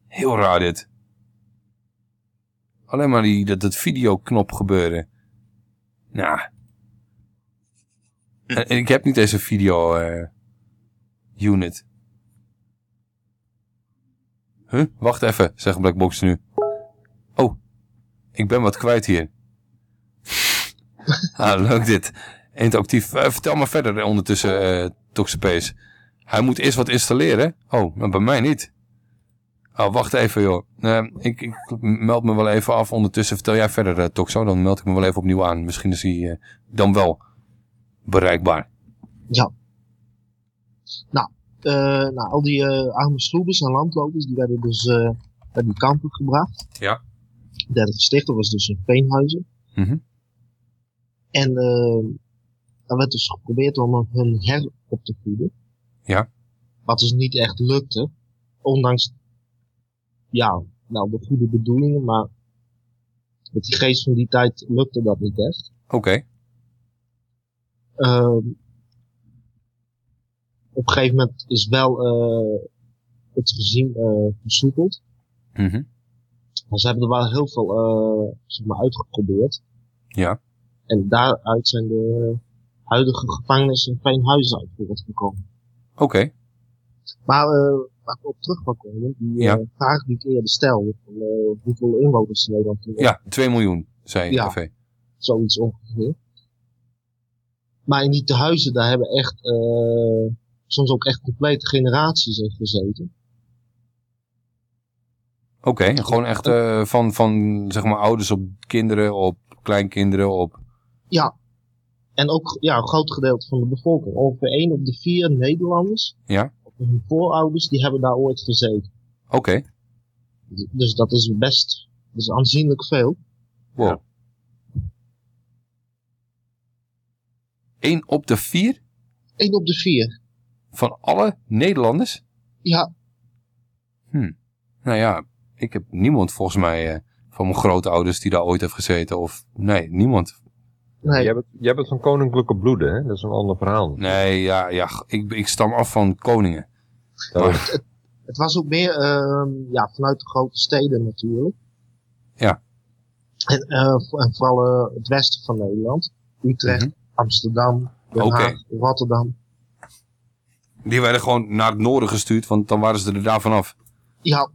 Heel raar dit. Alleen maar die, dat, dat videoknop gebeuren. Nou. En, en ik heb niet deze video eh, unit. Huh? Wacht even, zegt Blackbox nu. Oh, ik ben wat kwijt hier. (laughs) ah, leuk dit. Interactief. Eh, vertel maar verder ondertussen, eh Toxapace. Hij moet eerst wat installeren. Oh, maar bij mij niet. Oh, wacht even joh. Eh, ik, ik meld me wel even af. Ondertussen vertel jij verder, uh, Toxo. Dan meld ik me wel even opnieuw aan. Misschien is hij dan wel bereikbaar. Ja. Nou, nou al die arme sloebers en landlopers, die werden dus naar die kampen gebracht. Ja. Derde gesticht, dat was dus in Veenhuizen. Mhm. En er werd dus geprobeerd om hun her op te voeden. Ja. Wat dus niet echt lukte. Ondanks, ja, nou de goede bedoelingen, maar met die geest van die tijd lukte dat niet echt. Oké. Ehm, op een gegeven moment is wel eh, het regime eh versoepeld. Mhm. Maar ze hebben er wel heel veel eh, zeg maar uitgeprobeerd. Ja. En daaruit zijn de huidige gevangenissen in Veenhuizen uit voortgekomen. Oké. Maar eh, waar ik op terug wil komen, die Ja. eh, vraag die ik eerder stelde, van, eh, hoeveel inwoners in Nederland er Ja, 2 miljoen, zei Ja. café. zoiets ongeveer. Maar in die tehuizen, daar hebben echt, soms ook echt complete generaties in gezeten. Oké, gewoon echt van, van zeg maar ouders op kinderen, op kleinkinderen, op... Ja. En ook ja, een groot gedeelte van de bevolking. Ongeveer 1 op de 4 Nederlanders, Ja? hun voorouders, die hebben daar ooit gezeten. Oké. Dus dat is best, dat is aanzienlijk veel. Wow. 1 op de 4 1 op de 4. van alle Nederlanders? Ja, Hm. Nou ja, ik heb niemand volgens mij eh, van mijn grootouders die daar ooit heeft gezeten. Of nee, niemand. Nee. Jij, bent, jij bent van koninklijke bloeden, hè? Dat is een ander verhaal. Nee, ja, ja ik, ik stam af van koningen. het, het was ook meer ehm, ja, vanuit de grote steden natuurlijk. Ja. En, eh, en vooral eh, het westen van Nederland. Utrecht, Amsterdam, Den. Haag, Rotterdam. Die werden gewoon naar het noorden gestuurd, want dan waren ze er daar vanaf. Ja,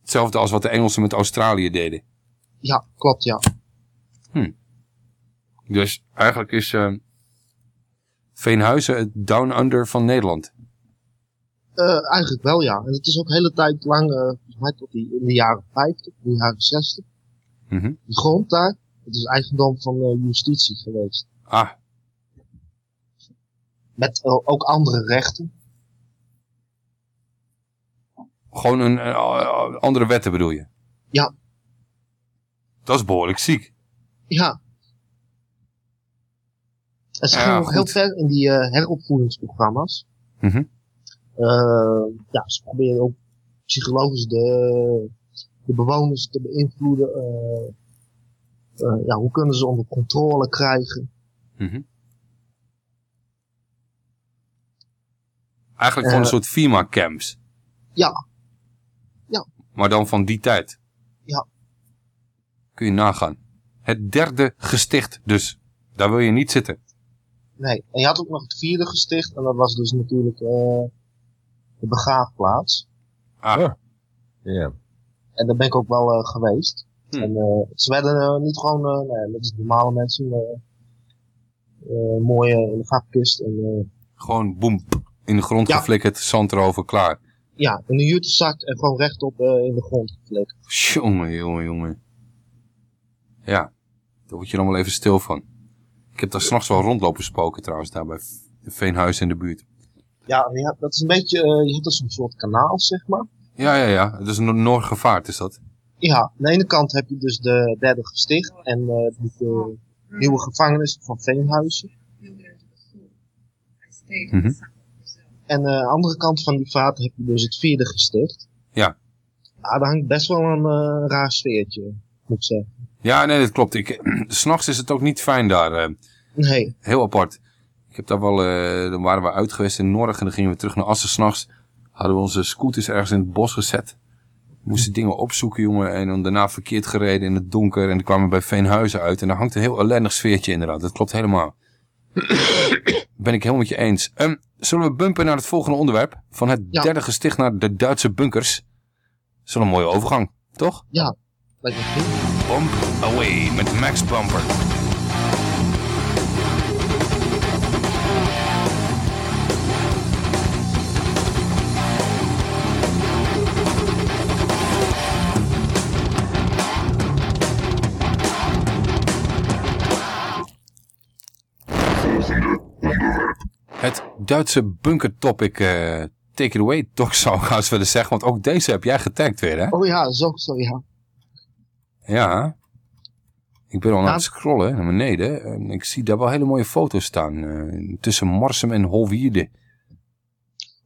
Hetzelfde als wat de Engelsen met Australië deden. ja, klopt, ja. Dus eigenlijk is eh, Veenhuizen het down under van Nederland. Eh, eigenlijk wel, ja. En het is ook de hele tijd lang, eh, volgens mij tot die, in de jaren 50, in de jaren 60. Mhm. De grond daar, het is eigendom van justitie geweest. Ah, Met ook andere rechten. gewoon een andere wetten bedoel je? Ja. Dat is behoorlijk ziek. Ja. En ze Ja, gingen nog heel ver in die eh, heropvoedingsprogramma's. Mhm. Eh, ja, ze proberen ook psychologisch de, de bewoners te beïnvloeden. eh, eh, ja, hoe kunnen ze onder controle krijgen? Mhm. Eigenlijk gewoon een soort FEMA-camps. Ja, Maar dan van die tijd. Ja. Kun je nagaan. Het derde gesticht dus. Daar wil je niet zitten. Nee. En je had ook nog het vierde gesticht. En dat was dus natuurlijk eh, de begraafplaats. Ah. Ja. En daar ben ik ook wel eh, geweest. Hm. En eh, ze werden niet gewoon, eh nou als normale mensen, eh eh, mooi eh, in de vakkist. En eh, Gewoon boem. In de grond Ja. geflikkerd. Zand erover. Klaar. ja, in de jutezak en gewoon rechtop in de grond geflikt. Jongen, jongen, jongen. Ja. Daar word je dan wel even stil van. Ik heb daar s'nachts wel rondlopen spoken trouwens. Daar bij Veenhuis in de buurt. Ja, ja, dat is een beetje, eh, je hebt dus een soort kanaal, zeg maar. Ja, ja, ja. Dat is een Noordgevaart is dat. Ja, aan de ene kant heb je dus de derde gesticht en eh, de, nieuwe gevangenis van Veenhuizen. Mhm. En eh, aan de andere kant van die vaart heb je dus het vierde gesticht. Ja. Ja, daar hangt best wel een raar sfeertje, moet ik zeggen. Ja, nee, dat klopt. Ik, (clears throat) s'nachts is het ook niet fijn daar. eh. Nee. Heel apart. Ik heb daar wel, eh, dan waren we uit geweest in Norg en dan gingen we terug naar Assen s'nachts. Hadden we onze scooters ergens in het bos gezet. We moesten dingen opzoeken, jongen. En dan daarna verkeerd gereden in het donker. En dan kwamen we bij Veenhuizen uit. En daar hangt een heel ellendig sfeertje inderdaad. Dat klopt helemaal. (clears throat) ben ik helemaal met je eens. Ehm, zullen we bumpen naar het volgende onderwerp? Van het derde gesticht naar de Duitse bunkers. Dat is wel een mooie overgang, toch? Ja, lijkt me goed. Bump Away met Max Bumper. Het Duitse bunkertopic, eh take it away, toch zou ik haast willen zeggen. Want ook deze heb jij getagd weer, hè? Oh ja, zo, zo ja. Ja. Ik ben al aan het scrollen naar beneden. En ik zie daar wel hele mooie foto's staan. eh, tussen Marsum en Holwierde.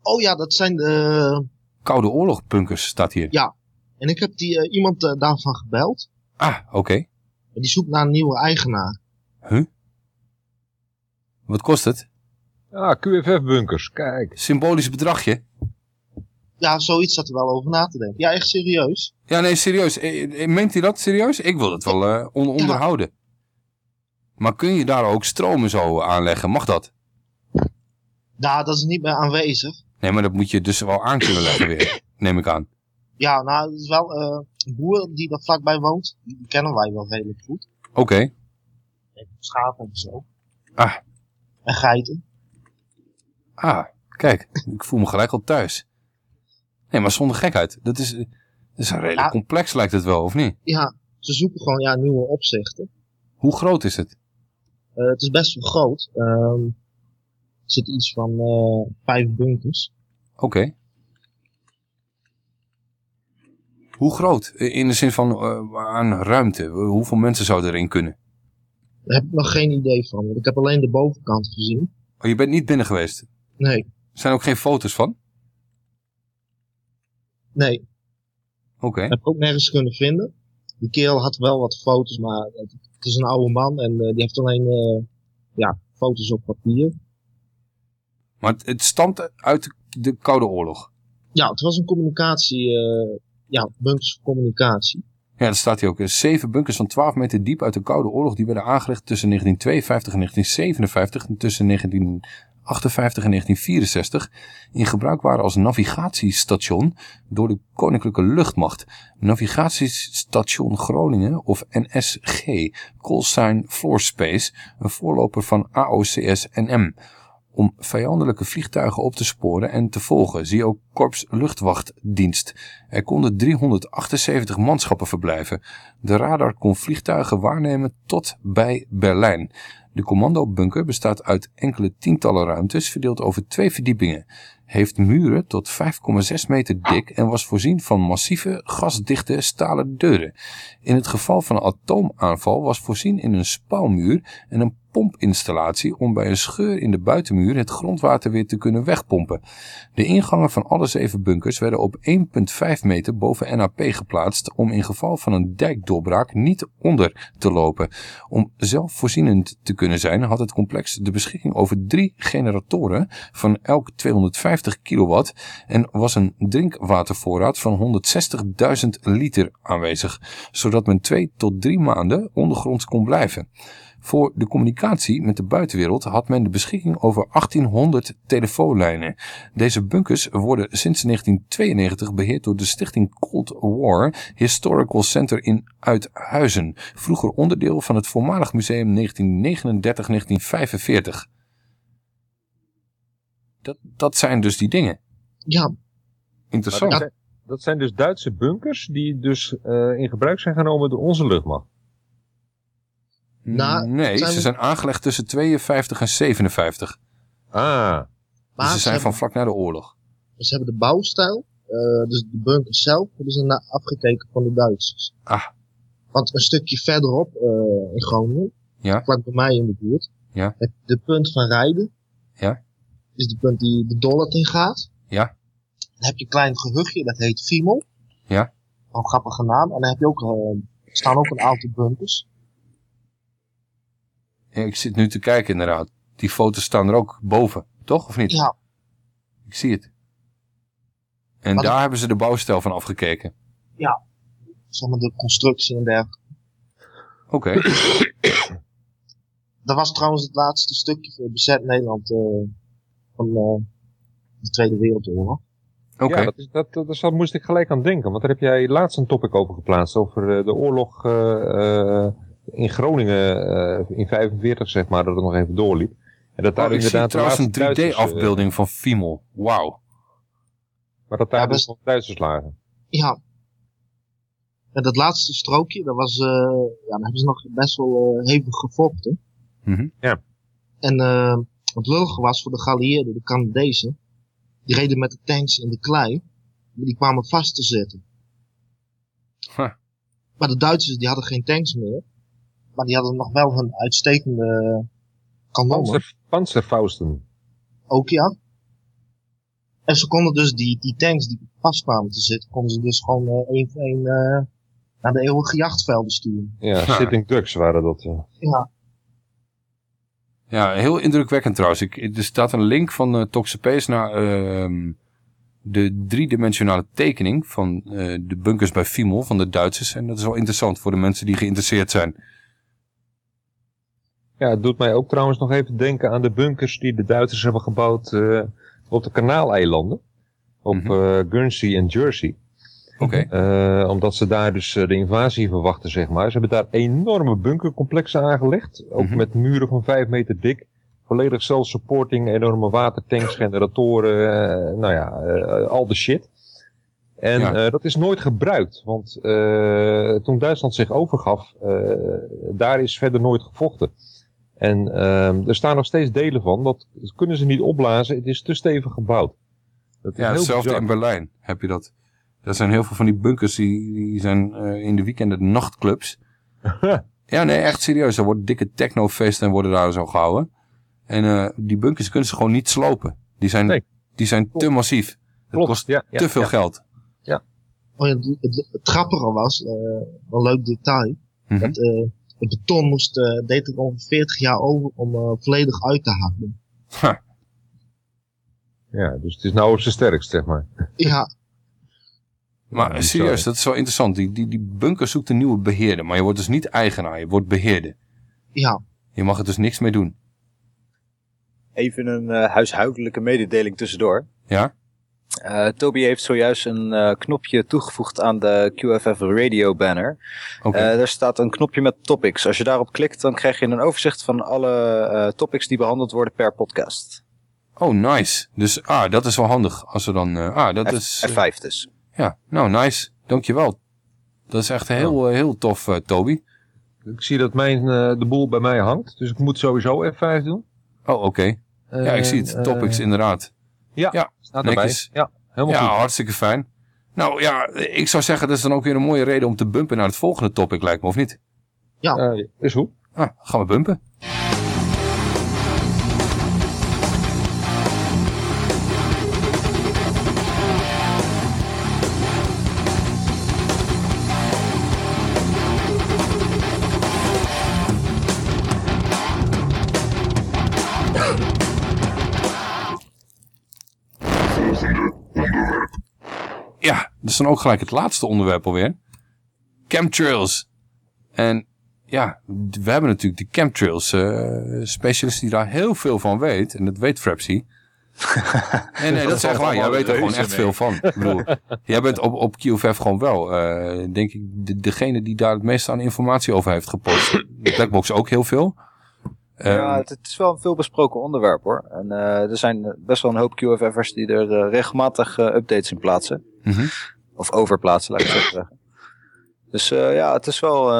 Oh ja, dat zijn de... Koude oorlogbunkers staat hier. Ja. En ik heb die, eh, iemand eh, daarvan gebeld. Ah, oké. En die zoekt naar een nieuwe eigenaar. Huh? Wat kost het? Ah, QFF-bunkers, kijk. Symbolisch bedragje. Ja, zoiets zat er wel over na te denken. Ja, echt serieus. Ja, nee, serieus. Eh, eh, Meent hij dat serieus? Ik wil het wel eh, on- onderhouden. Maar kun je daar ook stromen zo aanleggen? Mag dat? Nou, dat is niet meer aanwezig. Nee, maar dat moet je dus wel aan kunnen leggen weer. Neem ik aan. Ja, nou, het is wel eh, een boer die daar vlakbij woont. Die, die kennen wij wel redelijk goed. Oké. Schapen en zo. Ah. En geiten. Ah, kijk. Ik voel me gelijk al thuis. Nee, maar zonder gekheid. Dat is, dat is een redelijk Ja. complex lijkt het wel, of niet? Ja, ze zoeken gewoon ja, nieuwe opzichten. Hoe groot is het? Eh, het is best wel groot. Ehm, er zit iets van eh, vijf bunkers. Oké. Hoe groot? In de zin van eh, aan ruimte. Hoeveel mensen zouden erin kunnen? Daar heb ik nog geen idee van. Want ik heb alleen de bovenkant gezien. Oh, je bent niet binnen geweest? Nee. Er zijn ook geen foto's van? Nee. Oké. Heb ik ook nergens kunnen vinden. Die kerel had wel wat foto's, maar het, is een oude man en eh, die heeft alleen eh, ja, foto's op papier. Maar het, het stamt uit de, de Koude Oorlog. Ja, het was een communicatie, eh, ja, bunkers voor communicatie. Ja, dat staat hier ook. Zeven bunkers van 12 meter diep uit de Koude Oorlog. Die werden aangelegd tussen 1952 en 1957. En tussen 1958 en 1964. In gebruik waren als navigatiestation door de Koninklijke Luchtmacht. Navigatiestation Groningen of NSG. Callsign Floor Space. Een voorloper van AOCS-NM om vijandelijke vliegtuigen op te sporen en te volgen. Zie ook Korps Luchtwachtdienst. Er konden 378 manschappen verblijven. De radar kon vliegtuigen waarnemen tot bij Berlijn. De commandobunker bestaat uit enkele tientallen ruimtes verdeeld over twee verdiepingen. Heeft muren tot 5,6 meter dik en was voorzien van massieve gasdichte stalen deuren. In het geval van een atoomaanval was voorzien in een spouwmuur en een pompinstallatie om bij een scheur in de buitenmuur het grondwater weer te kunnen wegpompen. De ingangen van alle zeven bunkers werden op 1,5 meter boven NAP geplaatst om in geval van een dijkdoorbraak niet onder te lopen. Om zelfvoorzienend te kunnen zijn had het complex de beschikking over drie generatoren van elk 250 kilowatt en was een drinkwatervoorraad van 160.000 liter aanwezig, zodat men twee tot drie maanden ondergronds kon blijven. Voor de communicatie met de buitenwereld had men de beschikking over 1800 telefoonlijnen. Deze bunkers worden sinds 1992 beheerd door de stichting Cold War Historical Center in Uithuizen, vroeger onderdeel van het voormalig museum 1939-1945. Dat, dat zijn dus die dingen. Ja. Interessant. Maar dat, zijn, dat zijn dus Duitse bunkers die dus eh, in gebruik zijn genomen door onze luchtmacht. Nee, zijn ze zijn aangelegd tussen 52 en 57. Ah. Dus ze ze zijn hebben- van vlak na de oorlog. Ze hebben de bouwstijl, eh, dus de bunker zelf, hebben ze afgekeken van de Duitsers. Ah. Want een stukje verderop, eh, in Groningen, Ja. vlak bij mij in de buurt, Ja. heb je de punt van rijden. Ja. is de punt die de Dollet in gaat. Ja. Dan heb je een klein gehuchtje, dat heet Fiemel. Ja. Een grappige naam. En dan heb je ook, eh, staan ook een aantal bunkers. Ik zit nu te kijken inderdaad. Die foto's staan er ook boven, toch? Of niet? Ja. Ik zie het. En Maar daar hebben ze de bouwstijl van afgekeken. Ja. Zeg maar de constructie en dergelijke. Oké. Dat was trouwens het laatste stukje voor bezet Nederland eh, van eh, de Tweede Wereldoorlog. Oké. Ja, dat, is, dat, dat, daar moest ik gelijk aan denken. Want daar heb jij laatst een topic over geplaatst. Over eh, de oorlog eh, eh, in Groningen eh, in 45, zeg maar. Dat het nog even doorliep. En dat daar Oh, ik zie inderdaad trouwens de een laatste Duitsers, eh, 3D-afbeelding van Fiemel. Wauw. Maar dat daar Ja, dus best- nog Duitsers lagen. Ja. En dat laatste strookje, dat was, eh, ja, daar hebben ze nog best wel eh, hevig gevochten. Mhm. Ja. En eh het lullige was voor de geallieerden, de Canadezen, die reden met de tanks in de klei, maar die kwamen vast te zitten. Huh. Maar de Duitsers die hadden geen tanks meer, maar die hadden nog wel hun uitstekende kanonnen. Panzer, Panzerfausten. Ook ja. En ze konden dus die, die tanks die vast kwamen te zitten, konden ze dus gewoon eh, één voor één eh, naar de eeuwige jachtvelden sturen. Ja, sitting ducks waren dat. eh. Ja. Ja, heel indrukwekkend trouwens. Ik, er staat een link van uh, Toxapace naar ehm, de driedimensionale tekening van eh, de bunkers bij Fiemel van de Duitsers. En dat is wel interessant voor de mensen die geïnteresseerd zijn. Ja, het doet mij ook trouwens nog even denken aan de bunkers die de Duitsers hebben gebouwd uh, op de Kanaaleilanden. Op mm -hmm. Guernsey en Jersey. Oké. Okay. Uh, omdat ze daar dus de invasie verwachten, zeg maar. Ze hebben daar enorme bunkercomplexen aangelegd. Ook mm -hmm. met muren van 5 meter dik. Volledig self-supporting, enorme watertanks, generatoren, nou ja, al de shit. En ja. dat is nooit gebruikt, want toen Duitsland zich overgaf, daar is verder nooit gevochten. En er staan nog steeds delen van, dat kunnen ze niet opblazen, het is te stevig gebouwd. Dat is ja, hetzelfde in Berlijn heb je dat. Er zijn heel veel van die bunkers, die, die zijn uh, in de weekenden nachtclubs. (laughs) ja, nee, echt serieus. Er worden dikke technofeesten en worden daar zo gehouden. En uh, die bunkers kunnen ze gewoon niet slopen. Die zijn, nee. die zijn te massief. Het Klopt. kost ja, ja, te veel ja. geld. Ja. Oh ja, het, het, het grappige was, uh, een leuk detail, mm -hmm. dat het beton moest, deed het ongeveer 40 jaar over om volledig uit te halen. Huh. Ja, dus het is nou op zijn sterkst, zeg maar. Ja, (laughs) maar ja, serieus, dat is wel interessant. Die, die, die bunker zoekt een nieuwe beheerder. Maar je wordt dus niet eigenaar, je wordt beheerder. Ja. Je mag er dus niks mee doen. Even een uh, huishoudelijke mededeling tussendoor. Ja? Uh, Toby heeft zojuist een uh, knopje toegevoegd aan de QFF radio banner. Okay. daar staat een knopje met topics. Als je daarop klikt, dan krijg je een overzicht van alle topics die behandeld worden per podcast. Oh, nice. Dus ah, dat is wel handig. Als we dan... ah, dat F is... F5 dus. Ja, nou nice. Dankjewel. Dat is echt heel, uh, heel tof, uh, Toby. Ik zie dat mijn, uh, de boel bij mij hangt, dus ik moet sowieso F5 doen. Oh, oké. Okay. ja, ik zie het. Topics, inderdaad. Ja, ja staat erbij. Ja, helemaal ja, goed. hartstikke fijn. Nou ja, ik zou zeggen, dat is dan ook weer een mooie reden om te bumpen naar het volgende topic, lijkt me, of niet? Ja. is goed. Ah, gaan we bumpen. Dat is dan ook gelijk het laatste onderwerp alweer. Chemtrails. En ja, we hebben natuurlijk die chemtrails uh, specialist die daar heel veel van weet. En dat weet Frapsy. (laughs) nee, nee, dat is echt waar. Jij weet er gewoon echt veel van. Ik bedoel, jij bent op, op QFF gewoon wel, uh, denk ik, de, degene die daar het meeste aan informatie over heeft gepost. De Blackbox ook heel veel. Um, ja, het, het, is wel een veel besproken onderwerp hoor. En uh, er zijn best wel een hoop QFF'ers die er uh, regelmatig uh, updates in plaatsen. Mm -hmm. Of overplaatsen, laat ik zo zeggen. Dus ja, het is wel,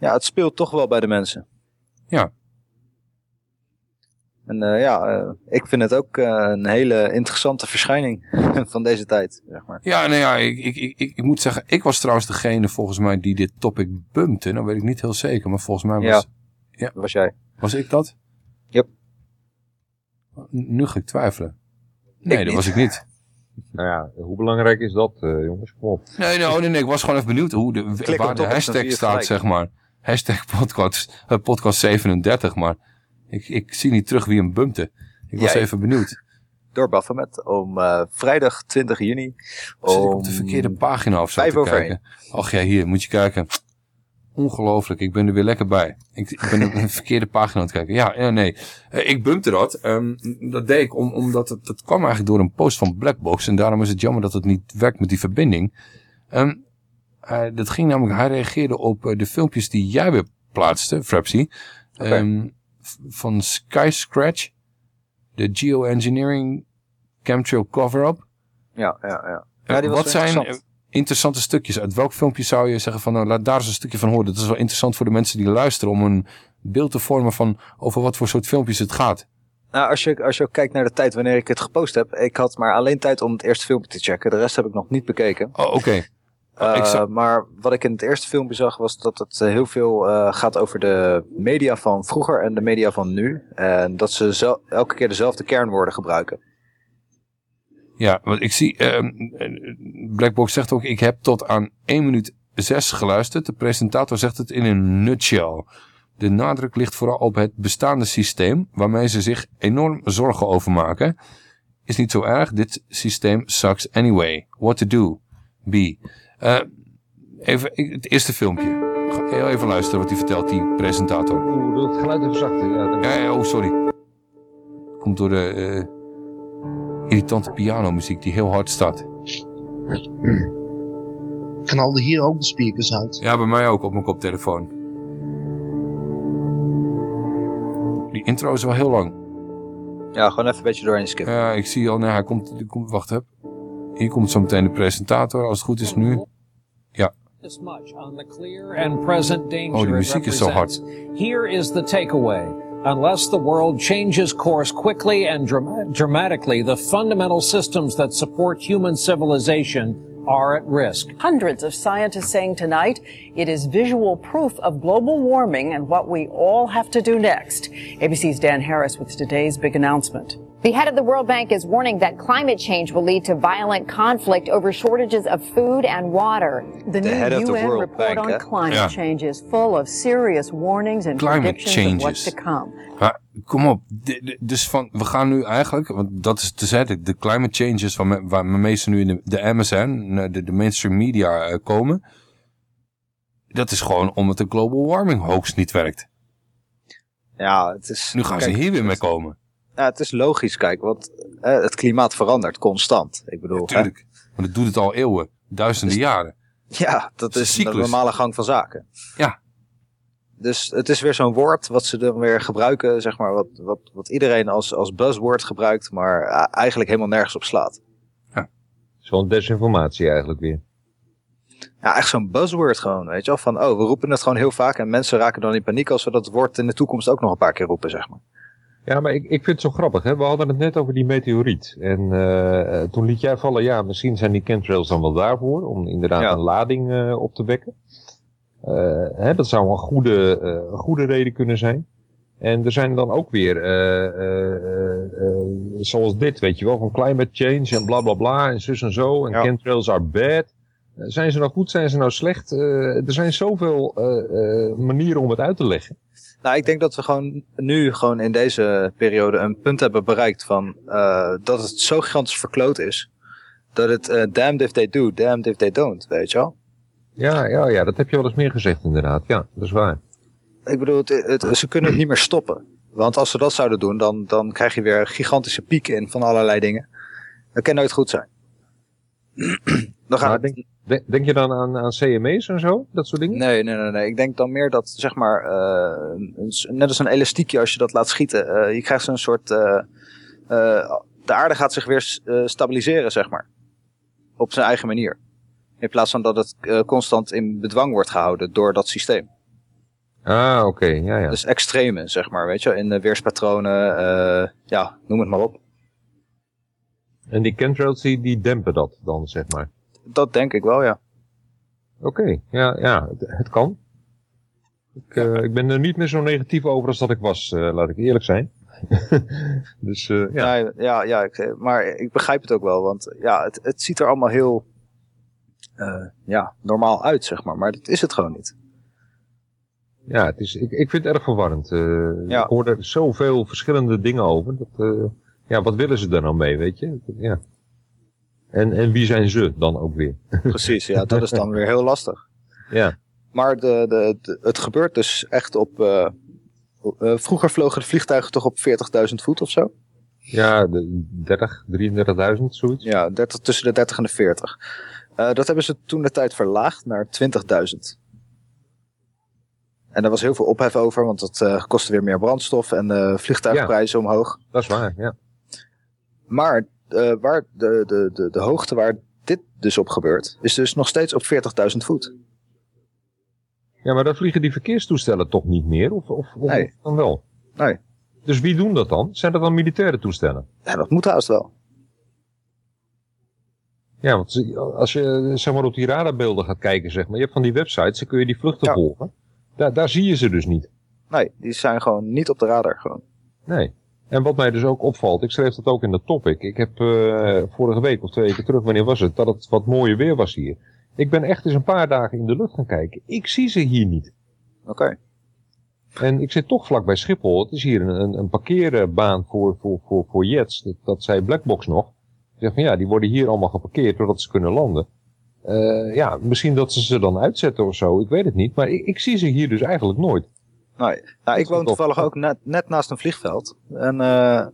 ja, het speelt toch wel bij de mensen. Ja. En ja, ik vind het ook een hele interessante verschijning (laughs) van deze tijd, zeg maar. Ja, nou ja, ik, ik, ik, ik, moet zeggen, ik was trouwens degene volgens mij die dit topic bumpte. Nou weet ik niet heel zeker, maar volgens mij was... Ja, ja. was jij. Was ik dat? Yep. Nu ga ik twijfelen. Nee, ik dat was ik niet. Nou ja, hoe belangrijk is dat, uh, jongens? Kom op. Nee, nee, nee, nee, ik was gewoon even benieuwd hoe de, Klik waar de hashtag staat, zeg maar. Hashtag podcast, uh, podcast 37, maar ik, ik zie niet terug wie hem bumpte. Ik was Jij. even benieuwd. Door Baphomet om uh, vrijdag 20 juni. Om... Zit ik op de verkeerde pagina of zo te over kijken? Ach ja, hier, moet je kijken. Ongelooflijk, ik ben er weer lekker bij. Ik, ik ben op een (laughs) verkeerde pagina aan het kijken. Ja, ja nee. Uh, ik bumpte dat. Um, dat deed ik om, omdat het, dat kwam eigenlijk door een post van Blackbox. En daarom is het jammer dat het niet werkt met die verbinding. Um, uh, dat ging namelijk, hij reageerde op uh, de filmpjes die jij weer plaatste, Frapsy. Okay. Um, van Sky Scratch. De Geoengineering Chemtrail Cover-Up. Ja, ja, ja. ja die was Wat zijn interessante stukjes. Uit welk filmpje zou je zeggen van nou laat daar eens een stukje van horen. Dat is wel interessant voor de mensen die luisteren om een beeld te vormen van over wat voor soort filmpjes het gaat. Nou, als je, als je ook kijkt naar de tijd wanneer ik het gepost heb. Ik had maar alleen tijd om het eerste filmpje te checken. De rest heb ik nog niet bekeken. Oh, oké. (laughs) Okay. Uh, zou... Maar wat ik in het eerste filmpje zag was dat het heel veel uh, gaat over de media van vroeger en de media van nu. En dat ze zo, elke keer dezelfde kernwoorden gebruiken. Ja, want ik zie, uh, Blackbox zegt ook, ik heb tot aan 1 minuut 6 geluisterd. De presentator zegt het in een nutshell. De nadruk ligt vooral op het bestaande systeem, waarmee ze zich enorm zorgen over maken. Is niet zo erg, dit systeem sucks anyway. What to do? B. Eh, even het eerste filmpje. Ga heel even luisteren wat hij vertelt, die presentator. Oeh, het geluid even zachter. Ja, oh, sorry. Komt door de eh, irritante pianomuziek die heel hard staat. Knalde hier ook de speakers uit. Ja, bij mij ook op mijn koptelefoon. Die intro is wel heel lang. Ja, gewoon even een beetje doorheen skippen. Ja, ik zie al, nee, hij komt, hij komt wacht heb. Hier komt zo meteen de presentator, als het goed is nu. Ja, Oh, die muziek is zo represents. Here is the takeaway. Unless the world changes course quickly and drama- dramatically, the fundamental systems that support human civilization are at risk. Hundreds of scientists saying tonight it is visual proof of global warming and what we all have to do next. ABC's Dan Harris with today's big announcement. The head of the World Bank is warning that climate change will lead to violent conflict over shortages of food and water. The, The head new of the UN World report Bank, on hè? climate change is full of serious warnings and Climate predictions of changes. what's to come. kom op. Dus van, we gaan nu eigenlijk, want dat is te zeggen, de climate changes waar, me, waar meestal nu in de, de MSN, de, de mainstream media eh, komen. Dat is gewoon omdat de global warming hoax niet werkt. Ja, het is... Nu gaan ze hier weer mee komen. Ja, het is logisch, kijk, want eh, het klimaat verandert constant. Ik bedoel, hè? Natuurlijk. Want het doet het al eeuwen, duizenden jaren. Ja, dat is cyclus. de normale gang van zaken. Ja. Dus het is weer zo'n woord wat ze dan weer gebruiken, zeg maar, wat, wat, wat iedereen als, als buzzword gebruikt, maar eh, eigenlijk helemaal nergens op slaat. Zo'n desinformatie eigenlijk weer. Ja, echt zo'n buzzword gewoon, weet je wel. Van, oh, we roepen het gewoon heel vaak en mensen raken dan in paniek als we dat woord in de toekomst ook nog een paar keer roepen, zeg maar. Ja, maar ik, ik vind het zo grappig. Hè? We hadden het net over die meteoriet. En eh, eh, toen liet jij vallen, ja, misschien zijn die chemtrails dan wel daarvoor. Om inderdaad Ja. een lading eh, op te wekken. Hè, dat zou een goede, een goede reden kunnen zijn. En er zijn dan ook weer, zoals dit, weet je wel, van climate change en bla bla bla en zus en zo. En chemtrails are bad. Zijn ze nou goed, zijn ze nou slecht? Er zijn zoveel manieren om het uit te leggen. Nou, ik denk dat we gewoon nu gewoon in deze periode een punt hebben bereikt van eh, dat het zo gigantisch verkloot is. Dat het eh, damned if they do, damned if they don't, weet je wel. Ja, ja, ja, dat heb je wel eens meer gezegd inderdaad. Ja, dat is waar. Ik bedoel, het, het- ze kunnen het niet meer stoppen. Want als ze dat zouden doen, dan, dan krijg je weer gigantische pieken in van allerlei dingen. Dat kan nooit goed zijn. (clears throat) dan gaan denk, denk, denk je dan aan, aan CME's en zo? Dat soort dingen? Nee, nee, nee, nee. Ik denk dan meer dat, zeg maar, eh, een net als een elastiekje als je dat laat schieten. eh, je krijgt zo'n soort, eh, de aarde gaat zich weer stabiliseren, zeg maar. Op zijn eigen manier. In plaats van dat het constant in bedwang wordt gehouden door dat systeem. Ah, oké, ja, ja. Dus extreme, zeg maar, weet je, in de weerspatronen, ja, noem het maar op. En die chemtrails die, die dempen dat dan, zeg maar. Dat denk ik wel, ja. Oké, ja, ja, het, het kan. Ik, eh, ik ben er niet meer zo negatief over als dat ik was, eh, laat ik eerlijk zijn. (laughs) dus eh, ja. Nee, ja, ja ik, maar ik begrijp het ook wel, want ja, het, het ziet er allemaal heel eh, ja, normaal uit, zeg maar. Maar dat is het gewoon niet. Ja, het is, ik, ik vind het erg verwarrend. Eh, Ja. Ik hoor er zoveel verschillende dingen over. Dat, eh, ja, wat willen ze daar nou mee, weet je? Ja. En, en wie zijn ze dan ook weer? (laughs) (laughs) Precies, ja, dat is dan weer heel lastig. Ja. Maar de, de, de- het gebeurt dus echt op... eh, eh, vroeger vlogen de vliegtuigen toch op 40.000 voet of zo? Ja, de 30, 33.000, zoiets. Ja, 30, tussen de 30 en de 40. Eh, dat hebben ze toen de tijd verlaagd naar 20.000. En daar was heel veel ophef over, want dat kostte weer meer brandstof en de vliegtuigprijzen omhoog. Dat is waar, ja. Maar eh, waar de, de, de, de hoogte waar dit dus op gebeurt, is dus nog steeds op 40.000 voet. Ja, maar dan vliegen die verkeerstoestellen toch niet meer? Of, of, of Nee. dan wel? Nee. Dus wie doen dat dan? Zijn dat dan militaire toestellen? Ja, dat moet haast wel. Ja, want als je zeg maar op die radarbeelden gaat kijken, zeg maar, je hebt van die websites, dan kun je die vluchten volgen. Daar, daar zie je ze dus niet. Nee, die zijn gewoon niet op de radar. Gewoon. Nee. En wat mij dus ook opvalt, ik schreef dat ook in de topic. Ik heb eh, vorige week of twee weken terug, wanneer was het, dat het wat mooier weer was hier. Ik ben echt eens een paar dagen in de lucht gaan kijken. Ik zie ze hier niet. Oké. En ik zit toch vlak bij Schiphol. Het is hier een, een, parkeerbaan voor, voor, voor, voor jets. Dat, dat zei Blackbox nog. Ik zeg van ja, die worden hier allemaal geparkeerd doordat ze kunnen landen. Eh, ja, misschien dat ze ze dan uitzetten of zo. Ik weet het niet. Maar ik, ik zie ze hier dus eigenlijk nooit. Nou, nou, ik woon toevallig ook net, net naast een vliegveld. En eh,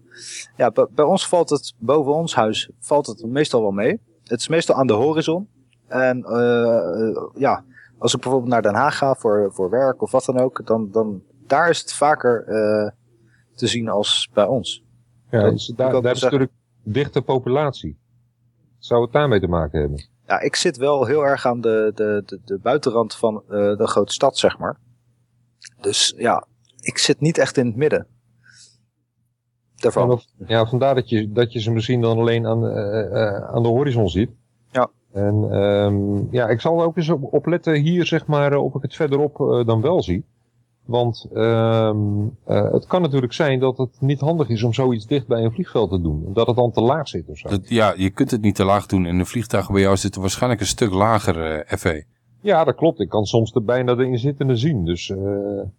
ja, bij, bij ons valt het, boven ons huis, valt het meestal wel mee. Het is meestal aan de horizon. En eh, ja, als ik bijvoorbeeld naar Den Haag ga voor, voor werk of wat dan ook, dan, dan daar is het vaker eh, te zien als bij ons. Ja, dus daar, daar is natuurlijk dichte populatie. Zou het daarmee te maken hebben? Ja, ik zit wel heel erg aan de, de, de, de buitenrand van de grote stad, zeg maar. Dus ja, ik zit niet echt in het midden. Daarvan. Ja, vandaar dat je, dat je ze misschien dan alleen aan, eh, eh, aan de horizon ziet. Ja. En ehm, ja, ik zal ook eens op, opletten hier, zeg maar, eh, of ik het verderop dan wel zie. Want ehm, eh, het kan natuurlijk zijn dat het niet handig is om zoiets dicht bij een vliegveld te doen. Dat het dan te laag zit of zo. Dat, ja, je kunt het niet te laag doen. En de vliegtuigen bij jou zitten waarschijnlijk een stuk lager, FV. Ja, dat klopt. Ik kan soms er bijna de inzittende zien. Dus, eh,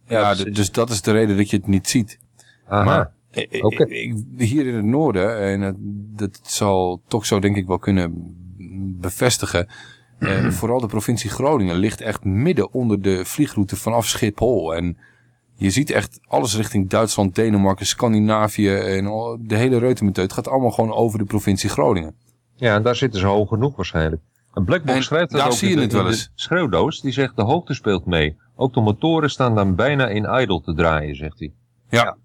Ja, d- dus dat is de reden dat je het niet ziet. Aha. Maar ik- ik- Oké. ik- hier in het noorden, en het- dat zal toch zo denk ik wel kunnen bevestigen. eh, (clears throat) vooral de provincie Groningen ligt echt midden onder de vliegroute vanaf Schiphol. En je ziet echt alles richting Duitsland, Denemarken, Scandinavië en de hele reutemeteut. Het gaat allemaal gewoon over de provincie Groningen. Ja, en daar zitten ze hoog genoeg waarschijnlijk. Een Blackbox En schrijft dat daar ook zie je in het wel eens. schreeuwdoos. Die zegt de hoogte speelt mee. Ook de motoren staan dan bijna in idle te draaien, zegt hij. Ja.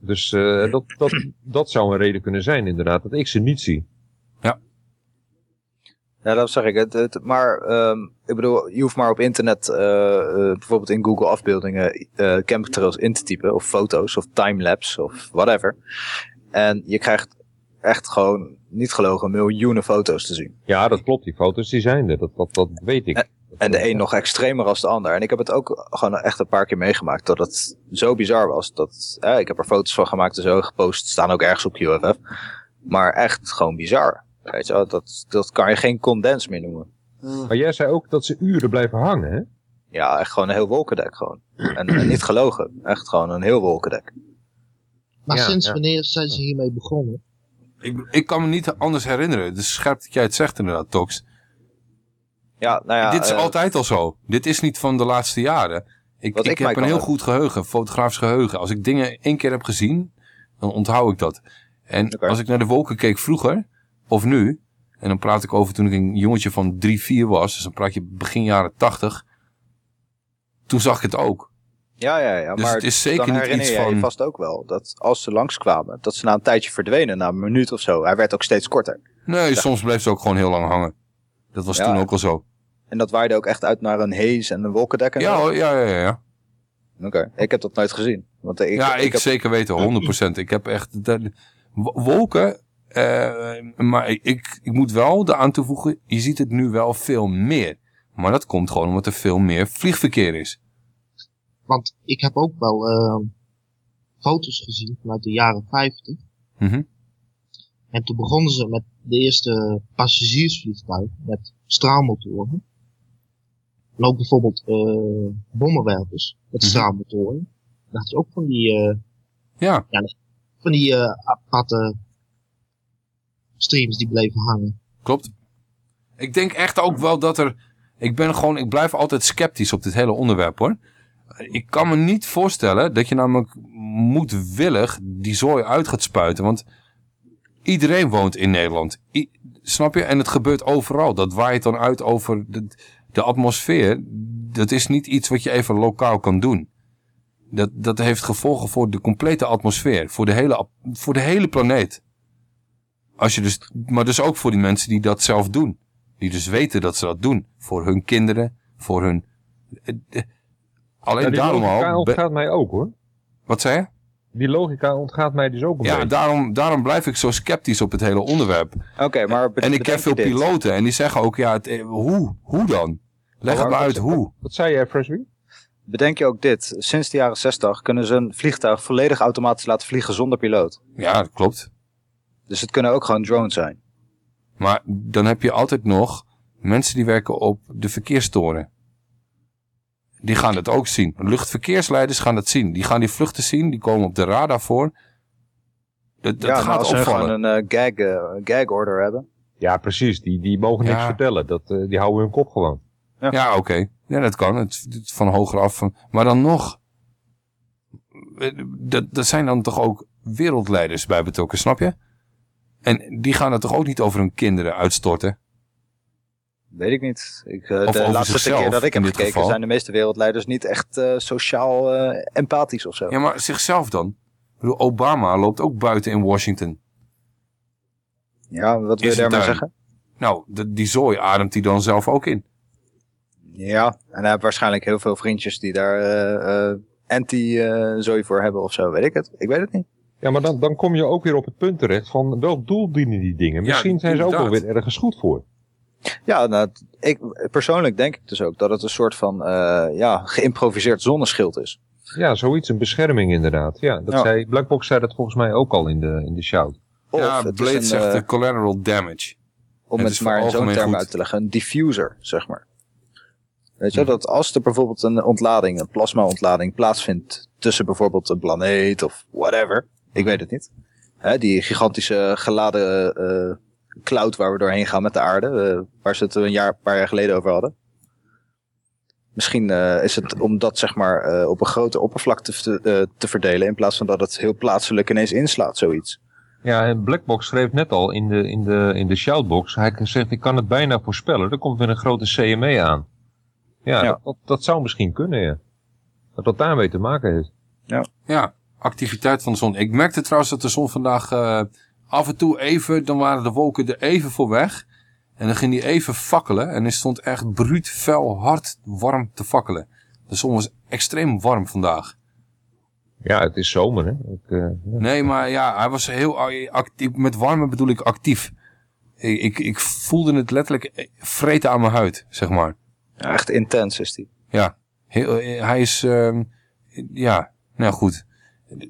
Dus eh, dat, dat, dat zou een reden kunnen zijn inderdaad, dat ik ze niet zie. Ja, dat zeg ik. Het, het, maar ehm, ik bedoel, je hoeft maar op internet eh, eh, bijvoorbeeld in Google afbeeldingen eh chemtrails in te typen. Of foto's of timelapse of whatever. En je krijgt echt gewoon, niet gelogen, miljoenen foto's te zien. Ja, dat klopt. Die foto's die zijn er. Dat, dat, dat weet ik. En de een nog extremer als de ander. En ik heb het ook gewoon echt een paar keer meegemaakt. Dat het zo bizar was. Dat, eh, ik heb er foto's van gemaakt en zo gepost. Staan ook ergens op QFF. Maar echt gewoon bizar. Weet je wel, dat, dat kan je geen condens meer noemen. Maar jij zei ook dat ze uren blijven hangen, hè? Ja, echt gewoon een heel wolkendek gewoon. En, en niet gelogen. Echt gewoon een heel wolkendek. Maar Ja, sinds ja. wanneer zijn ze hiermee begonnen? Ik, ik kan me niet anders herinneren. Dus scherp dat jij het zegt inderdaad, Tox. Ja, nou ja. Dit is eh, altijd al zo. Dit is niet van de laatste jaren. Ik, ik, ik heb een heel goed geheugen, fotografisch geheugen. Als ik dingen één keer heb gezien, dan onthoud ik dat. En als ik naar de wolken keek vroeger, of nu, en dan praat ik over toen ik een jongetje van 3, 4 was, dus dan praat je begin jaren 80, toen zag ik het ook. Ja, ja, ja. Dus maar het is zeker dan niet herinner je van- vast ook wel dat als ze langskwamen, dat ze na een tijdje verdwenen, na een minuut of zo. Hij werd ook steeds korter. Nee, Ja. soms bleef ze ook gewoon heel lang hangen. Dat was Ja. toen ook al zo. En dat waaide ook echt uit naar een haze en een wolkendek en Ja, ja, ja, ja. ja. Oké, ik heb dat nooit gezien. Want ik, ja, ik, heb- zeker weten, (clears throat) 100%. ik heb echt de- wolken, eh, maar ik, ik, ik moet wel eraan toevoegen, je ziet het nu wel veel meer. Maar dat komt gewoon omdat er veel meer vliegverkeer is. Want ik heb ook wel eh, foto's gezien vanuit de jaren 50. Mhm. En toen begonnen ze met de eerste passagiersvliegtuigen met straalmotoren. En ook bijvoorbeeld eh bommenwerpers met Mhm. straalmotoren. Dat is ook van die, eh, Ja. van die eh, aparte streams die bleven hangen. Klopt. Ik denk echt ook wel dat er... Ik ben gewoon, ik blijf altijd sceptisch op dit hele onderwerp hoor. Ik kan me niet voorstellen dat je namelijk moedwillig die zooi uit gaat spuiten. Want iedereen woont in Nederland. Snap je? En het gebeurt overal. Dat waait dan uit over de, de atmosfeer. Dat is niet iets wat je even lokaal kan doen. Dat, dat heeft gevolgen voor de complete atmosfeer. Voor de hele, voor de hele planeet. Als je dus, maar dus ook voor die mensen die dat zelf doen. Die dus weten dat ze dat doen. Voor hun kinderen, voor hun... Alleen die daarom logica al... ontgaat mij ook hoor. Wat zei je? Die logica ontgaat mij dus ook een Ja, beetje. daarom, daarom blijf ik zo sceptisch op het hele onderwerp. Oké, maar En ik ken veel piloten en die zeggen ook, ja, het, eh, hoe? Hoe dan? Leg het Maar uit, hoe? wat zei jij, Freshby? Bedenk je ook dit. Sinds de jaren 60 kunnen ze een vliegtuig volledig automatisch laten vliegen zonder piloot. Ja, dat klopt. Dus het kunnen ook gewoon drones zijn. Maar dan heb je altijd nog mensen die werken op de verkeerstoren. Die gaan het ook zien. Luchtverkeersleiders gaan het zien. Die gaan die vluchten zien, die komen op de radar voor. Dat, dat ja, gaat als ze opvallen. gewoon een eh, gag, eh, gag order hebben. Ja, precies. Die, die mogen niks Ja. vertellen. Dat, eh, die houden hun kop gewoon. Ja, oké. Ja, dat kan. Het, het van hoger af. Van, maar dan nog. Dat, dat zijn dan toch ook wereldleiders bij betrokken, snap je? En die gaan het toch ook niet over hun kinderen uitstorten? Weet ik niet. Ik, eh, Of de over laatste zichzelf, keer dat ik heb gekeken geval. zijn de meeste wereldleiders niet echt eh, sociaal eh, empathisch of zo. Ja, maar zichzelf dan? Ik bedoel, Obama loopt ook buiten in Washington. Ja, wat wil je daarmee zeggen? Nou, de, die zooi ademt hij dan zelf ook in. Ja, en hij heeft waarschijnlijk heel veel vriendjes die daar eh, eh, anti-zooi voor hebben of zo. Weet ik het? Ik weet het niet. Ja, maar dan, dan kom je ook weer op het punt terecht van welk doel dienen die dingen. Ja, Misschien zijn ze ook wel weer ergens goed voor. Ja, nou, ik, persoonlijk denk ik dus ook dat het een soort van eh, ja, geïmproviseerd zonneschild is. Ja, zoiets, een bescherming inderdaad. Ja, dat Ja. Zei, Blackbox zei dat volgens mij ook al in de, in de shout. Of ja, Blade een, zegt eh, de collateral damage. Om Het maar in zo'n term goed. uit te leggen, een diffuser, zeg maar. Weet je, dat als er bijvoorbeeld een ontlading, een plasma-ontlading plaatsvindt tussen bijvoorbeeld een planeet of whatever, ik weet het niet. Hè, die gigantische geladen eh, cloud waar we doorheen gaan met de aarde, eh, waar ze het een jaar, paar jaar geleden over hadden. Misschien eh, is het om dat zeg maar eh, op een grote oppervlakte te, eh, te verdelen in plaats van dat het heel plaatselijk ineens inslaat, zoiets. Ja, en Blackbox schreef net al in de, in de, in de shoutbox. Hij zegt, ik kan het bijna voorspellen. Er komt weer een grote CME aan. Ja, Dat, dat, dat zou misschien kunnen, ja. Dat dat daarmee te maken heeft. Ja. Ja, activiteit van de zon. Ik merkte trouwens dat de zon vandaag eh, af en toe even, dan waren de wolken er even voor weg. En dan ging die even fakkelen. En het stond echt bruut, fel, hard, warm te fakkelen. De zon was extreem warm vandaag. Ja, het is zomer, hè. Ik, eh, Nee, maar ja, hij was heel actief. Met warme bedoel ik actief. Ik, ik, ik voelde het letterlijk vreten aan mijn huid, zeg maar. Ja, echt intens is die. Ja, heel, eh, hij is, ehm, ja, nou goed.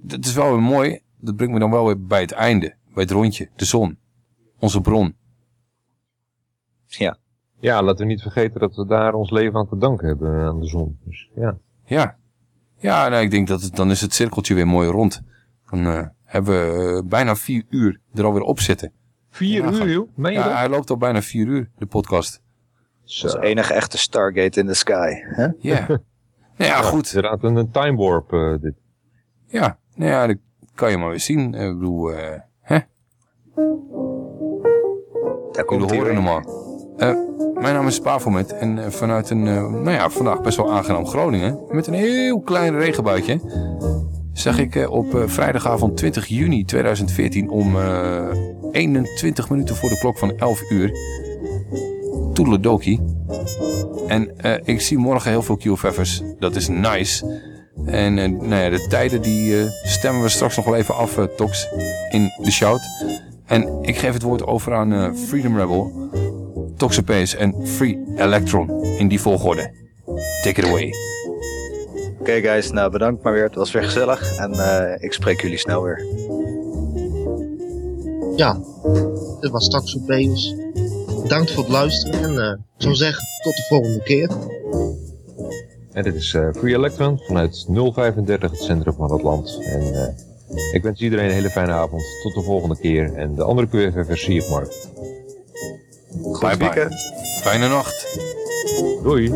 Dat is wel weer mooi. Dat brengt me dan wel weer bij het einde. Bij het rondje, de zon. Onze bron. Ja. Ja, laten we niet vergeten dat we daar ons leven aan te danken hebben aan de zon. Dus, ja. Ja. Ja, nou, ik denk dat het, dan is het cirkeltje weer mooi rond. Dan eh, hebben we eh, bijna vier uur er alweer op zitten. Vier Ja, uur, joh? Meen je ja, dat? hij loopt al bijna vier uur, de podcast. Als enige echte Stargate in the sky. Hè? Ja. (laughs) Nou ja, goed. Inderdaad, een, een time warp, eh, dit. Ja, nou ja, dat kan je maar weer zien. Eh, Ik bedoel, eh? Daar komt Jullie horen hem al. Eh, mijn naam is Spavelmet en eh, vanuit een, eh, nou ja, vandaag best wel aangenaam Groningen, met een heel klein regenbuitje, zag ik op vrijdagavond 20 juni 2014 om eh 21 minuten voor de klok van 11 uur, Toedeledoki. En ik zie morgen heel veel QFF'ers, dat is nice. En nou ja, de tijden die stemmen we straks nog wel even af, Tox, in de shout. En ik geef het woord over aan eh, Freedom Rebel, Toxapace en Free Electron in die volgorde. Take it away. Oké guys, nou bedankt maar weer. Het was weer gezellig. En eh, ik spreek jullie snel weer. Ja, dit was Beens. Bedankt voor het luisteren en eh, ik zou zeggen tot de volgende keer. En dit is eh, Free Electron vanuit 035, het centrum van het land. En eh, ik wens iedereen een hele fijne avond. Tot de volgende keer. En de andere QFF'ers zie ik morgen. bye bye. Fijne nacht. Doei.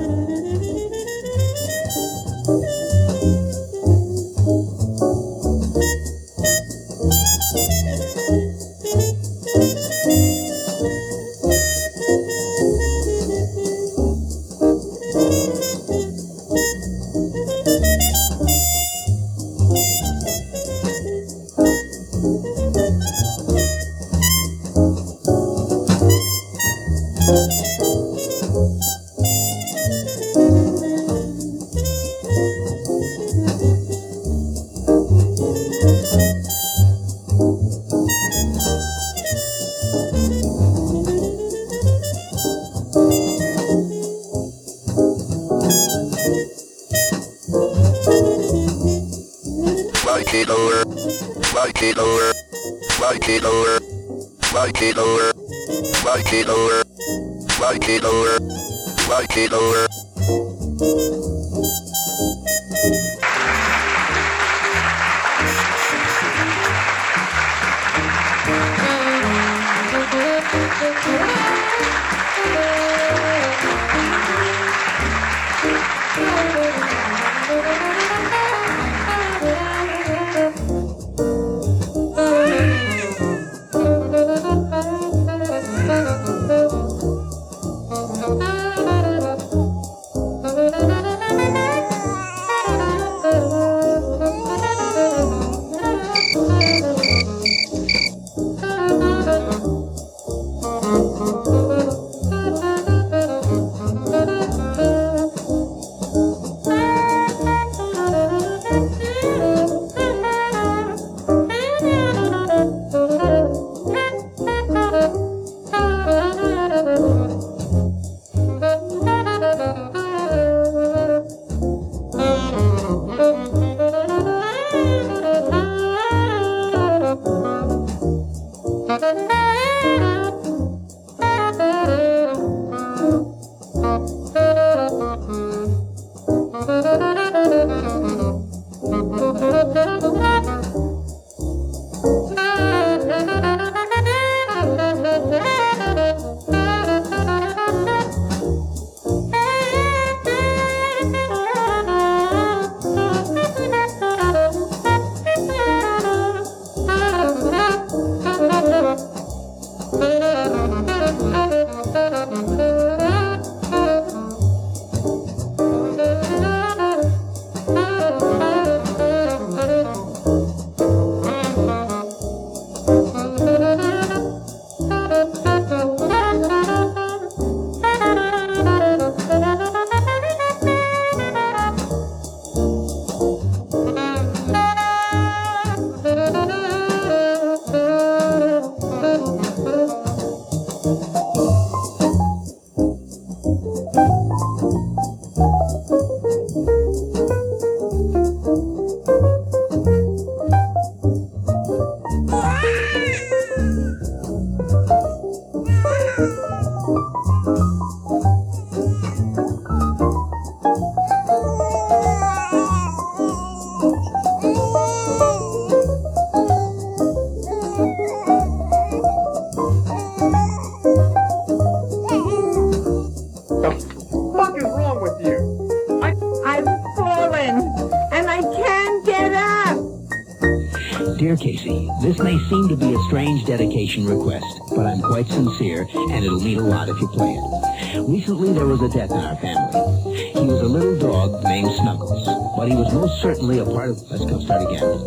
Up. This may seem to be a strange dedication request, but I'm quite sincere, and it'll mean a lot if you play it. Recently, there was a death in our family. He was a little dog named Snuggles, but he was most certainly a part of... Let's go start again.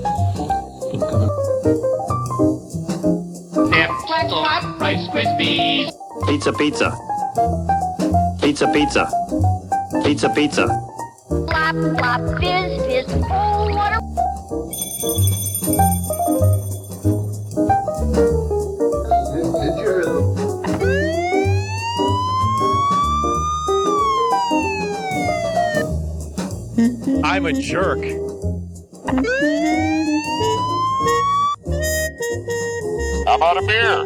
Keep coming. Black hot Rice Krispies. Pizza, pizza. Pizza, pizza. Pizza, pizza. Flop, flop, fizz, fizz. I'm a jerk. How about a beer?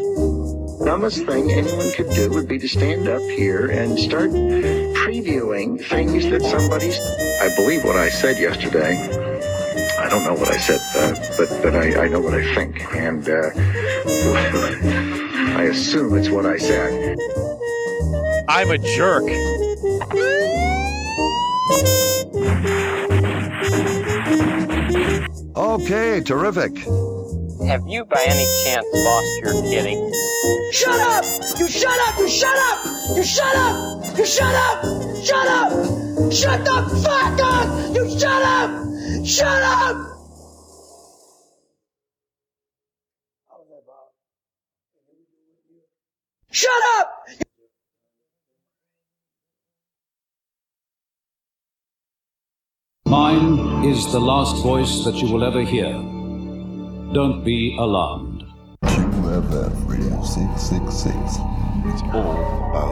The dumbest thing anyone could do would be to stand up here and start previewing things that somebody's. I believe what I said yesterday. I don't know what I said, uh, but but I, I know what I think, and uh, (laughs) I assume it's what I said. I'm a jerk. Okay, terrific. Have you by any chance lost your kitty? Shut up! You shut up! You shut up! You shut up! You shut up! Shut up! Shut the fuck up! You shut up! Shut up! Shut up! Mine is the last voice that you will ever hear. Don't be alarmed. QFF Radio 666. It's all about.